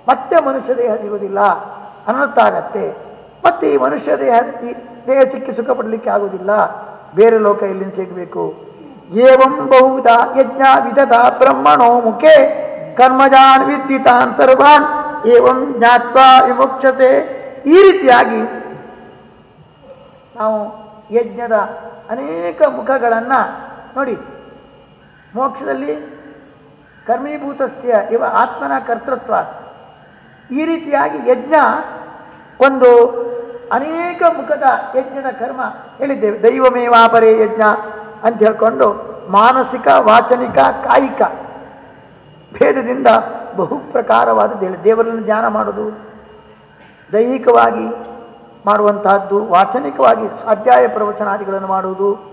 ಮತ್ತೆ ಮನುಷ್ಯ ದೇಹ ಸಿಗುವುದಿಲ್ಲ ಅನ್ನತ್ತಾಗತ್ತೆ. ಮತ್ತೆ ಈ ಮನುಷ್ಯ ದೇಹ ದೇಹ ಸಿಕ್ಕಿ ಸುಖ ಪಡಲಿಕ್ಕೆ ಆಗುವುದಿಲ್ಲ. ಬೇರೆ ಲೋಕ ಎಲ್ಲಿಂದ ಸಿಗಬೇಕು? ಏವಂ ಬಹುಧ ಯಜ್ಞ ವಿಧದ ಬ್ರಹ್ಮಣೋ ಮುಖೆ ಕರ್ಮಜಾನ್ ವಿದ್ಯುತಾನ್ ಏವಂ ಜ್ಞಾತ್ವ ವಿಮೋಕ್ಷತೆ ಈ ರೀತಿಯಾಗಿ ನಾವು ಯಜ್ಞದ ಅನೇಕ ಮುಖಗಳನ್ನು ನೋಡಿ. ಮೋಕ್ಷದಲ್ಲಿ ಕರ್ಮೀಭೂತಸ್ಯ ಇವ ಆತ್ಮನ ಕರ್ತೃತ್ವ. ಈ ರೀತಿಯಾಗಿ ಯಜ್ಞ ಒಂದು ಅನೇಕ ಮುಖದ ಯಜ್ಞದ ಕರ್ಮ ಹೇಳಿದ್ದೇವೆ. ದೈವಮೇವಾಪರೇ ಯಜ್ಞ ಅಂತ ಹೇಳ್ಕೊಂಡು ಮಾನಸಿಕ, ವಾಚನಿಕ, ಕಾಯಿಕ ಭೇದದಿಂದ ಬಹು ಪ್ರಕಾರವಾದದ್ದು ಹೇಳಿ. ದೇವರನ್ನು ಧ್ಯಾನ ಮಾಡೋದು ದೈಹಿಕವಾಗಿ ಮಾಡುವಂತಹದ್ದು, ವಾಚನಿಕವಾಗಿ ಸ್ವಾಧ್ಯಾಯ ಪ್ರವಚನಾದಿಗಳನ್ನು ಮಾಡುವುದು,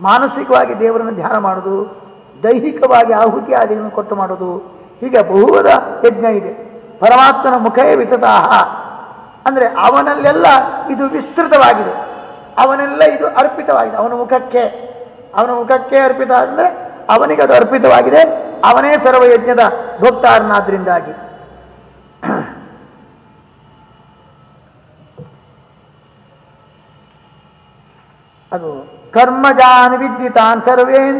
ಮಾನಸಿಕವಾಗಿ ದೇವರನ್ನು ಧ್ಯಾನ ಮಾಡುವುದು, ದೈಹಿಕವಾಗಿ ಆಹುತಿ ಆದಿಗಳನ್ನು ಕೊಟ್ಟು ಮಾಡುವುದು, ಹೀಗೆ ಬಹುವದ ಯಜ್ಞ ಇದೆ. ಪರಮಾತ್ಮನ ಮುಖೇ ವಿತತಾಹ ಅಂದ್ರೆ ಅವನಲ್ಲೆಲ್ಲ ಇದು ವಿಸ್ತೃತವಾಗಿದೆ. ಅವನೆಲ್ಲ ಇದು ಅರ್ಪಿತವಾಗಿದೆ. ಅವನ ಮುಖಕ್ಕೆ ಅವನ ಮುಖಕ್ಕೆ ಅರ್ಪಿತ ಅಂದರೆ ಅವನಿಗೆ ಅದು ಅರ್ಪಿತವಾಗಿದೆ. ಅವನೇ ಸರ್ವಯಜ್ಞದ ಭೋಕ್ತಾರನಾದ್ರಿಂದಾಗಿ. ಅದು ಕರ್ಮಜಾನ್ ವಿದ್ಯುತಾನ್ ಸರ್ವೇನ್,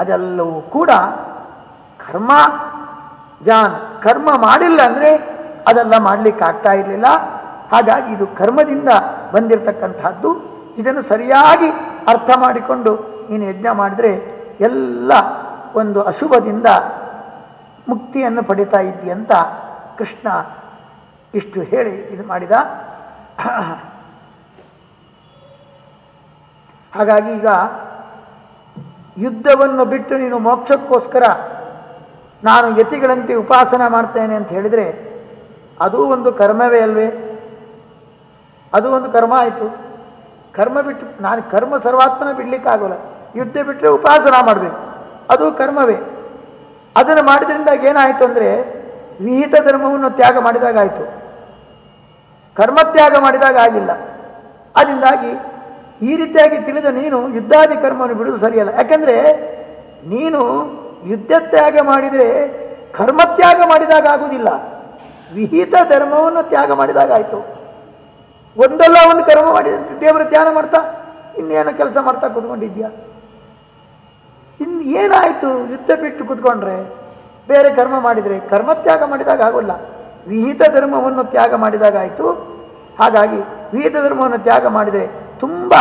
ಅದೆಲ್ಲವೂ ಕೂಡ ಕರ್ಮ ಜಾನ್ ಕರ್ಮ ಮಾಡಿಲ್ಲ ಅಂದ್ರೆ ಅದೆಲ್ಲ ಮಾಡ್ಲಿಕ್ಕೆ ಆಗ್ತಾ ಇರಲಿಲ್ಲ. ಹಾಗಾಗಿ ಇದು ಕರ್ಮದಿಂದ ಬಂದಿರತಕ್ಕಂಥದ್ದು ಇದನ್ನು ಸರಿಯಾಗಿ ಅರ್ಥ ಮಾಡಿಕೊಂಡು ನೀನು ಯಜ್ಞ ಮಾಡಿದ್ರೆ ಎಲ್ಲ ಒಂದು ಅಶುಭದಿಂದ ಮುಕ್ತಿಯನ್ನು ಪಡಿತಾ ಅಂತ ಕೃಷ್ಣ ಇಷ್ಟು ಹೇಳಿ ಇದು ಮಾಡಿದ. ಹಾಗಾಗಿ ಈಗ ಯುದ್ಧವನ್ನು ಬಿಟ್ಟು ನೀನು ಮೋಕ್ಷಕ್ಕೋಸ್ಕರ ನಾನು ಯತಿಗಳಂತೆ ಉಪಾಸನ ಮಾಡ್ತೇನೆ ಅಂತ ಹೇಳಿದರೆ, ಅದು ಒಂದು ಕರ್ಮವೇ ಅಲ್ವೇ? ಅದು ಒಂದು ಕರ್ಮ ಆಯಿತು. ಕರ್ಮ ಬಿಟ್ಟು, ನಾನು ಕರ್ಮ ಸರ್ವಾತ್ಮನ ಬಿಡ್ಲಿಕ್ಕಾಗೋಲ್ಲ. ಯುದ್ಧ ಬಿಟ್ಟರೆ ಉಪಾಸನ ಮಾಡಬೇಕು. ಅದು ಕರ್ಮವೇ. ಅದನ್ನು ಮಾಡಿದ್ರಿಂದ ಏನಾಯಿತು ಅಂದರೆ, ವಿಹಿತ ಧರ್ಮವನ್ನು ತ್ಯಾಗ ಮಾಡಿದಾಗ ಆಯಿತು. ಕರ್ಮ ತ್ಯಾಗ ಮಾಡಿದಾಗ ಆಗಿಲ್ಲ. ಅದರಿಂದಾಗಿ ಈ ರೀತಿಯಾಗಿ ತಿಳಿದ ನೀನು ಯುದ್ಧಾದಿ ಕರ್ಮವನ್ನು ಬಿಡುವುದು ಸರಿಯಲ್ಲ. ಯಾಕಂದ್ರೆ, ನೀನು ಯುದ್ಧ ತ್ಯಾಗ ಮಾಡಿದರೆ ಕರ್ಮತ್ಯಾಗ ಮಾಡಿದಾಗ ಆಗುವುದಿಲ್ಲ. ವಿಹಿತ ಧರ್ಮವನ್ನು ತ್ಯಾಗ ಮಾಡಿದಾಗ ಆಯಿತು. ಒಂದಲ್ಲ ಒಂದು ಕರ್ಮ ಮಾಡಿ, ದೇವರು ಧ್ಯಾನ ಮಾಡ್ತಾ, ಇನ್ನೇನು ಕೆಲಸ ಮಾಡ್ತಾ ಕೂತ್ಕೊಂಡಿದ್ಯಾ? ಇನ್ನು ಏನಾಯಿತು? ಯುದ್ಧ ಬಿಟ್ಟು ಕೂತ್ಕೊಂಡ್ರೆ, ಬೇರೆ ಕರ್ಮ ಮಾಡಿದರೆ ಕರ್ಮತ್ಯಾಗ ಮಾಡಿದಾಗ ಆಗೋಲ್ಲ. ವಿಹಿತ ಧರ್ಮವನ್ನು ತ್ಯಾಗ ಮಾಡಿದಾಗ ಆಯಿತು. ಹಾಗಾಗಿ ವಿಹಿತ ಧರ್ಮವನ್ನು ತ್ಯಾಗ ಮಾಡಿದರೆ ತುಂಬ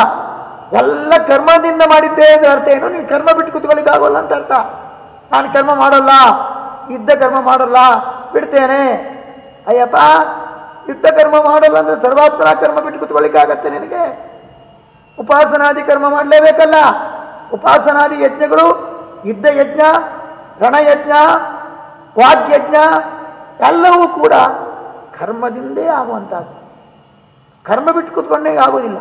ಎಲ್ಲ ಕರ್ಮದಿಂದ ಮಾಡಿದ್ದೆ ಅರ್ಥ ಏನು? ನೀವು ಕರ್ಮ ಬಿಟ್ಟು ಕೂತ್ಕೊಳ್ಳಿಕ್ಕಾಗೋಲ್ಲ ಅಂತ ಅರ್ಥ. ನಾನು ಕರ್ಮ ಮಾಡಲ್ಲ, ಯುದ್ಧ ಕರ್ಮ ಮಾಡಲ್ಲ, ಬಿಡ್ತೇನೆ. ಅಯ್ಯಪ್ಪ, ಯುದ್ಧ ಕರ್ಮ ಮಾಡಲ್ಲ ಅಂದ್ರೆ ಸರ್ವಾತ್ಮನ ಕರ್ಮ ಬಿಟ್ಟು ಕುತ್ಕೊಳ್ಳಿಕ್ಕಾಗತ್ತೆ ನಿನಗೆ? ಉಪಾಸನಾದಿ ಕರ್ಮ ಮಾಡಲೇಬೇಕಲ್ಲ. ಉಪಾಸನಾದಿ ಯಜ್ಞಗಳು, ಯುದ್ಧ ಯಜ್ಞ, ರಣಯಜ್ಞ, ವಾಗ್ಯಜ್ಞ, ಎಲ್ಲವೂ ಕೂಡ ಕರ್ಮದಿಂದೇ ಆಗುವಂತಹದ್ದು ಕರ್ಮ ಬಿಟ್ಟು ಕೂತ್ಕೊಂಡೇ ಆಗೋದಿಲ್ಲ.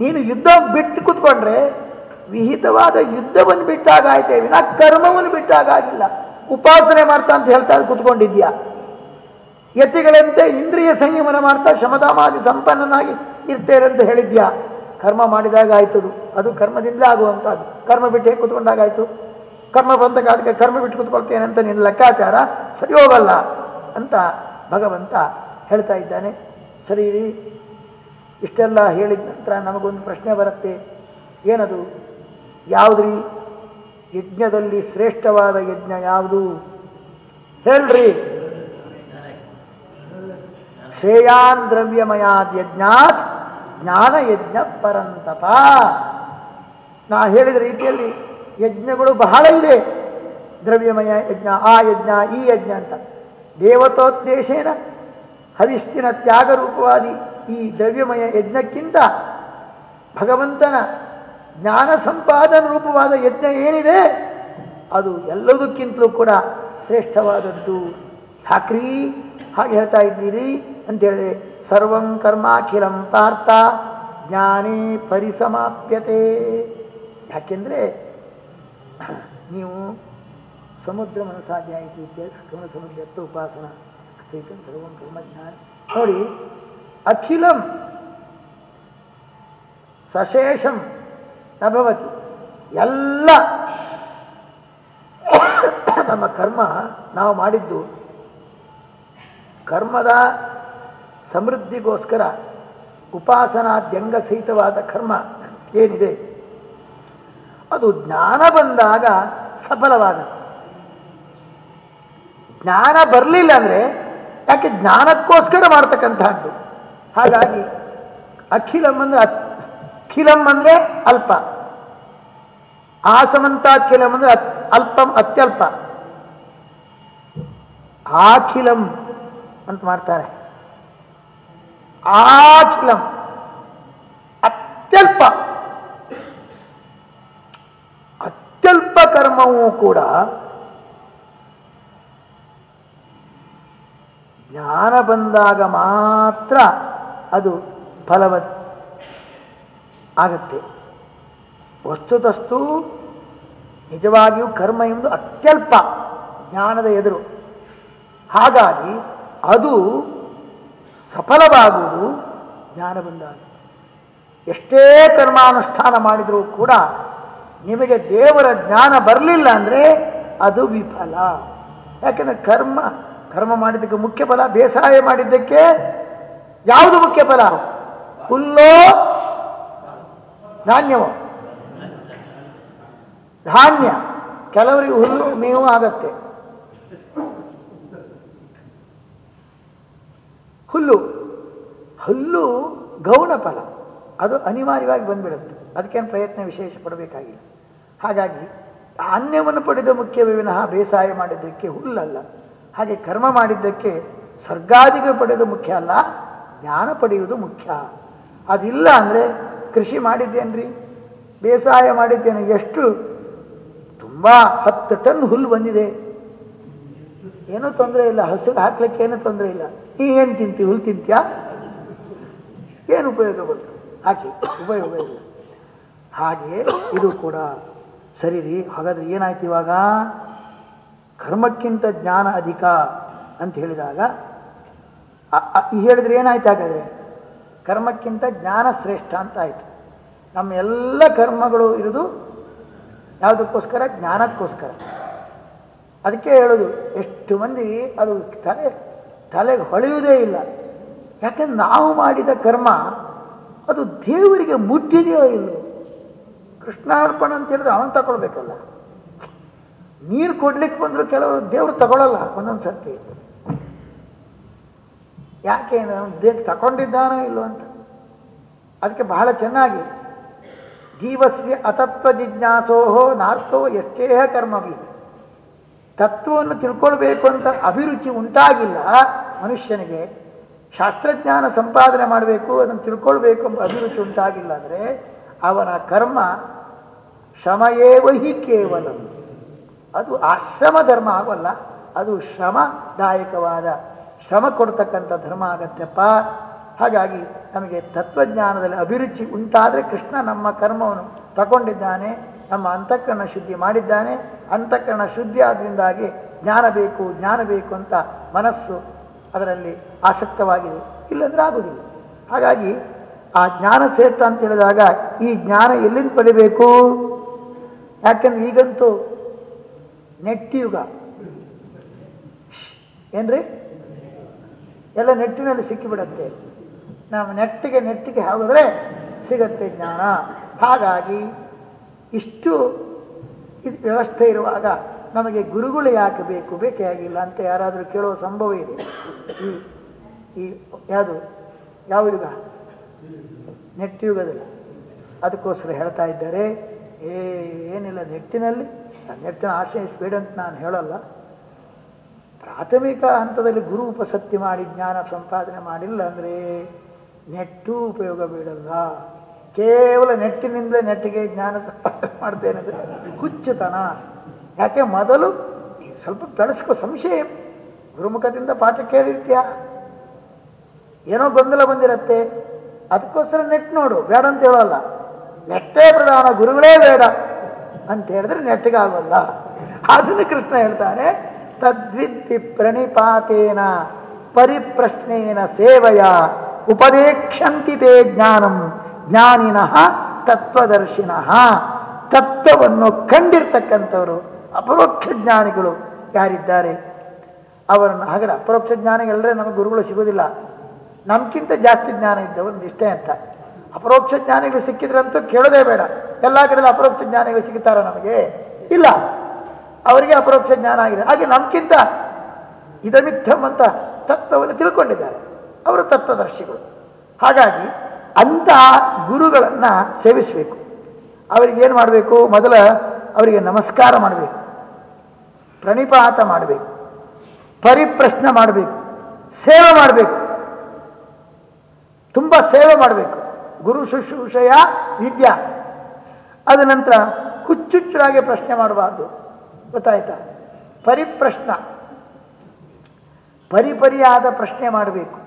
ನೀನು ಯುದ್ಧ ಬಿಟ್ಟು ಕೂತ್ಕೊಂಡ್ರೆ ವಿಹಿತವಾದ ಯುದ್ಧವನ್ನು ಬಿಟ್ಟಾಗ ಆಯ್ತೇ ವಿನ ಕರ್ಮವನ್ನು ಬಿಟ್ಟಾಗ ಆಗಿಲ್ಲ. ಉಪಾಸನೆ ಮಾಡ್ತಾ ಅಂತ ಹೇಳ್ತಾ ಕೂತ್ಕೊಂಡಿದ್ಯಾ? ಯತಿಗಳಂತೆ ಇಂದ್ರಿಯ ಸಂಯಮನ ಮಾಡ್ತಾ ಶಮದಾಮಾದಿ ಸಂಪನ್ನನಾಗಿ ಇರ್ತೇನೆ ಅಂತ ಹೇಳಿದ್ಯಾ? ಕರ್ಮ ಮಾಡಿದಾಗ ಆಯ್ತದು. ಅದು ಕರ್ಮದಿಂದ ಆಗುವಂಥದ್ದು. ಕರ್ಮ ಬಿಟ್ಟು ಕೂತ್ಕೊಂಡಾಗ ಆಯ್ತು? ಕರ್ಮ ಬಂದ ಕಾಲಕ್ಕೆ ಕರ್ಮ ಬಿಟ್ಟು ಕೂತ್ಕೊಳ್ತೇನೆ ಅಂತ ನಿನ್ನ ಲೆಕ್ಕಾಚಾರ? ಸರಿ ಹೋಗಲ್ಲ ಅಂತ ಭಗವಂತ ಹೇಳ್ತಾ ಇದ್ದಾನೆ. ಸರಿ ಇಷ್ಟೆಲ್ಲ ಹೇಳಿದ ನಂತರ ನಮಗೊಂದು ಪ್ರಶ್ನೆ ಬರುತ್ತೆ. ಏನದು? ಯಾವುದ್ರಿ? ಯಜ್ಞದಲ್ಲಿ ಶ್ರೇಷ್ಠವಾದ ಯಜ್ಞ ಯಾವುದು? ಹೇಳ್ರಿ. ಶ್ರೇಯಾನ್ ದ್ರವ್ಯಮಯಾದ್ ಯಜ್ಞಾತ್ ಜ್ಞಾನ ಯಜ್ಞ ಪರಂತಪ ನಾ ಹೇಳಿದ ರೀತಿಯಲ್ಲಿ ಯಜ್ಞಗಳು ಬಹಳ ಇದೆ ದ್ರವ್ಯಮಯ ಯಜ್ಞ, ಆ ಯಜ್ಞ, ಈ ಯಜ್ಞ ಅಂತ. ದೇವತೋದ್ದೇಶೇನ ಹವಿಷ್ಠಿನ ತ್ಯಾಗರೂಪವಾದಿ ಈ ದ್ರವ್ಯಮಯ ಯಜ್ಞಕ್ಕಿಂತ ಭಗವಂತನ ಜ್ಞಾನ ಸಂಪಾದನ ರೂಪವಾದ ಯಜ್ಞ ಏನಿದೆ, ಅದು ಎಲ್ಲದಕ್ಕಿಂತಲೂ ಕೂಡ ಶ್ರೇಷ್ಠವಾದದ್ದು. ಸಾಕ್ರಿ ಹಾಗೆ ಹೇಳ್ತಾ ಇದ್ದೀರಿ ಅಂತೇಳಿ ಸರ್ವಂ ಕರ್ಮಾಖಿಲಂ ಪಾರ್ಥ ಜ್ಞಾನೇ ಪರಿಸಮಾಪ್ಯತೆ. ಯಾಕೆಂದ್ರೆ, ನೀವು ಸಮುದ್ರ ಮನಸ್ಸಾಧ್ಯ ಆಯಿತು ಕರ್ಮ ಸಮುದ್ರ ಉಪಾಸನ ಸರ್ವಂ ಸರ್ವಂ ಕರ್ಮಜ್ಞಾನ ನೋಡಿ, ಅಖಿಲಂ ಸಶೇಷಂ ನಭವತಿ ಎಲ್ಲ ನಮ್ಮ ಕರ್ಮ ನಾವು ಮಾಡಿದ್ದು ಕರ್ಮದ ಸಮೃದ್ಧಿಗೋಸ್ಕರ ಉಪಾಸನಾದ್ಯಂಗ ಸಹಿತವಾದ ಕರ್ಮ ಏನಿದೆ? ಅದು ಜ್ಞಾನ ಬಂದಾಗ ಸಫಲವಾಗುತ್ತೆ. ಜ್ಞಾನ ಬರಲಿಲ್ಲ ಅಂದರೆ ಯಾಕೆ ಜ್ಞಾನಕ್ಕೋಸ್ಕರ ಮಾಡ್ತಕ್ಕಂಥದ್ದು ಹಾಗಾಗಿ ಅಖಿಲಮ್ಮನ ಅಖಿಲಂ ಅಂದ್ರೆ ಅಲ್ಪ. ಆಸಮಂತ ಖಿಲಂ ಅಂದ್ರೆ ಅಲ್ಪಂ, ಅತ್ಯಲ್ಪ. ಆಖಿಲಂ ಅಂತ ಮಾಡ್ತಾರೆ. ಆಖಿಲಂ. ಅತ್ಯಲ್ಪ. ಅತ್ಯಲ್ಪ ಕರ್ಮವೂ ಕೂಡ ಜ್ಞಾನ ಬಂದಾಗ ಮಾತ್ರ ಅದು ಫಲವತ್ ಆಗತ್ತೆ. ವಸ್ತುತಸ್ತು ನಿಜವಾಗಿಯೂ ಕರ್ಮ ಎಂದು ಅತ್ಯಲ್ಪ ಜ್ಞಾನದ ಎದುರು. ಹಾಗಾಗಿ ಅದು ಸಫಲವಾಗುವುದು ಜ್ಞಾನ ಬಂದಾಗ. ಎಷ್ಟೇ ಕರ್ಮಾನುಷ್ಠಾನ ಮಾಡಿದರೂ ಕೂಡ ನಿಮಗೆ ದೇವರ ಜ್ಞಾನ ಬರಲಿಲ್ಲ ಅಂದ್ರೆ ಅದು ವಿಫಲ. ಯಾಕೆಂದ್ರೆ ಕರ್ಮ ಕರ್ಮ ಮಾಡಿದ್ದಕ್ಕೆ ಮುಖ್ಯ ಫಲ, ಬೇಸಾಯ ಮಾಡಿದ್ದಕ್ಕೆ ಯಾವುದು ಮುಖ್ಯ ಫಲ? ಹುಲ್ಲೋ ಧಾನ್ಯವೋ. ಧಾನ್ಯ. ಕೆಲವರಿಗೆ ಹುಲ್ಲು ಮೇವು ಆಗತ್ತೆ. ಹುಲ್ಲು. ಹುಲ್ಲು ಗೌಣ ಫಲ. ಅದು ಅನಿವಾರ್ಯವಾಗಿ ಬಂದ್ಬಿಡುತ್ತೆ. ಅದಕ್ಕೇನು ಪ್ರಯತ್ನ ವಿಶೇಷ ಪಡಬೇಕಾಗಿಲ್ಲ. ಹಾಗಾಗಿ ಧಾನ್ಯವನ್ನು ಪಡೆದ ಮುಖ್ಯವೇ ವಿನಃ ಬೇಸಾಯ ಮಾಡಿದ್ದಕ್ಕೆ ಹುಲ್ಲಲ್ಲ. ಹಾಗೆ ಕರ್ಮ ಮಾಡಿದ್ದಕ್ಕೆ ಸ್ವರ್ಗಾದಿಗಳು ಪಡೆದು ಮುಖ್ಯ ಅಲ್ಲ, ಜ್ಞಾನ ಪಡೆಯುವುದು ಮುಖ್ಯ. ಅದಿಲ್ಲ ಅಂದರೆ ಕೃಷಿ ಮಾಡಿದ್ದೇನ್ರಿ? ಬೇಸಾಯ ಮಾಡಿದ್ದೇನೆ. ಎಷ್ಟು? ತುಂಬ ಹತ್ತು ಟನ್ ಹುಲ್ಲು ಬಂದಿದೆ. ಏನೂ ತೊಂದರೆ ಇಲ್ಲ. ಹಸುಗೆ ಹಾಕ್ಲಿಕ್ಕೆ ಏನೂ ತೊಂದರೆ ಇಲ್ಲ. ನೀ ಏನು ತಿಂತಿ? ಹುಲ್ಲು ತಿಂತ್ಯಾ? ಏನು ಉಪಯೋಗ ಬಂತು ಹಾಕಿ ಉಪಯೋಗ ಇಲ್ಲ ಹಾಗೆ ಇದು ಕೂಡ ಸರಿ ರೀ. ಹಾಗಾದ್ರೆ ಏನಾಯ್ತು ಇವಾಗ? ಕರ್ಮಕ್ಕಿಂತ ಜ್ಞಾನ ಅಧಿಕ ಅಂತ ಹೇಳಿದಾಗ ಹೇಳಿದ್ರೆ ಏನಾಯ್ತು ಹಾಗಾದ್ರೆ? ಕರ್ಮಕ್ಕಿಂತ ಜ್ಞಾನ ಶ್ರೇಷ್ಠ ಅಂತ ಆಯಿತು. ನಮ್ಮ ಎಲ್ಲ ಕರ್ಮಗಳು ಇರೋದು ಯಾವುದಕ್ಕೋಸ್ಕರ? ಜ್ಞಾನಕ್ಕೋಸ್ಕರ. ಅದಕ್ಕೆ ಹೇಳೋದು, ಎಷ್ಟು ಮಂದಿ ಅದು ತಲೆ, ತಲೆಗೆ ಹೊಳೆಯುವುದೇ ಇಲ್ಲ. ಯಾಕಂದ್ರೆ ನಾವು ಮಾಡಿದ ಕರ್ಮ ಅದು ದೇವರಿಗೆ ಮುಟ್ಟಿದೆಯೋ ಇಲ್ಲೋ ಕೃಷ್ಣಾರ್ಪಣ ಅಂತ ಹೇಳಿದ್ರೆ ಅವನು ತಗೊಳ್ಬೇಕಲ್ಲ. ನೀರು ಕೊಡ್ಲಿಕ್ಕೆ ಬಂದರೂ ಕೆಲವರು ದೇವರು ತಗೊಳ್ಳಲ್ಲ ಒಂದೊಂದು ಸರ್ತಿ ಯಾಕೆ ದೇವ್ ತಗೊಂಡಿದ್ದಾನೋ ಇಲ್ಲೋ ಅಂತ. ಅದಕ್ಕೆ ಬಹಳ ಚೆನ್ನಾಗಿ, ಜೀವಸ್ಯ ಅತತ್ವ ಜಿಜ್ಞಾಸೋಹೋ ನಾರ್ಥೋ ಕರ್ಮ ಕರ್ಮವಿ. ತತ್ವವನ್ನು ತಿಳ್ಕೊಳ್ಬೇಕು ಅಂತ ಅಭಿರುಚಿ ಉಂಟಾಗಿಲ್ಲ, ಮನುಷ್ಯನಿಗೆ ಶಾಸ್ತ್ರಜ್ಞಾನ ಸಂಪಾದನೆ ಮಾಡಬೇಕು, ಅದನ್ನು ತಿಳ್ಕೊಳ್ಬೇಕು ಎಂಬ ಅಭಿರುಚಿ ಉಂಟಾಗಿಲ್ಲ ಅಂದರೆ ಅವನ ಕರ್ಮ ಶ್ರಮಯೇವ ಕೇವಲ. ಅದು ಆಶ್ರಮ ಧರ್ಮ ಆಗಲ್ಲ, ಅದು ಶ್ರಮದಾಯಕವಾದ ಶ್ರಮ ಕೊಡ್ತಕ್ಕಂಥ ಧರ್ಮ ಆಗತ್ತೆಪ್ಪ. ಹಾಗಾಗಿ ನಮಗೆ ತತ್ವಜ್ಞಾನದಲ್ಲಿ ಅಭಿರುಚಿ ಉಂಟಾದರೆ ಕೃಷ್ಣ ನಮ್ಮ ಕರ್ಮವನ್ನು ತಗೊಂಡಿದ್ದಾನೆ, ನಮ್ಮ ಅಂತಃಕರಣ ಶುದ್ಧಿ ಮಾಡಿದ್ದಾನೆ. ಅಂತಃಕರಣ ಶುದ್ಧಿ ಆದ್ದರಿಂದಾಗಿ ಜ್ಞಾನ ಬೇಕು ಜ್ಞಾನ ಬೇಕು ಅಂತ ಮನಸ್ಸು ಅದರಲ್ಲಿ ಆಸಕ್ತವಾಗಿದೆ. ಇಲ್ಲಂದ್ರೆ ಆಗುವುದಿಲ್ಲ. ಹಾಗಾಗಿ ಆ ಜ್ಞಾನ ಶ್ರೇಷ್ಠ ಅಂತ ಹೇಳಿದಾಗ ಈ ಜ್ಞಾನ ಎಲ್ಲಿಂದ ಪಡಿಬೇಕು? ಯಾಕೆಂದ್ರೆ ಈಗಂತೂ ನೆಟ್ಟಿಯುಗ ಯುಗ. ಏನ್ರಿ? ಎಲ್ಲ ನೆಟ್ಟಿನಲ್ಲಿ ಸಿಕ್ಕಿಬಿಡತ್ತೆ. ನಾವು ನೆಟ್ಟಿಗೆ ನೆಟ್ಟಿಗೆ ಹಾಕಿದ್ರೆ ಸಿಗತ್ತೆ ಜ್ಞಾನ. ಹಾಗಾಗಿ ಇಷ್ಟು ಇದು ವ್ಯವಸ್ಥೆ ಇರುವಾಗ ನಮಗೆ ಗುರುಗಳು ಯಾಕೆ ಬೇಕು? ಬೇಕೇ ಆಗಿಲ್ಲ ಅಂತ ಯಾರಾದರೂ ಕೇಳುವ ಸಂಭವ ಇದೆ. ಈ ಈ ಯಾವುದು? ಯಾವ ಯುಗ? ನೆಟ್ಟ ಯುಗದಲ್ಲಿ. ಅದಕ್ಕೋಸ್ಕರ ಹೇಳ್ತಾ ಇದ್ದಾರೆ. ಏ, ಏನಿಲ್ಲ, ನೆಟ್ಟಿನಲ್ಲಿ. ನೆಟ್ಟಿನ ಆಶಯ ಸ್ಪೀಡ್ ಅಂತ ನಾನು ಹೇಳಲ್ಲ. ಪ್ರಾಥಮಿಕ ಹಂತದಲ್ಲಿ ಗುರು ಉಪಸತ್ತಿ ಮಾಡಿ ಜ್ಞಾನ ಸಂಪಾದನೆ ಮಾಡಿಲ್ಲ ಅಂದರೆ ನೆಟ್ಟು ಉಪಯೋಗ ಬೀಳಲ್ಲ ಕೇವಲ ನೆಟ್ಟಿನಿಂದಲೇ ನೆಟ್ಟಿಗೆ ಜ್ಞಾನ ಸಂಪಾದನೆ ಮಾಡ್ತೇನೆ ಹುಚ್ಚುತನ. ಯಾಕೆ? ಮೊದಲು ಸ್ವಲ್ಪ ಬೆಳೆಸ್ಕೋ ಸಂಶಯ. ಗುರುಮುಖದಿಂದ ಪಾಠ ಕೇಳಿರ್ತೀಯ? ಏನೋ ಗೊಂದಲ ಬಂದಿರತ್ತೆ. ಅದಕ್ಕೋಸ್ಕರ ನೆಟ್ ನೋಡು. ಬೇಡ ಅಂತ ಹೇಳಲ್ಲ. ನೆಟ್ಟೇ ಪ್ರಧಾನ. ಗುರುಗಳೇ ಬೇಡ. ಅಂತ ಹೇಳಿದ್ರೆ ನೆಟ್ಟಿಗಾಗಲ್ಲ. ಅದನ್ನು ಕೃಷ್ಣ ಹೇಳ್ತಾನೆ ತದ್ವಿದ್ದಿ ಪ್ರಣಿಪಾತೇನ, ಪರಿಪ್ರಶ್ನೇನ ಸೇವೆಯ, ಉಪದೇಕ್ಷಂತಿ ತೇ ಜ್ಞಾನಂ, ಜ್ಞಾನಿನಃ ತತ್ವದರ್ಶಿನಃ. ತತ್ವವನ್ನು ಕಂಡಿರ್ತಕ್ಕಂಥವರು ಅಪರೋಕ್ಷ ಜ್ಞಾನಿಗಳು ಯಾರಿದ್ದಾರೆ? ಅವರನ್ನು ಹಾಗೆ ಅಪರೋಕ್ಷ ಜ್ಞಾನಿಗಳೇ ನಮಗೆ ಗುರುಗಳು ಸಿಗೋದಿಲ್ಲ ನಮಗಿಂತ ಜಾಸ್ತಿ ಜ್ಞಾನ ಇದ್ದವರು ನಿಷ್ಠೆ ಅಂತ. ಅಪರೋಕ್ಷ ಜ್ಞಾನಿಗಳು ಸಿಕ್ಕಿದ್ರಂತೂ ಕೇಳೋದೇ ಬೇಡ. ಎಲ್ಲ ಕಡೆ ಅಪರೋಕ್ಷ ಜ್ಞಾನಿಗಳು ಸಿಗುತ್ತಾರ ನಮಗೆ? ಇಲ್ಲ. ಅವರಿಗೆ ಅಪರೋಕ್ಷ ಜ್ಞಾನ ಆಗಿದೆ. ಹಾಗೆ ನಮ್ಗಿಂತ ಇದಮಿತ್ತಮ್ ಅಂತ ತತ್ವವನ್ನು ತಿಳ್ಕೊಂಡಿದ್ದಾರೆ. ಅವರು ತತ್ವದರ್ಶಿಗಳು. ಹಾಗಾಗಿ ಅಂತ ಗುರುಗಳನ್ನ ಸೇವಿಸಬೇಕು. ಅವರಿಗೆ ಏನು ಮಾಡಬೇಕು? ಮೊದಲ ಅವರಿಗೆ ನಮಸ್ಕಾರ ಮಾಡಬೇಕು. ಪ್ರಣಿಪಾತ ಮಾಡಬೇಕು. ಪರಿಪ್ರಶ್ನೆ ಮಾಡಬೇಕು. ಸೇವೆ ಮಾಡಬೇಕು. ತುಂಬ ಸೇವೆ ಮಾಡಬೇಕು. ಗುರು ಶುಶ್ರೂಷೆಯ ವಿದ್ಯಾ. ಅದ ನಂತರ ಹುಚ್ಚುಚ್ಚರಾಗಿ ಪ್ರಶ್ನೆ ಮಾಡಬಾರ್ದು. ಗೊತ್ತಾಯ್ತಾ? ಪರಿಪ್ರಶ್ನ. ಪರಿಪರಿಯಾದ ಪ್ರಶ್ನೆ ಮಾಡಬೇಕು.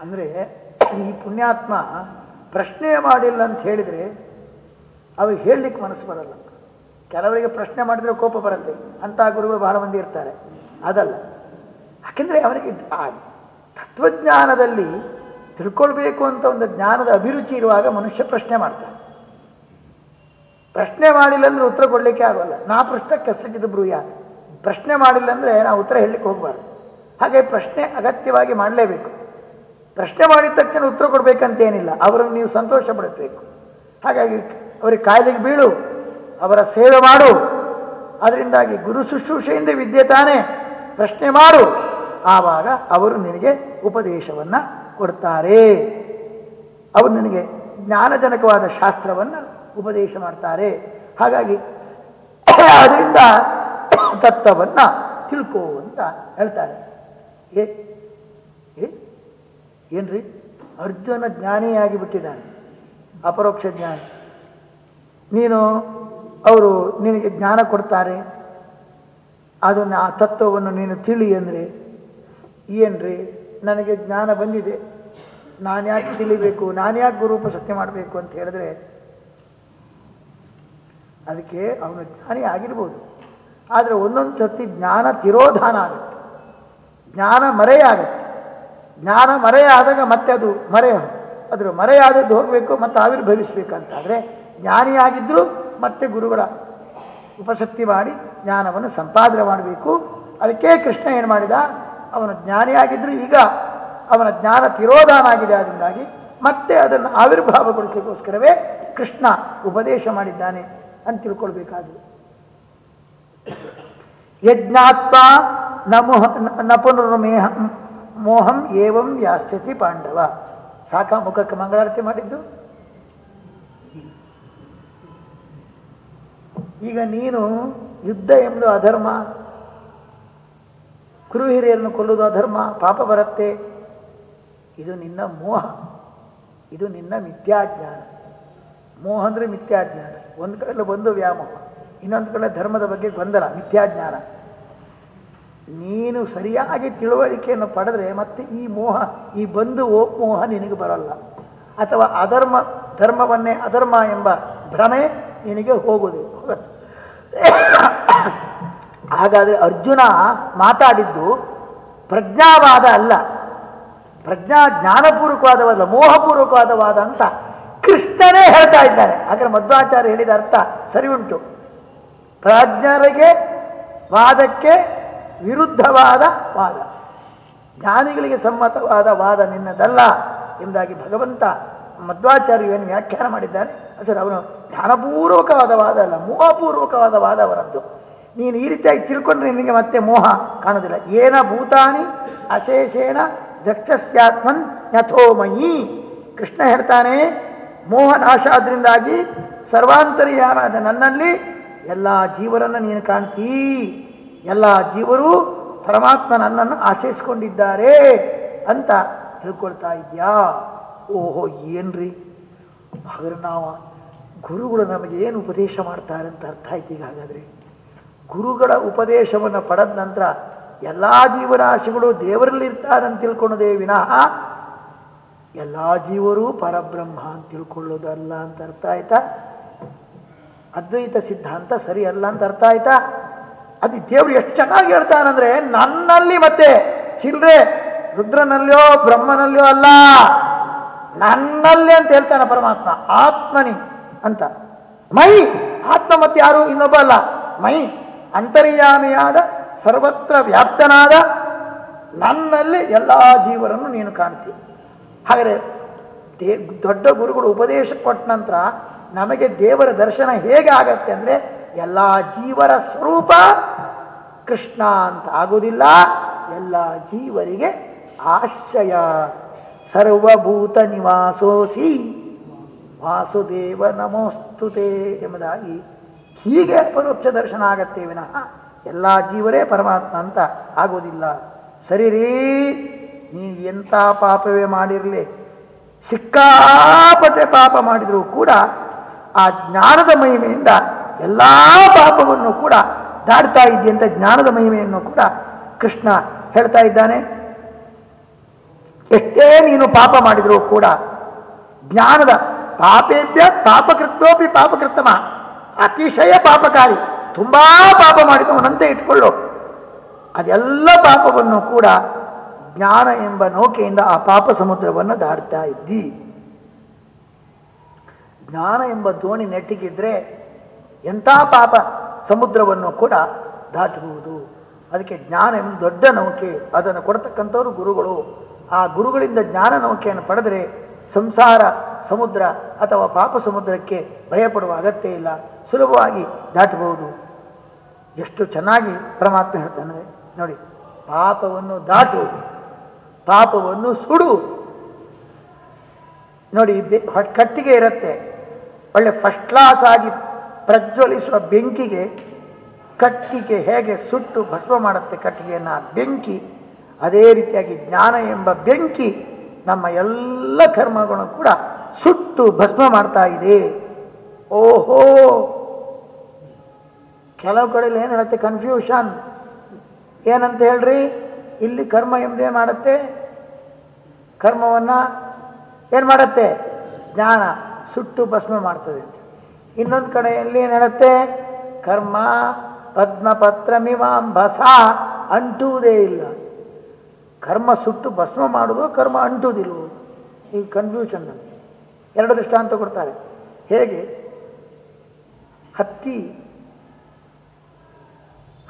ಅಂದರೆ ಈ ಪುಣ್ಯಾತ್ಮ ಪ್ರಶ್ನೆ ಮಾಡಿಲ್ಲ ಅಂತ ಹೇಳಿದರೆ ಅವ್ರಿಗೆ ಹೇಳಲಿಕ್ಕೆ ಮನಸ್ಸು ಬರಲ್ಲ. ಕೆಲವರಿಗೆ ಪ್ರಶ್ನೆ ಮಾಡಿದ್ರೆ ಕೋಪ ಬರುತ್ತೆ. ಅಂತ ಗುರುಗಳು ಬಹಳ ಮಂದಿ ಇರ್ತಾರೆ. ಅದಲ್ಲ. ಯಾಕೆಂದರೆ ಅವನಿಗೆ ತತ್ವಜ್ಞಾನದಲ್ಲಿ ತಿಳ್ಕೊಳ್ಬೇಕು ಅಂತ ಒಂದು ಜ್ಞಾನದ ಅಭಿರುಚಿ ಇರುವಾಗ ಮನುಷ್ಯ ಪ್ರಶ್ನೆ ಮಾಡ್ತಾನೆ. ಪ್ರಶ್ನೆ ಮಾಡಿಲ್ಲ ಅಂದ್ರೆ ಉತ್ತರ ಕೊಡ್ಲಿಕ್ಕೆ ಆಗೋಲ್ಲ. ನಾ ಪ್ರಶ್ನೆ ಕೆಸಗಿದ ಬ್ರೂಯ ಪ್ರಶ್ನೆ ಮಾಡಿಲ್ಲ ಅಂದ್ರೆ ನಾವು ಉತ್ತರ ಹೇಳಲಿಕ್ಕೆ ಹೋಗ್ಬಾರ್ದು. ಹಾಗೆ ಪ್ರಶ್ನೆ ಅಗತ್ಯವಾಗಿ ಮಾಡಲೇಬೇಕು. ಪ್ರಶ್ನೆ ಮಾಡಿದ ತಕ್ಷಣ ಉತ್ತರ ಕೊಡ್ಬೇಕಂತೇನಿಲ್ಲ. ಅವರನ್ನು ನೀವು ಸಂತೋಷ ಪಡಿಸಬೇಕು. ಹಾಗಾಗಿ ಅವರಿಗೆ ಕಾಯಿಲೆಗೆ ಬೀಳು. ಅವರ ಸೇವೆ ಮಾಡು. ಅದರಿಂದಾಗಿ ಗುರು ಶುಶ್ರೂಷೆಯಿಂದ ವಿದ್ಯೆ ತಾನೇ. ಪ್ರಶ್ನೆ ಮಾಡು. ಆವಾಗ ಅವರು ನಿನಗೆ ಉಪದೇಶವನ್ನ ಕೊಡ್ತಾರೆ. ಅವರು ನಿನಗೆ ಜ್ಞಾನಜನಕವಾದ ಶಾಸ್ತ್ರವನ್ನು ಉಪದೇಶ ಮಾಡ್ತಾರೆ. ಹಾಗಾಗಿ ಅದರಿಂದ ತತ್ವವನ್ನು ತಿಳ್ಕೋ ಅಂತ ಹೇಳ್ತಾರೆ. ಏ ಏನ್ರಿ? ಅರ್ಜುನ ಜ್ಞಾನಿಯಾಗಿ ಬಿಟ್ಟಿದ್ದಾನೆ ಅಪರೋಕ್ಷ ಜ್ಞಾನಿ. ನೀನು ಅವರು ನಿನಗೆ ಜ್ಞಾನ ಕೊಡ್ತಾರೆ. ಅದನ್ನು ಆ ತತ್ವವನ್ನು ನೀನು ತಿಳಿ ಅಂದರೆ ಏನ್ರಿ? ನನಗೆ ಜ್ಞಾನ ಬಂದಿದೆ. ನಾನು ಯಾಕೆ ತಿಳಿಬೇಕು? ನಾನು ಯಾಕೆ ಗುರೂಪ ಸತ್ಯ ಮಾಡಬೇಕು ಅಂತ ಹೇಳಿದ್ರೆ ಅದಕ್ಕೆ ಅವನು ಜ್ಞಾನಿ ಆಗಿರ್ಬೋದು. ಆದರೆ ಒಂದೊಂದು ಸರ್ತಿ ಜ್ಞಾನ ತಿರೋಧಾನ ಆಗುತ್ತೆ. ಜ್ಞಾನ ಮರೆಯಾಗುತ್ತೆ. ಜ್ಞಾನ ಮರೆಯಾದಾಗ ಮತ್ತೆ ಅದು ಮರೆಯ ಅದರ ಮರೆಯಾದದ್ದು ಹೋಗಬೇಕು ಮತ್ತೆ ಆವಿರ್ಭವಿಸಬೇಕಂತಾದರೆ ಜ್ಞಾನಿಯಾಗಿದ್ದರೂ ಮತ್ತೆ ಗುರುಗಳ ಉಪಶಕ್ತಿ ಮಾಡಿ ಜ್ಞಾನವನ್ನು ಸಂಪಾದನೆ ಮಾಡಬೇಕು. ಅದಕ್ಕೆ ಕೃಷ್ಣ ಏನು ಮಾಡಿದ? ಅವನು ಜ್ಞಾನಿಯಾಗಿದ್ದರೂ ಈಗ ಅವನ ಜ್ಞಾನ ತಿರೋಧಾನ ಆಗಿದೆ ಅದರಿಂದಾಗಿ ಮತ್ತೆ ಅದನ್ನು ಆವಿರ್ಭಾವಗೊಳಿಸೋಕ್ಕೋಸ್ಕರವೇ ಕೃಷ್ಣ ಉಪದೇಶ ಮಾಡಿದ್ದಾನೆ. ಅಂತ ತಿಳ್ಕೊಳ್ಬೇಕಾದ್ರು. ಯಜ್ಞಾತ್ಮ ನಮೋಹ ನಪುನರ್ಮೇಹ ಮೋಹಂ ಏವಂ ಯಾಸ್ಯತಿ ಪಾಂಡವ. ಸಾಕ ಮುಖಕ್ಕೆ ಮಂಗಳಾರತಿ ಮಾಡಿದ್ದು? ಈಗ ನೀನು ಯುದ್ಧ ಎಂಬುದು ಅಧರ್ಮ. ಕುರು ಹಿರಿಯರನ್ನು ಕೊಲ್ಲುವುದು ಅಧರ್ಮ, ಪಾಪ ಬರುತ್ತೆ. ಇದು ನಿನ್ನ ಮೋಹ. ಇದು ನಿನ್ನ ಮಿಥ್ಯಾಜ್ಞಾನ. ಮೋಹ ಅಂದರೆ ಮಿಥ್ಯಾಜ್ಞಾನ. ಒಂದು ಕಡೆಯಲ್ಲಿ ಒಂದು ವ್ಯಾಮೋಹ, ಇನ್ನೊಂದು ಕಡೆ ಧರ್ಮದ ಬಗ್ಗೆ ಗೊಂದಲ, ಮಿಥ್ಯಾಜ್ಞಾನ. ನೀನು ಸರಿಯಾಗಿ ತಿಳುವಳಿಕೆಯನ್ನು ಪಡೆದ್ರೆ ಮತ್ತೆ ಈ ಮೋಹ, ಈ ಬಂಧು ಮೋಹ ನಿನಗೆ ಬರಲ್ಲ. ಅಥವಾ ಅಧರ್ಮ, ಧರ್ಮವನ್ನೇ ಅಧರ್ಮ ಎಂಬ ಭ್ರಮೆ ನಿನಗೆ ಹೋಗುವುದು ಹಾಗಾದ್ರೆ ಅರ್ಜುನ ಮಾತಾಡಿದ್ದು ಪ್ರಜ್ಞಾವಾದ ಅಲ್ಲ. ಪ್ರಜ್ಞಾ ಜ್ಞಾನಪೂರ್ವಕವಾದವಲ್ಲ ಮೋಹಪೂರ್ವಕವಾದವಾದ ಅಂತ ಕೃಷ್ಣನೇ ಹೇಳ್ತಾ ಇದ್ದಾರೆ ಹಾಗಾದ್ರೆ ಮಧ್ವಾಚಾರ್ಯ ಹೇಳಿದ ಅರ್ಥ ಸರಿ ಉಂಟು. ಪ್ರಾಜ್ಞರಿಗೆ ವಾದಕ್ಕೆ ವಿರುದ್ಧವಾದ ವಾದ. ಜ್ಞಾನಿಗಳಿಗೆ ಸಮ್ಮತವಾದ ವಾದ ನಿನ್ನದಲ್ಲ ಎಂಬುದಾಗಿ ಭಗವಂತ ಮಧ್ವಾಚಾರ್ಯವನ್ನು ವ್ಯಾಖ್ಯಾನ ಮಾಡಿದ್ದಾನೆ. ಸರ್ ಅವನು ಜ್ಞಾನಪೂರ್ವಕವಾದ ವಾದ ಅಲ್ಲ, ಮೋಹಪೂರ್ವಕವಾದ ವಾದ ಅವರದ್ದು. ನೀನು ಈ ರೀತಿಯಾಗಿ ತಿಳ್ಕೊಂಡ್ರೆ ನಿನಗೆ ಮತ್ತೆ ಮೋಹ ಕಾಣೋದಿಲ್ಲ ಏನ ಭೂತಾನಿ ಅಶೇಷೇಣ ದಕ್ಷಸ್ಯಾತ್ಮನ್ ಯಥೋಮಯಿ. ಕೃಷ್ಣ ಹೇಳ್ತಾನೆ ಮೋಹ ನಾಶ ಆದ್ರಿಂದಾಗಿ ಸರ್ವಾಂತರ್ಯಾನಾದ ನನ್ನಲ್ಲಿ ಎಲ್ಲ ಜೀವರನ್ನು ನೀನು ಕಾಣ್ತೀ. ಎಲ್ಲ ಜೀವರು ಪರಮಾತ್ಮ ನನ್ನನ್ನು ಆಶಯಿಸ್ಕೊಂಡಿದ್ದಾರೆ ಅಂತ ತಿಳ್ಕೊಳ್ತಾ ಇದೆಯಾ? ಓಹೋ, ಏನ್ರಿ? ಹಾಗಾದ್ರೆ ನಾವು ಗುರುಗಳು ನಮಗೆ ಏನು ಉಪದೇಶ ಮಾಡ್ತಾರೆ ಅಂತ ಅರ್ಥ ಆಯ್ತು ಈಗ ಹಾಗಾದ್ರೆ? ಗುರುಗಳ ಉಪದೇಶವನ್ನು ಪಡೆದ ನಂತರ ಎಲ್ಲ ಜೀವರಾಶಿಗಳು ದೇವರಲ್ಲಿ ಇರ್ತಾರೆ ಅಂತ ತಿಳ್ಕೊಳ್ಳೋದೇ ವಿನಃ ಎಲ್ಲ ಜೀವರು ಪರಬ್ರಹ್ಮ ಅಂತ ತಿಳ್ಕೊಳ್ಳೋದಲ್ಲ ಅಂತ ಅರ್ಥ ಆಯ್ತಾ? ಅದ್ವೈತ ಸಿದ್ಧಾಂತ ಸರಿ ಅಲ್ಲ ಅಂತ ಅರ್ಥ ಆಯ್ತಾ? ಅದು ದೇವರು ಎಷ್ಟು ಚೆನ್ನಾಗಿ ಹೇಳ್ತಾನಂದ್ರೆ, ನನ್ನಲ್ಲಿ ಮತ್ತೆ, ಚಿಲ್ರೆ, ರುದ್ರನಲ್ಲಿಯೋ, ಬ್ರಹ್ಮನಲ್ಲಿಯೋ ಅಲ್ಲ, ನನ್ನಲ್ಲಿ ಅಂತ ಹೇಳ್ತಾನೆ ಪರಮಾತ್ಮ, ಆತ್ಮನಿ ಅಂತ. ಮೈ, ಆತ್ಮ ಮತ್ತೆ ಯಾರು? ಇನ್ನೊಬ್ಬ ಅಲ್ಲ. ಮೈ, ಅಂತರ್ಯಾಮಿಯಾದ, ಸರ್ವತ್ರ ವ್ಯಾಪ್ತನಾದ, ನನ್ನಲ್ಲಿ ಎಲ್ಲ ಜೀವರನ್ನು ನೀನು ಕಾಣ್ತೀಯ ಹಾಗಾದ್ರೆ ದೇ, ದೊಡ್ಡ ಗುರುಗಳು ಉಪದೇಶ ಕೊಟ್ಟ ನಂತರ ನಮಗೆ ದೇವರ ದರ್ಶನ ಹೇಗೆ ಆಗತ್ತೆ ಅಂದ್ರೆ ಎಲ್ಲ ಜೀವರ ಸ್ವರೂಪ ಕೃಷ್ಣ ಅಂತ ಆಗುವುದಿಲ್ಲ, ಎಲ್ಲ ಜೀವರಿಗೆ ಆಶ್ರಯ. ಸರ್ವಭೂತ ನಿವಾಸೋಸಿ ವಾಸುದೇವ ನಮೋಸ್ತುತೆ ಎಂಬುದಾಗಿ ಹೀಗೆ ಪರೋಕ್ಷ ದರ್ಶನ ಆಗತ್ತೆ ವಿನಃ ಎಲ್ಲ ಜೀವರೇ ಪರಮಾತ್ಮ ಅಂತ ಆಗೋದಿಲ್ಲ ಸರಿ ರೀ. ನೀವು ಎಂಥ ಪಾಪವೇ ಮಾಡಿರಲಿ, ಸಿಕ್ಕಾಪಟ್ಟೆ ಪಾಪ ಮಾಡಿದರೂ ಕೂಡ ಆ ಜ್ಞಾನದ ಮಹಿಮೆಯಿಂದ ಎಲ್ಲ ಪಾಪವನ್ನು ಕೂಡ ದಾಡ್ತಾ ಇದೆಯಂತ ಜ್ಞಾನದ ಮಹಿಮೆಯನ್ನು ಕೂಡ ಕೃಷ್ಣ ಹೇಳ್ತಾ ಇದ್ದಾನೆ. ಎಷ್ಟೇ ನೀನು ಪಾಪ ಮಾಡಿದರೂ ಕೂಡ ಜ್ಞಾನದ ಪಾಪೇಭ್ಯ ಪಾಪಕೃತ್ಯೋಪಿ ಪಾಪಕೃತಮ ಅತಿಶಯ ಪಾಪಕಾರಿ, ತುಂಬಾ ಪಾಪ ಮಾಡಿದವನಂತೆ ಇಟ್ಕೊಳ್ಳೋ. ಅದೆಲ್ಲ ಪಾಪವನ್ನು ಕೂಡ ಜ್ಞಾನ ಎಂಬ ನೌಕೆಯಿಂದ ಆ ಪಾಪ ಸಮುದ್ರವನ್ನು ದಾಡ್ತಾ ಇದ್ದಿ. ಜ್ಞಾನ ಎಂಬ ದೋಣಿ ನೆಟ್ಟಿಗಿದ್ರೆ ಎಂಥ ಪಾಪ ಸಮುದ್ರವನ್ನು ಕೂಡ ದಾಟಬಹುದು ಅದಕ್ಕೆ ಜ್ಞಾನ ಎಂಬ ದೊಡ್ಡ ನೌಕೆ, ಅದನ್ನು ಕೊಡ್ತಕ್ಕಂಥವ್ರು ಗುರುಗಳು. ಆ ಗುರುಗಳಿಂದ ಜ್ಞಾನ ನೌಕೆಯನ್ನು ಪಡೆದರೆ ಸಂಸಾರ ಸಮುದ್ರ ಅಥವಾ ಪಾಪ ಸಮುದ್ರಕ್ಕೆ ಭಯಪಡುವ ಅಗತ್ಯ ಇಲ್ಲ, ಸುಲಭವಾಗಿ ದಾಟಬಹುದು ಎಷ್ಟು ಚೆನ್ನಾಗಿ ಪರಮಾತ್ಮ ಹೇಳ್ತಾನೆ. ನೋಡಿ, ಪಾಪವನ್ನು ದಾಟು ಪಾಪವನ್ನು ಸುಡು. ನೋಡಿ ಕಟ್ಟಿಗೆ ಇರುತ್ತೆ. ಒಳ್ಳೆ ಫಸ್ಟ್ ಕ್ಲಾಸ್ ಆಗಿ ಪ್ರಜ್ವಲಿಸುವ ಬೆಂಕಿಗೆ ಕಟ್ಟಿಗೆ ಹೇಗೆ ಸುಟ್ಟು ಭಸ್ಮ ಮಾಡುತ್ತೆ ಕಟ್ಟಿಗೆಯನ್ನು? ಬೆಂಕಿ, ಅದೇ ರೀತಿಯಾಗಿ ಜ್ಞಾನ ಎಂಬ ಬೆಂಕಿ ನಮ್ಮ ಎಲ್ಲ ಕರ್ಮಗಳನ್ನು ಕೂಡ ಸುಟ್ಟು ಭಸ್ಮ ಮಾಡ್ತಾ ಇದೆ. ಓಹೋ! ಕೆಲವು ಕಡೆಯಲ್ಲಿ ಏನು ಹೇಳುತ್ತೆ ಕನ್ಫ್ಯೂಷನ್ ಏನಂತ ಹೇಳ್ರಿ? ಇಲ್ಲಿ ಕರ್ಮ ಎಂಬುದೇ ಮಾಡುತ್ತೆ? ಕರ್ಮವನ್ನು ಏನು ಮಾಡುತ್ತೆ? ಜ್ಞಾನ, ಸುಟ್ಟು ಭಸ್ಮ ಮಾಡ್ತದೆ. ಇನ್ನೊಂದು ಕಡೆಯಲ್ಲಿ ಏನ್ ಹೇಳುತ್ತೆ? ಕರ್ಮ ಪದ್ಮಪತ್ರ ಭಸ ಅಂಟುವುದೇ ಇಲ್ಲ. ಕರ್ಮ ಸುಟ್ಟು ಭಸ್ಮ ಮಾಡುವುದು ಕರ್ಮ ಅಂಟುವುದಿಲ್ಲ ಈ ಕನ್ಫ್ಯೂಷನ್ ಎರಡು ದೃಷ್ಟಾಂತ ಕೊಡ್ತಾರೆ. ಹೇಗೆ? ಹತ್ತಿ,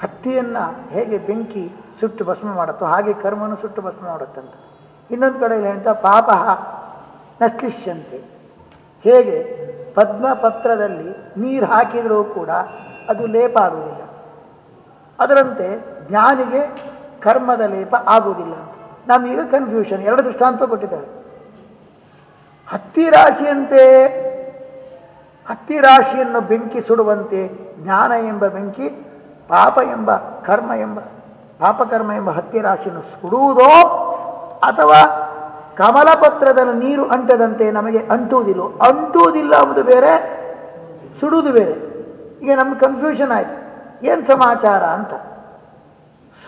ಹತ್ತಿಯನ್ನು ಹೇಗೆ ಬೆಂಕಿ ಸುಟ್ಟು ಭಸ್ಮ ಮಾಡುತ್ತೋ ಹಾಗೆ ಕರ್ಮನು ಸುಟ್ಟು ಭಸ್ಮ ಮಾಡುತ್ತಂತ. ಇನ್ನೊಂದು ಕಡೆಯಲ್ಲಿ ಹೇಳ್ತಾ ಪಾಪ ನಶ್ಲಿಷ್ಯಂತೆ. ಹೇಗೆ? ಪದ್ಮಪತ್ರದಲ್ಲಿ ನೀರು ಹಾಕಿದರೂ ಕೂಡ ಅದು ಲೇಪ ಆಗುವುದಿಲ್ಲ. ಅದರಂತೆ ಜ್ಞಾನಿಗೆ ಕರ್ಮದ ಲೇಪ ಆಗುವುದಿಲ್ಲ. ನಮೀಗ ಕನ್ಫ್ಯೂಷನ್ ಎರಡು ದೃಷ್ಟಾಂತ ಕೊಟ್ಟಿದ್ದಾರೆ. ಹತ್ತಿ ರಾಶಿಯಂತೆ, ಹತ್ತಿ ರಾಶಿಯನ್ನು ಬೆಂಕಿ ಸುಡುವಂತೆ ಜ್ಞಾನ ಎಂಬ ಬೆಂಕಿ, ಪಾಪ ಎಂಬ ಕರ್ಮ ಎಂಬ ಪಾಪಕರ್ಮ ಎಂಬ ಹತ್ಯೆ ರಾಶಿಯನ್ನು ಸುಡುವುದೋ ಅಥವಾ ಕಮಲಪತ್ರದ ನೀರು ಅಂಟದಂತೆ ನಮಗೆ ಅಂಟುವುದಿಲ್ಲ. ಅಂಟುವುದಿಲ್ಲ ಅಂಬುದು ಬೇರೆ, ಸುಡುವುದು ಬೇರೆ. ಈಗ ನಮ್ಗೆ ಕನ್ಫ್ಯೂಷನ್ ಆಯ್ತು. ಏನ್ ಸಮಾಚಾರ ಅಂತ.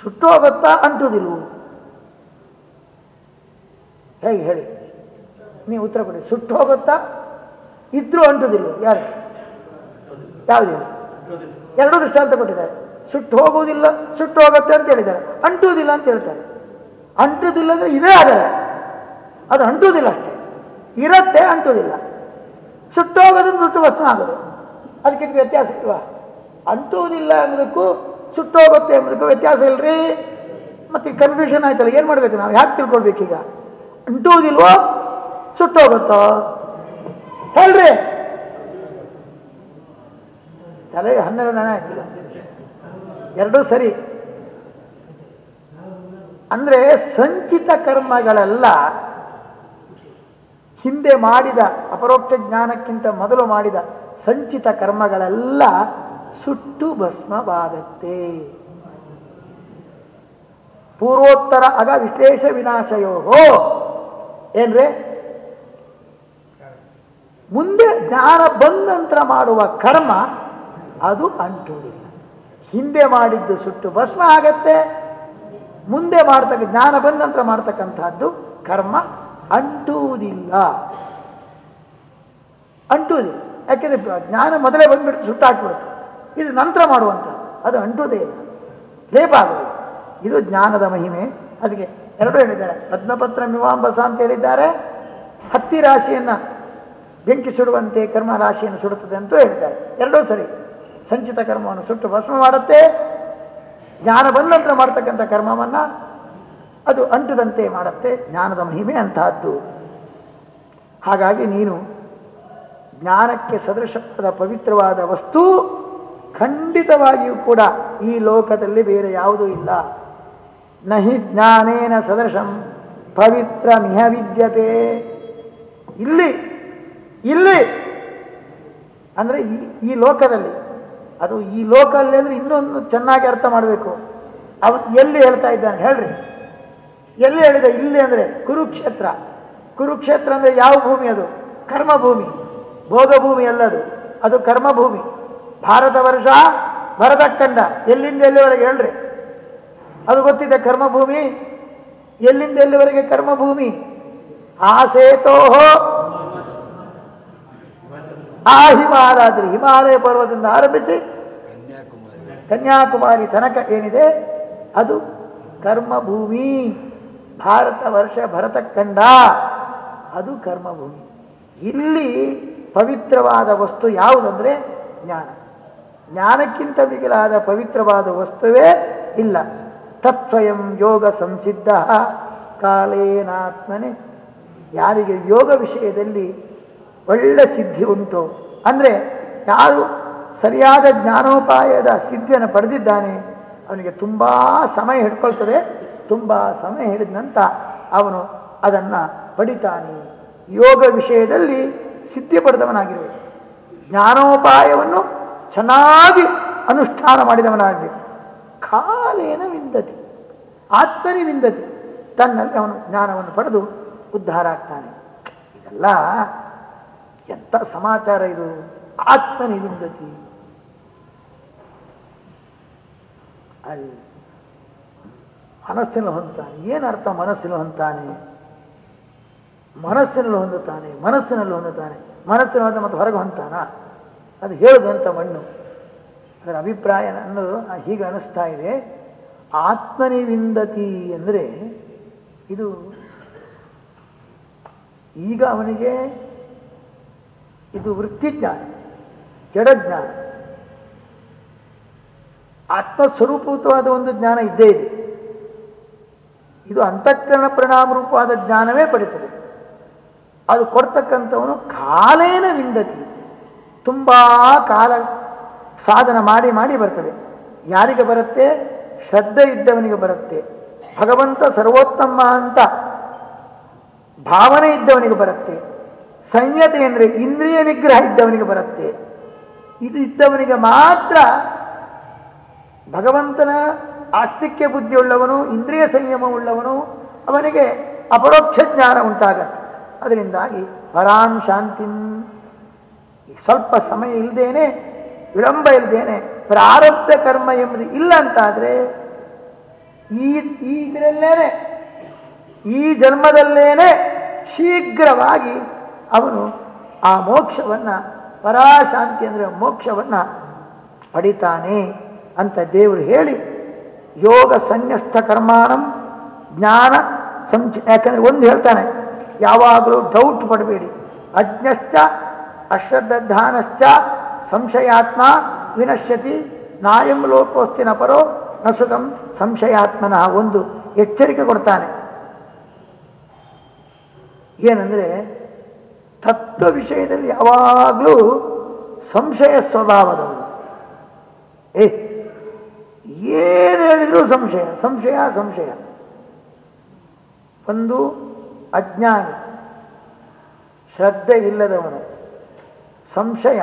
ಸುಟ್ಟೋಗುತ್ತಾ ಅಂಟುವುದಿಲ್ವು ಹೇಗೆ ಹೇಳಿ? ನೀವು ಉತ್ತರ ಕೊಡಿ. ಸುಟ್ಟು ಹೋಗುತ್ತಾ ಇದ್ರೂ ಅಂಟುವುದಿಲ್ಲ. ಯಾರು? ಯಾವುದು? ಹೇಳಿ ಎರಡೂ ದೃಷ್ಟಾಂತ ಕೊಟ್ಟಿದ್ದಾರೆ. ಸುಟ್ಟು ಹೋಗುವುದಿಲ್ಲ, ಸುಟ್ಟು ಹೋಗುತ್ತೆ ಅಂತ ಹೇಳಿದ್ದಾರೆ. ಅಂಟುವುದಿಲ್ಲ ಅಂತ ಹೇಳ್ತಾರೆ. ಅಂಟುವುದಿಲ್ಲ ಅಂದ್ರೆ ಇದೇ ಆಗಲ್ಲ. ಅದು ಅಂಟುವುದಿಲ್ಲ ಅಷ್ಟೆ. ಇರತ್ತೆ, ಅಂಟುವುದಿಲ್ಲ. ಸುಟ್ಟು ಹೋಗೋದು ಸುಟ್ಟು ಭಸ್ಮ ಆಗೋದು. ಅದಕ್ಕೆ ವ್ಯತ್ಯಾಸ ಇಲ್ವಾ? ಅಂಟುವುದಿಲ್ಲ ಎಂಬುದಕ್ಕೂ, ಸುಟ್ಟು ಹೋಗುತ್ತೆ ಎಂಬುದಕ್ಕೂ ವ್ಯತ್ಯಾಸ ಇಲ್ರಿ? ಮತ್ತೆ ಕನ್ಫ್ಯೂಷನ್ ಆಯ್ತಲ್ಲ, ಏನ್ ಮಾಡ್ಬೇಕು ನಾವು? ಯಾಕೆ ತಿಳ್ಕೊಳ್ಬೇಕೀಗ ಅಂಟುವುದಿಲ್ವೋ, ಸುಟ್ಟು ಹೋಗುತ್ತೋ? ಹೇಳ್ರಿ. ತಲೆಗೆ ಹನ್ನೆರಡು ನಾನೇ ಹಾಕಿಲ್ಲ. ಎರಡೂ ಸರಿ. ಅಂದ್ರೆ ಸಂಚಿತ ಕರ್ಮಗಳೆಲ್ಲ ಹಿಂದೆ ಮಾಡಿದ, ಅಪರೋಕ್ಷ ಜ್ಞಾನಕ್ಕಿಂತ ಮೊದಲು ಮಾಡಿದ ಸಂಚಿತ ಕರ್ಮಗಳೆಲ್ಲ ಸುಟ್ಟು ಭಸ್ಮವಾಗತ್ತೆ ಪೂರ್ವೋತ್ತರ ಅಗ ವಿಶೇಷ ವಿನಾಶಯೋಹೋ. ಏನ್ರಿ? ಮುಂದೆ ಜ್ಞಾನ ಬಂದ ನಂತರ ಮಾಡುವ ಕರ್ಮ ಅದು ಅಂಟುವುದಿಲ್ಲ ಹಿಂದೆ ಮಾಡಿದ್ದು ಸುಟ್ಟು ಭಸ್ಮ ಆಗತ್ತೆ. ಮುಂದೆ ಮಾಡ್ತಕ್ಕ ಜ್ಞಾನ ಬಂದ ನಂತರ ಮಾಡ್ತಕ್ಕಂಥದ್ದು ಕರ್ಮ ಅಂಟುವುದಿಲ್ಲ. ಅಂಟುವುದಿಲ್ಲ. ಯಾಕೆಂದ್ರೆ ಜ್ಞಾನ ಮೊದಲೇ ಬಂದ್ಬಿಟ್ಟು ಸುಟ್ಟಾಕ್ಬಿಡುತ್ತೆ ಇದು ನಂತರ ಮಾಡುವಂಥ ಅದು ಅಂಟುವುದೇ ಇಲ್ಲ. ಲೇಪ ಆಗುತ್ತೆ ಇದು ಜ್ಞಾನದ ಮಹಿಮೆ. ಅದಕ್ಕೆ ಎರಡು ಹೇಳಿದ್ದಾರೆ. ಪದ್ಮಪತ್ರ ಮೀಮಾಂಬಸ ಅಂತ ಹೇಳಿದ್ದಾರೆ. ಹತ್ತಿ ರಾಶಿಯನ್ನ ಬೆಂಕಿ ಸುಡುವಂತೆ ಕರ್ಮ ರಾಶಿಯನ್ನು ಸುಡುತ್ತದೆ ಅಂತೂ ಹೇಳಿದ್ದಾರೆ. ಎರಡೂ ಸರಿ. ಸಂಚಿತ ಕರ್ಮವನ್ನು ಸುಟ್ಟು ಭಸ್ಮ ಮಾಡುತ್ತೆ. ಜ್ಞಾನ ಬಂದ ನಂತರ ಮಾಡ್ತಕ್ಕಂಥ ಕರ್ಮವನ್ನ ಅದು ಅಂಟದಂತೆ ಮಾಡುತ್ತೆ. ಜ್ಞಾನದ ಮಹಿಮೆ ಅಂತಹದ್ದು ಹಾಗಾಗಿ ನೀನು ಜ್ಞಾನಕ್ಕೆ ಸದೃಶವಾದ ಪವಿತ್ರವಾದ ವಸ್ತು ಖಂಡಿತವಾಗಿಯೂ ಕೂಡ ಈ ಲೋಕದಲ್ಲಿ ಬೇರೆ ಯಾವುದೂ ಇಲ್ಲ. ನಹಿ ಜ್ಞಾನೇನ ಸದೃಶಂ ಪವಿತ್ರ ಮಿಹ ವಿದ್ಯತೆ. ಇಲ್ಲಿ ಇಲ್ಲಿ, ಅಂದರೆ ಈ ಈ ಲೋಕದಲ್ಲಿ ಅದು ಈ ಲೋಕಲ್ಲಿ ಅಂದ್ರೆ ಇನ್ನೊಂದು ಚೆನ್ನಾಗಿ ಅರ್ಥ ಮಾಡಬೇಕು. ಅವನು ಎಲ್ಲಿ ಹೇಳ್ತಾ ಇದ್ದಾನೆ ಹೇಳ್ರಿ. ಎಲ್ಲಿ ಹೇಳಿದ? ಇಲ್ಲಿ ಅಂದ್ರೆ ಕುರುಕ್ಷೇತ್ರ. ಕುರುಕ್ಷೇತ್ರ ಅಂದ್ರೆ ಯಾವ ಭೂಮಿ ಅದು? ಕರ್ಮಭೂಮಿ. ಭೋಗಭೂಮಿ ಅಲ್ಲದು ಅದು. ಕರ್ಮಭೂಮಿ. ಭಾರತ ವರ್ಷ ಭರತಕ್ಕಂಡ ಎಲ್ಲಿಂದ ಎಲ್ಲಿವರೆಗೆ ಹೇಳ್ರಿ? ಅದು ಗೊತ್ತಿದೆ ಕರ್ಮಭೂಮಿ? ಎಲ್ಲಿಂದ ಎಲ್ಲಿವರೆಗೆ ಕರ್ಮಭೂಮಿ? ಆ ಸೇತೋಹೋ ಆ ಹಿಮಾರಾದ್ರಿ ಹಿಮಾಲಯ ಪರ್ವತದಿಂದ ಆರಂಭಿಸಿ ಕನ್ಯಾಕುಮಾರಿ ತನಕ ಏನಿದೆ? ಅದು ಕರ್ಮಭೂಮಿ. ಭಾರತ ವರ್ಷ ಭರತಖಂಡ ಅದು ಕರ್ಮಭೂಮಿ. ಇಲ್ಲಿ ಪವಿತ್ರವಾದ ವಸ್ತು ಯಾವುದಂದ್ರೆ ಜ್ಞಾನ. ಜ್ಞಾನಕ್ಕಿಂತ ಮಿಗಿಲಾದ ಪವಿತ್ರವಾದ ವಸ್ತುವೇ ಇಲ್ಲ. ತತ್ವಯಂ ಯೋಗ ಸಂಸಿದ್ಧ ಕಾಲೇನಾತ್ಮನೆ. ಯಾರಿಗೆ ಯೋಗ ವಿಷಯದಲ್ಲಿ ಒಳ್ಳೆ ಸಿದ್ಧಿ ಉಂಟು. ಅಂದರೆ ಯಾರು ಸರಿಯಾದ ಜ್ಞಾನೋಪಾಯದ ಸಿದ್ಧಿಯನ್ನು ಪಡೆದಿದ್ದಾನೆ, ಅವನಿಗೆ ತುಂಬ ಸಮಯ ಹಿಡ್ಕೊಳ್ತದೆ. ತುಂಬ ಸಮಯ ಹಿಡಿದ ನಂತರ ಅವನು ಅದನ್ನು ಪಡಿತಾನೆ. ಯೋಗ ವಿಷಯದಲ್ಲಿ ಸಿದ್ಧಿ ಪಡೆದವನಾಗಿರಬೇಕು ಜ್ಞಾನೋಪಾಯವನ್ನು ಚೆನ್ನಾಗಿ ಅನುಷ್ಠಾನ ಮಾಡಿದವನಾಗಬೇಕು ಕಾಲೇನ ವಿಂದತಿ ಆತ್ಮನೇ ವಿಂದತಿ ತನ್ನಲ್ಲಿ ಅವನು ಜ್ಞಾನವನ್ನು ಪಡೆದು ಉದ್ಧಾರ ಆಗ್ತಾನೆ. ಇದೆಲ್ಲ ಎಂಥ ಸಮಾಚಾರ ಇದು? ಆತ್ಮನಿ ವಿಂದತಿ ಅಲ್ಲಿ ಮನಸ್ಸಿನಲ್ಲಿ ಹೊಂದುತ್ತಾನೆ ಏನು ಅರ್ಥ ಮನಸ್ಸಿನಲ್ಲಿ ಹೊಂದುತ್ತಾನೆ ಮನಸ್ಸಿನಲ್ಲಿ ಹೊಂದುತ್ತಾನೆ ಮನಸ್ಸಿನಲ್ಲಿ ಹೊಂದುತ್ತಾನೆ. ಮನಸ್ಸಿನ ಹೊಂದ ಮತ್ತು ಹೊರಗೆ ಹೊಂತಾನ ಅದು ಹೇಳುದಂತ ಮಣ್ಣು. ಅದರ ಅಭಿಪ್ರಾಯ ಅನ್ನೋದು ಹೀಗೆ ಅನಿಸ್ತಾ ಇದೆ. ಆತ್ಮನಿವಿಂದತಿ ಅಂದರೆ ಇದು ಈಗ ಅವನಿಗೆ ಇದು ವೃತ್ತಿಜ್ಞಾನ ಜಡಜ್ಞಾನ ಆತ್ಮಸ್ವರೂಪವಾದ ಒಂದು ಜ್ಞಾನ ಇದ್ದೇ ಇದೆ. ಇದು ಅಂತಃಕರಣ ಪರಿಣಾಮ ರೂಪವಾದ ಜ್ಞಾನವೇ ಪಡಿತದೆ. ಅದು ಕೊಡ್ತಕ್ಕಂಥವನು ಕಾಲೇನ ವಿಂದತಿ ತುಂಬ ಕಾಲ ಸಾಧನ ಮಾಡಿ ಮಾಡಿ ಬರ್ತದೆ. ಯಾರಿಗೆ ಬರುತ್ತೆ? ಶ್ರದ್ಧೆ ಇದ್ದವನಿಗೆ ಬರುತ್ತೆ. ಭಗವಂತ ಸರ್ವೋತ್ತಮ ಅಂತ ಭಾವನೆ ಇದ್ದವನಿಗೆ ಬರುತ್ತೆ. ಸಂಯತೆ ಅಂದರೆ ಇಂದ್ರಿಯ ನಿಗ್ರಹ ಇದ್ದವನಿಗೆ ಬರುತ್ತೆ. ಇದು ಇದ್ದವನಿಗೆ ಮಾತ್ರ ಭಗವಂತನ ಆಸ್ತಿಕ್ಯ ಬುದ್ಧಿಯುಳ್ಳವನು, ಇಂದ್ರಿಯ ಸಂಯಮ ಉಳ್ಳವನು ಅವನಿಗೆ ಅಪರೋಕ್ಷ ಜ್ಞಾನ ಉಂಟಾಗತ್ತೆ. ಅದರಿಂದಾಗಿ ಪರಾಂ ಶಾಂತಿಂ. ಸ್ವಲ್ಪ ಸಮಯ ಇಲ್ಲದೇನೆ ವಿಳಂಬ ಇಲ್ಲದೇನೆ ಪ್ರಾರಬ್ಧ ಕರ್ಮ ಎಂಬುದು ಇಲ್ಲ ಅಂತಾದ್ರೆ, ಈ ಈ ಇದರಲ್ಲೇನೆ, ಈ ಜನ್ಮದಲ್ಲೇನೆ ಶೀಘ್ರವಾಗಿ ಅವನು ಆ ಮೋಕ್ಷವನ್ನ, ಪರಾಶಾಂತಿ ಅಂದರೆ ಮೋಕ್ಷವನ್ನ ಪಡಿತಾನೆ ಅಂತ ದೇವರು ಹೇಳಿ, ಯೋಗ ಸನ್ಯಸ್ತ ಕರ್ಮಾನಂ ಜ್ಞಾನ ಸಂಚ, ಯಾಕಂದರೆ ಒಂದು ಹೇಳ್ತಾನೆ, ಯಾವಾಗಲೂ ಡೌಟ್ ಪಡಬೇಡಿ. ಅಜ್ಞಶ್ಚ, ಅಶ್ರದ್ಧಾನಶ್ಚ, ಸಂಶಯಾತ್ಮ ವಿನಶ್ಯತಿ, ನಾಯಂ ಲೋಕೋಸ್ತಿನ ಪರೋ ನಸುಗಂ ಸಂಶಯಾತ್ಮನ ಒಂದು ಎಚ್ಚರಿಕೆ ಕೊಡ್ತಾನೆ. ಏನಂದ್ರೆ ತತ್ವ ವಿಷಯದಲ್ಲಿ ಯಾವಾಗಲೂ ಸಂಶಯ ಸ್ವಭಾವದವರು ಏ, ಏನು ಹೇಳಿದ್ರು ಸಂಶಯ ಸಂಶಯ ಸಂಶಯ. ಒಂದು ಅಜ್ಞಾನಿ. ಶ್ರದ್ಧೆ ಇಲ್ಲದವನು. ಸಂಶಯ.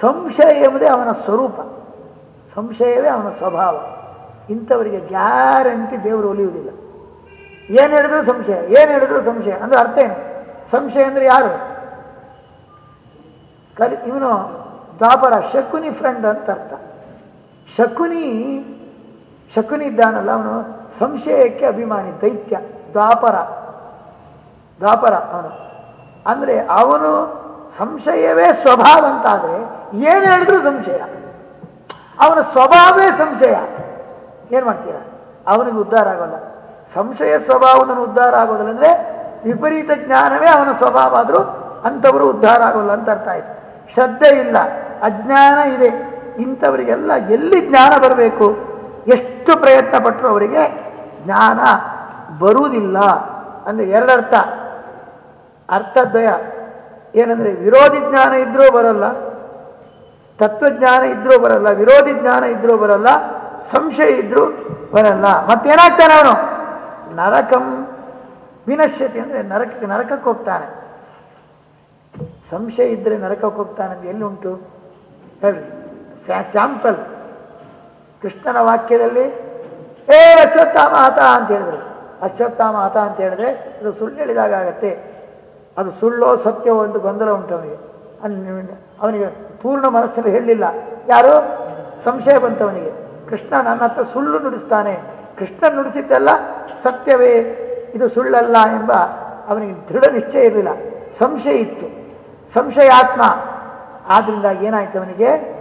ಸಂಶಯ ಎಂಬುದೇ ಅವನ ಸ್ವರೂಪ. ಸಂಶಯವೇ ಅವನ ಸ್ವಭಾವ. ಇಂಥವರಿಗೆ ಗ್ಯಾರಂಟಿ ದೇವರು ಒಲಿಯುವುದಿಲ್ಲ. ಏನು ಹೇಳಿದ್ರು ಸಂಶಯ, ಏನು ಹೇಳಿದ್ರು ಸಂಶಯ. ಅಂದ್ರೆ ಅರ್ಥ ಏನು? ಸಂಶಯ ಅಂದ್ರೆ ಯಾರು? ಕಲಿ, ಇವನು ದಾಪರ ಶಕುನಿ ಫ್ರೆಂಡ್ ಅಂತ ಅರ್ಥ. ಶಕುನಿ ಶಕುನಿ ಇದ್ದಾನಲ್ಲ, ಅವನು ಸಂಶಯಕ್ಕೆ ಅಭಿಮಾನಿ, ದೈತ್ಯ ದ್ವಾಪರ ದ್ವಾಪರ ಅವನು. ಅಂದ್ರೆ ಅವನು ಸಂಶಯವೇ ಸ್ವಭಾವ ಅಂತಾದ್ರೆ ಏನು ಹೇಳಿದ್ರು ಸಂಶಯ. ಅವನ ಸ್ವಭಾವವೇ ಸಂಶಯ. ಏನ್ ಮಾಡ್ತೀರ? ಅವನಿಗೆ ಉದ್ಧಾರ ಆಗೋಲ್ಲ. ಸಂಶಯ ಸ್ವಭಾವದನ್ನು ಉದ್ಧಾರ ಆಗೋದಿಲ್ಲ ಅಂದ್ರೆ ವಿಪರೀತ ಜ್ಞಾನವೇ ಅವನ ಸ್ವಭಾವ ಆದರೂ ಅಂಥವರು ಉದ್ಧಾರ ಆಗೋಲ್ಲ ಅಂತ ಅರ್ಥ ಆಯ್ತು. ಶ್ರದ್ಧೆ ಇಲ್ಲ, ಅಜ್ಞಾನ ಇದೆ. ಇಂಥವರಿಗೆಲ್ಲ ಎಲ್ಲಿ ಜ್ಞಾನ ಬರಬೇಕು? ಎಷ್ಟು ಪ್ರಯತ್ನ ಪಟ್ಟರು ಅವರಿಗೆ ಜ್ಞಾನ ಬರುವುದಿಲ್ಲ ಅಂದರೆ ಎರಡರ್ಥ. ಅರ್ಥದ್ವಯ. ಏನಂದರೆ ವಿರೋಧಿ ಜ್ಞಾನ ಇದ್ರೂ ಬರಲ್ಲ, ತತ್ವಜ್ಞಾನ ಇದ್ರೂ ಬರಲ್ಲ, ವಿರೋಧಿ ಜ್ಞಾನ ಇದ್ರೂ ಬರಲ್ಲ, ಸಂಶಯ ಇದ್ರೂ ಬರಲ್ಲ. ಮತ್ತೇನಾಗ್ತಾನೆ ಅವನು? ನರಕಂ ವಿನಶ್ಯತೆ ಅಂದ್ರೆ ನರಕಕ್ಕೆ ನರಕಕ್ಕೆ ಹೋಗ್ತಾನೆ. ಸಂಶಯ ಇದ್ದರೆ ನರಕಕ್ಕೆ ಹೋಗ್ತಾನೆ ಅಂತ ಎಲ್ಲಿ ಉಂಟು? ಹೇಳಿ. ಸ್ಯಾಂಪಲ್ ಕೃಷ್ಣನ ವಾಕ್ಯದಲ್ಲಿ, ಏ ಅಶ್ವತ್ಥಾಮ ಹತ ಅಂತ ಹೇಳಿದ್ರು. ಅಶ್ವತ್ಥಾಮ ಹತ ಅಂತ ಹೇಳಿದ್ರೆ ಅದು ಸುಳ್ಳು ಹೇಳಿದಾಗ ಆಗತ್ತೆ. ಅದು ಸುಳ್ಳೋ ಸತ್ಯವೋ ಅಂತ ಗೊಂದಲ ಉಂಟು ಅವನಿಗೆ. ಅವನಿಗೆ ಪೂರ್ಣ ಮನಸ್ಸಲ್ಲಿ ಹೇಳಲಿಲ್ಲ. ಯಾರು? ಸಂಶಯ ಬಂತವನಿಗೆ. ಕೃಷ್ಣ ನನ್ನ ಹತ್ರ ಸುಳ್ಳು ನುಡಿಸ್ತಾನೆ. ಕೃಷ್ಣ ನುಡಿಸಿದ್ದೆಲ್ಲ ಸತ್ಯವೇ. ಇದು ಸುಳ್ಳಲ್ಲ ಎಂಬ ಅವನಿಗೆ ದೃಢ ನಿಶ್ಚಯ ಇರಲಿಲ್ಲ. ಸಂಶಯ ಇತ್ತು. ಸಂಶಯಾತ್ಮ. ಆದ್ದರಿಂದ ಏನಾಯ್ತು ಅವನಿಗೆ?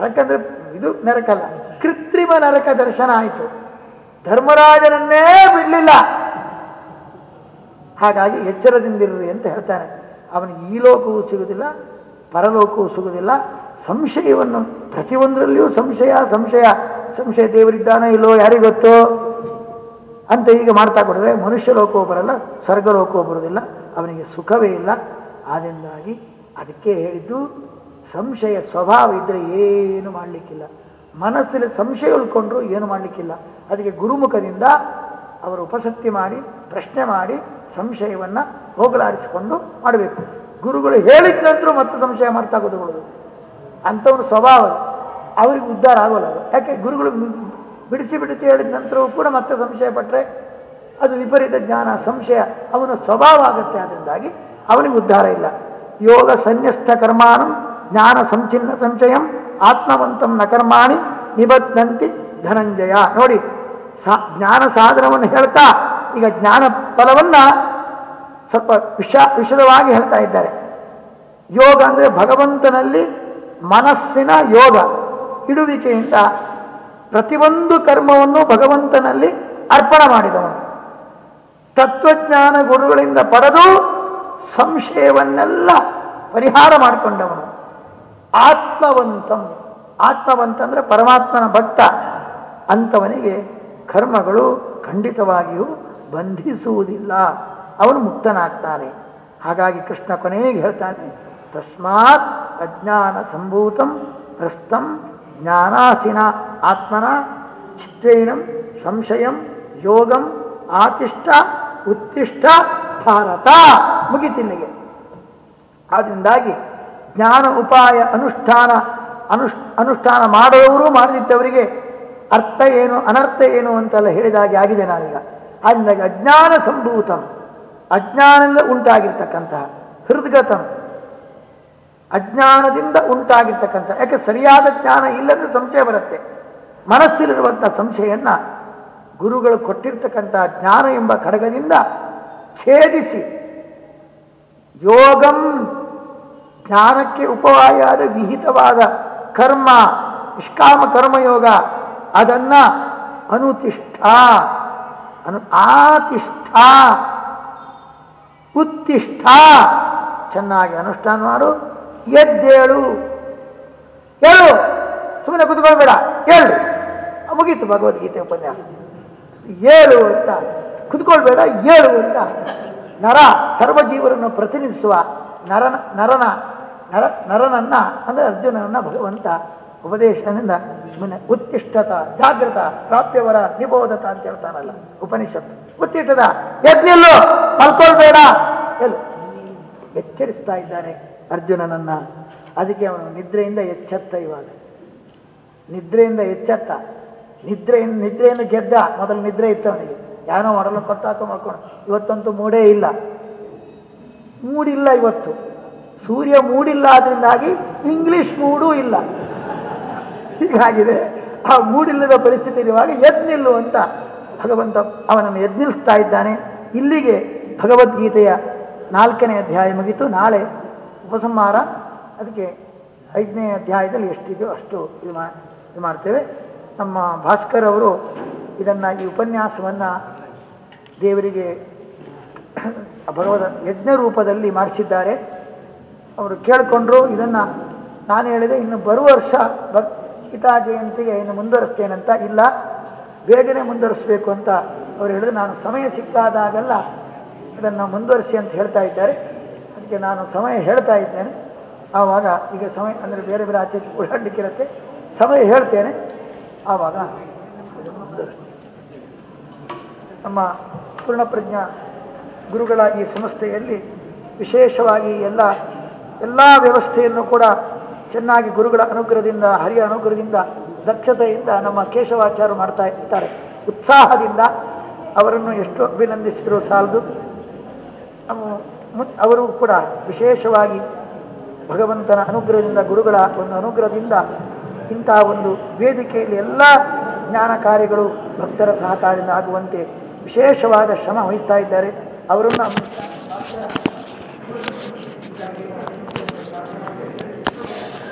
ನರಕಂದ್ರೆ ಇದು ನರಕಲ್ಲ. ಕೃತ್ರಿಮ ನರಕ ದರ್ಶನ ಆಯಿತು. ಧರ್ಮರಾಜನನ್ನೇ ಬಿಡಲಿಲ್ಲ. ಹಾಗಾಗಿ ಎಚ್ಚರದಿಂದಿರ್ರಿ ಅಂತ ಹೇಳ್ತಾನೆ. ಅವನಿಗೆ ಈ ಲೋಕವೂ ಸಿಗುವುದಿಲ್ಲ ಪರಲೋಕವೂ ಸಿಗುವುದಿಲ್ಲ ಸಂಶಯವನ್ನು ಪ್ರತಿಯೊಂದರಲ್ಲಿಯೂ ಸಂಶಯ ಸಂಶಯ. ಸಂಶಯ ದೇವರಿದ್ದಾನೋ ಇಲ್ಲೋ ಯಾರಿಗ್ ಗೊತ್ತು? ಅಂತ ಈಗ ಮಾಡ್ತಾ ಕೊಡಿದ್ರೆ ಮನುಷ್ಯ ಲೋಕವೂ ಬರಲ್ಲ ಸ್ವರ್ಗ ಲೋಕವೂ ಬರೋದಿಲ್ಲ ಅವನಿಗೆ ಸುಖವೇ ಇಲ್ಲ. ಆದ್ದರಿಂದಾಗಿ ಅದಕ್ಕೆ ಹೇಳಿದ್ದು, ಸಂಶಯ ಸ್ವಭಾವ ಇದ್ದರೆ ಏನು ಮಾಡಲಿಕ್ಕಿಲ್ಲ. ಮನಸ್ಸಲ್ಲಿ ಸಂಶಯ ಉಳ್ಕೊಂಡ್ರು ಏನು ಮಾಡಲಿಕ್ಕಿಲ್ಲ. ಅದಕ್ಕೆ ಗುರುಮುಖದಿಂದ ಅವರು ಉಪಸಕ್ತಿ ಮಾಡಿ, ಪ್ರಶ್ನೆ ಮಾಡಿ, ಸಂಶಯವನ್ನು ಹೋಗಲಾಡಿಸಿಕೊಂಡು ಮಾಡಬೇಕು. ಗುರುಗಳು ಹೇಳಿದ ನಂತರ ಮತ್ತೆ ಸಂಶಯ ಮಾಡ್ತಾ ಕೂತ್ಕೊಳ್ಳೋದು. ಅಂಥವ್ರ ಸ್ವಭಾವ ಅವರಿಗೆ ಉದ್ಧಾರ ಆಗೋಲ್ಲ ಯಾಕೆ? ಗುರುಗಳು ಬಿಡಿಸಿ ಬಿಡಿಸಿ ಹೇಳಿದ ನಂತರವೂ ಕೂಡ ಮತ್ತೆ ಸಂಶಯ ಪಟ್ಟರೆ ಅದು ವಿಪರೀತ ಜ್ಞಾನ, ಸಂಶಯ. ಅವನ ಸ್ವಭಾವ ಆಗುತ್ತೆ. ಅದರಿಂದಾಗಿ ಅವನಿಗೆ ಉದ್ಧಾರ ಇಲ್ಲ. ಯೋಗ ಸನ್ಯಸ್ಥ ಕರ್ಮಾನಂ ಜ್ಞಾನ ಸಂಚಿನ್ನ ಸಂಶಯಂ, ಆತ್ಮವಂತಂ ನ ಕರ್ಮಾಣಿ ನಿಬದ್ಧಂತಿ ಧನಂಜಯ. ನೋಡಿ, ಸಾ- ಜ್ಞಾನ ಸಾಧನವನ್ನು ಹೇಳ್ತಾ, ಈಗ ಜ್ಞಾನ ಫಲವನ್ನ ಸ್ವಲ್ಪ ವಿಷ ವಿಷದವಾಗಿ ಹೇಳ್ತಾ ಇದ್ದಾರೆ. ಯೋಗ ಅಂದ್ರೆ ಭಗವಂತನಲ್ಲಿ ಮನಸ್ಸಿನ ಯೋಗ, ಇಡುವಿಕೆಯಿಂದ ಪ್ರತಿಯೊಂದು ಕರ್ಮವನ್ನು ಭಗವಂತನಲ್ಲಿ ಅರ್ಪಣ ಮಾಡಿದವನು. ತತ್ವಜ್ಞಾನ ಗುರುಗಳಿಂದ ಪಡೆದು ಸಂಶಯವನ್ನೆಲ್ಲ ಪರಿಹಾರ ಮಾಡಿಕೊಂಡವನು. ಆತ್ಮವಂತಂ. ಆತ್ಮವಂತ ಅಂದ್ರೆ ಪರಮಾತ್ಮನ ಭಕ್ತ ಅಂಥವನಿಗೆ ಕರ್ಮಗಳು ಖಂಡಿತವಾಗಿಯೂ ಬಂಧಿಸುವುದಿಲ್ಲ. ಅವನು ಮುಕ್ತನಾಗ್ತಾನೆ. ಹಾಗಾಗಿ ಕೃಷ್ಣ ಕೊನೆಗೆ ಹೇಳ್ತಾನೆ, ತಸ್ಮಾತ್ ಅಜ್ಞಾನ ಸಂಭೂತಂ ಪ್ರಸ್ತಂ ಜ್ಞಾನಾಸಿನ ಆತ್ಮನ ಚಿತ್ತೈನಂ ಸಂಶಯಂ, ಯೋಗಂ, ಆತಿಷ್ಠ, ಉತ್ತಿಷ್ಠ, ಭಾರತ. ಮುಗಿತಿಲ್ಲಿಗೆ ಆದ್ದರಿಂದಾಗಿ ಜ್ಞಾನ ಉಪಾಯ ಅನುಷ್ಠಾನ, ಅನುಷ್, ಅನುಷ್ಠಾನ ಮಾಡುವವರು ಮಾಡದಿದ್ದವರಿಗೆ ಅರ್ಥ ಏನು, ಅನರ್ಥ ಏನು ಅಂತೆಲ್ಲ ಹೇಳಿದಾಗೆ ಆಗಿದೆ ನಾನೀಗ. ಆದ್ದರಿಂದಾಗಿ ಅಜ್ಞಾನ ಸಂಭೂತಂ, ಅಜ್ಞಾನದಿಂದ ಉಂಟಾಗಿರ್ತಕ್ಕಂತಹ ಹೃದ್ಗತಂ ಅಜ್ಞಾನದಿಂದ ಉಂಟಾಗಿರ್ತಕ್ಕಂಥ, ಯಾಕೆ ಸರಿಯಾದ ಜ್ಞಾನ ಇಲ್ಲದ್ರೆ ಸಂಶಯ ಬರುತ್ತೆ? ಮನಸ್ಸಿಲಿರುವಂಥ ಸಂಶಯನ್ನ ಗುರುಗಳು ಕೊಟ್ಟಿರ್ತಕ್ಕಂಥ ಜ್ಞಾನ ಎಂಬ ಖಡಗದಿಂದ ಛೇದಿಸಿ, ಯೋಗಂ ಜ್ಞಾನಕ್ಕೆ ಉಪವಾಯಾದ ವಿಹಿತವಾದ ಕರ್ಮ, ನಿಷ್ಕಾಮ ಕರ್ಮಯೋಗ, ಅದನ್ನ ಅನುತಿಷ್ಠ, ಅನು ಆತಿಷ್ಠ, ಉತ್ತಿಷ್ಠ, ಚೆನ್ನಾಗಿ ಅನುಷ್ಠಾನ ಮಾಡು. ಎದ್ದೇಳು. ಹೇಳು. ಸುಮ್ಮನೆ ಕುತ್ಕೊಳ್ಬೇಡ ಹೇಳು. ಮುಗೀತು ಭಗವದ್ಗೀತೆ ಉಪನ್ಯಾಸ. ಏಳು ಅಂತ. ಕುತ್ಕೊಳ್ಬೇಡ ಏಳು ಅಂತ. ನರ, ಸರ್ವಜೀವರನ್ನು ಪ್ರತಿನಿಧಿಸುವ ನರನ ನರನ, ನರ, ನರನನ್ನ, ಅಂದ್ರೆ ಅರ್ಜುನನನ್ನ ಭಗವಂತ ಉಪದೇಶದಿಂದ ಸುಮ್ಮನೆ ಉತ್ತಿಷ್ಠತ, ಜಾಗೃತ, ಪ್ರಾಪ್ಯವರ, ನಿಬೋಧತ ಅಂತ ಹೇಳ್ತಾನಲ್ಲ ಉಪನಿಷತ್ತು. ಉತ್ತಿಷ್ಟದ ಎದ್ದಿಲ್ಲು ಮಲ್ಕೊಳ್ಬೇಡ. ಎಚ್ಚರಿಸ್ತಾ ಇದ್ದಾನೆ. ಅರ್ಜುನನನ್ನ. ಅದಕ್ಕೆ ಅವನು ನಿದ್ರೆಯಿಂದ ಎಚ್ಚತ್ತ ಇವಾಗ. ನಿದ್ರೆಯಿಂದ ಎಚ್ಚತ್ತ ನಿದ್ರೆ, ನಿದ್ರೆಯನ್ನು ಗೆದ್ದ. ಮೊದಲು ನಿದ್ರೆ ಇತ್ತು ಅವನಿಗೆ. ಯಾರೋ ಮಾಡಲು ಕೊಟ್ಟಾಕ ಮಾಡ್ಕೊಂಡು. ಇವತ್ತಂತೂ ಮೂಡೇ ಇಲ್ಲ. ಮೂಡಿಲ್ಲ ಇವತ್ತು. ಸೂರ್ಯ ಮೂಡಿಲ್ಲ ಆದ್ರಿಂದಾಗಿ ಇಂಗ್ಲಿಷ್ ಮೂಡೂ ಇಲ್ಲ. ಹೀಗಾಗಿದೆ. ಆ ಮೂಡಿಲ್ಲದ ಪರಿಸ್ಥಿತಿ ಇರುವಾಗ ಎದ್ ಅಂತ ಭಗವಂತ ಅವನನ್ನು ಎದ್ ನಿಲ್ಲಿಸ್ತಾ ಇದ್ದಾನೆ. ಇಲ್ಲಿಗೆ ಭಗವದ್ಗೀತೆಯ ನಾಲ್ಕನೇ ಅಧ್ಯಾಯ ಮುಗಿತು. ನಾಳೆ ಉಪಸಂಹಾರ, ಅದಕ್ಕೆ ಐದನೇ ಅಧ್ಯಾಯದಲ್ಲಿ ಎಷ್ಟಿದೆಯೋ ಅಷ್ಟು ಇದು ಮಾ, ಇದು ಮಾಡ್ತೇವೆ. ನಮ್ಮ ಭಾಸ್ಕರ್ ಅವರು ಇದನ್ನು ಈ ಉಪನ್ಯಾಸವನ್ನು ದೇವರಿಗೆ ಭಗವದ ಯಜ್ಞ ರೂಪದಲ್ಲಿ ಮಾಡಿಸಿದ್ದಾರೆ. ಅವರು ಕೇಳಿಕೊಂಡ್ರು, ಇದನ್ನು ನಾನು ಹೇಳಿದೆ, ಇನ್ನು ಬರುವ ವರ್ಷ ಭಕ್ ಗೀತಾ ಜಯಂತಿಗೆ ಇನ್ನು ಮುಂದುವರಿಸ್ತೇನಂತ ಇಲ್ಲ. ಬೇಗನೆ ಮುಂದುವರಿಸಬೇಕು ಅಂತ ಅವರು ಹೇಳಿದ್ರು. ನಾನು ಸಮಯ ಸಿಕ್ಕಾದಾಗೆಲ್ಲ ಇದನ್ನು ಮುಂದುವರಿಸಿ ಅಂತ ಹೇಳ್ತಾ ಇದ್ದಾರೆ. ಅದಕ್ಕೆ ನಾನು ಸಮಯ ಹೇಳ್ತಾ ಇದ್ದೇನೆ. ಆವಾಗ ಈಗ ಸಮಯ ಅಂದರೆ ಬೇರೆ ಬೇರೆ ಆಚೆ ಓಡಾಡಲಿಕ್ಕಿರುತ್ತೆ. ಸಮಯ ಹೇಳ್ತೇನೆ. ಆವಾಗ ನಮ್ಮ ಪೂರ್ಣಪ್ರಜ್ಞ ಗುರುಗಳ ಈ ಸಂಸ್ಥೆಯಲ್ಲಿ ವಿಶೇಷವಾಗಿ ಎಲ್ಲ ಎಲ್ಲ ವ್ಯವಸ್ಥೆಯನ್ನು ಕೂಡ ಚೆನ್ನಾಗಿ ಗುರುಗಳ ಅನುಗ್ರಹದಿಂದ, ಹರಿಯ ಅನುಗ್ರಹದಿಂದ, ದಕ್ಷತೆಯಿಂದ ನಮ್ಮ ಕೇಶವಾಚಾರ ಮಾಡ್ತಾ ಇರ್ತಾರೆ ಉತ್ಸಾಹದಿಂದ ಅವರನ್ನು ಎಷ್ಟು ಅಭಿನಂದಿಸಿದರೂ ಸಾಲದು. ನಮ್ಮ ಅವರು ಕೂಡ ವಿಶೇಷವಾಗಿ ಭಗವಂತನ ಅನುಗ್ರಹದಿಂದ, ಗುರುಗಳ ಒಂದು ಅನುಗ್ರಹದಿಂದ ಇಂತಹ ಒಂದು ವೇದಿಕೆಯಲ್ಲಿ ಎಲ್ಲ ಜ್ಞಾನ ಕಾರ್ಯಗಳು ಭಕ್ತರ ಸಹಕಾರದಿಂದ ಆಗುವಂತೆ ವಿಶೇಷವಾದ ಶ್ರಮ ವಹಿಸ್ತಾ ಇದ್ದಾರೆ. ಅವರನ್ನು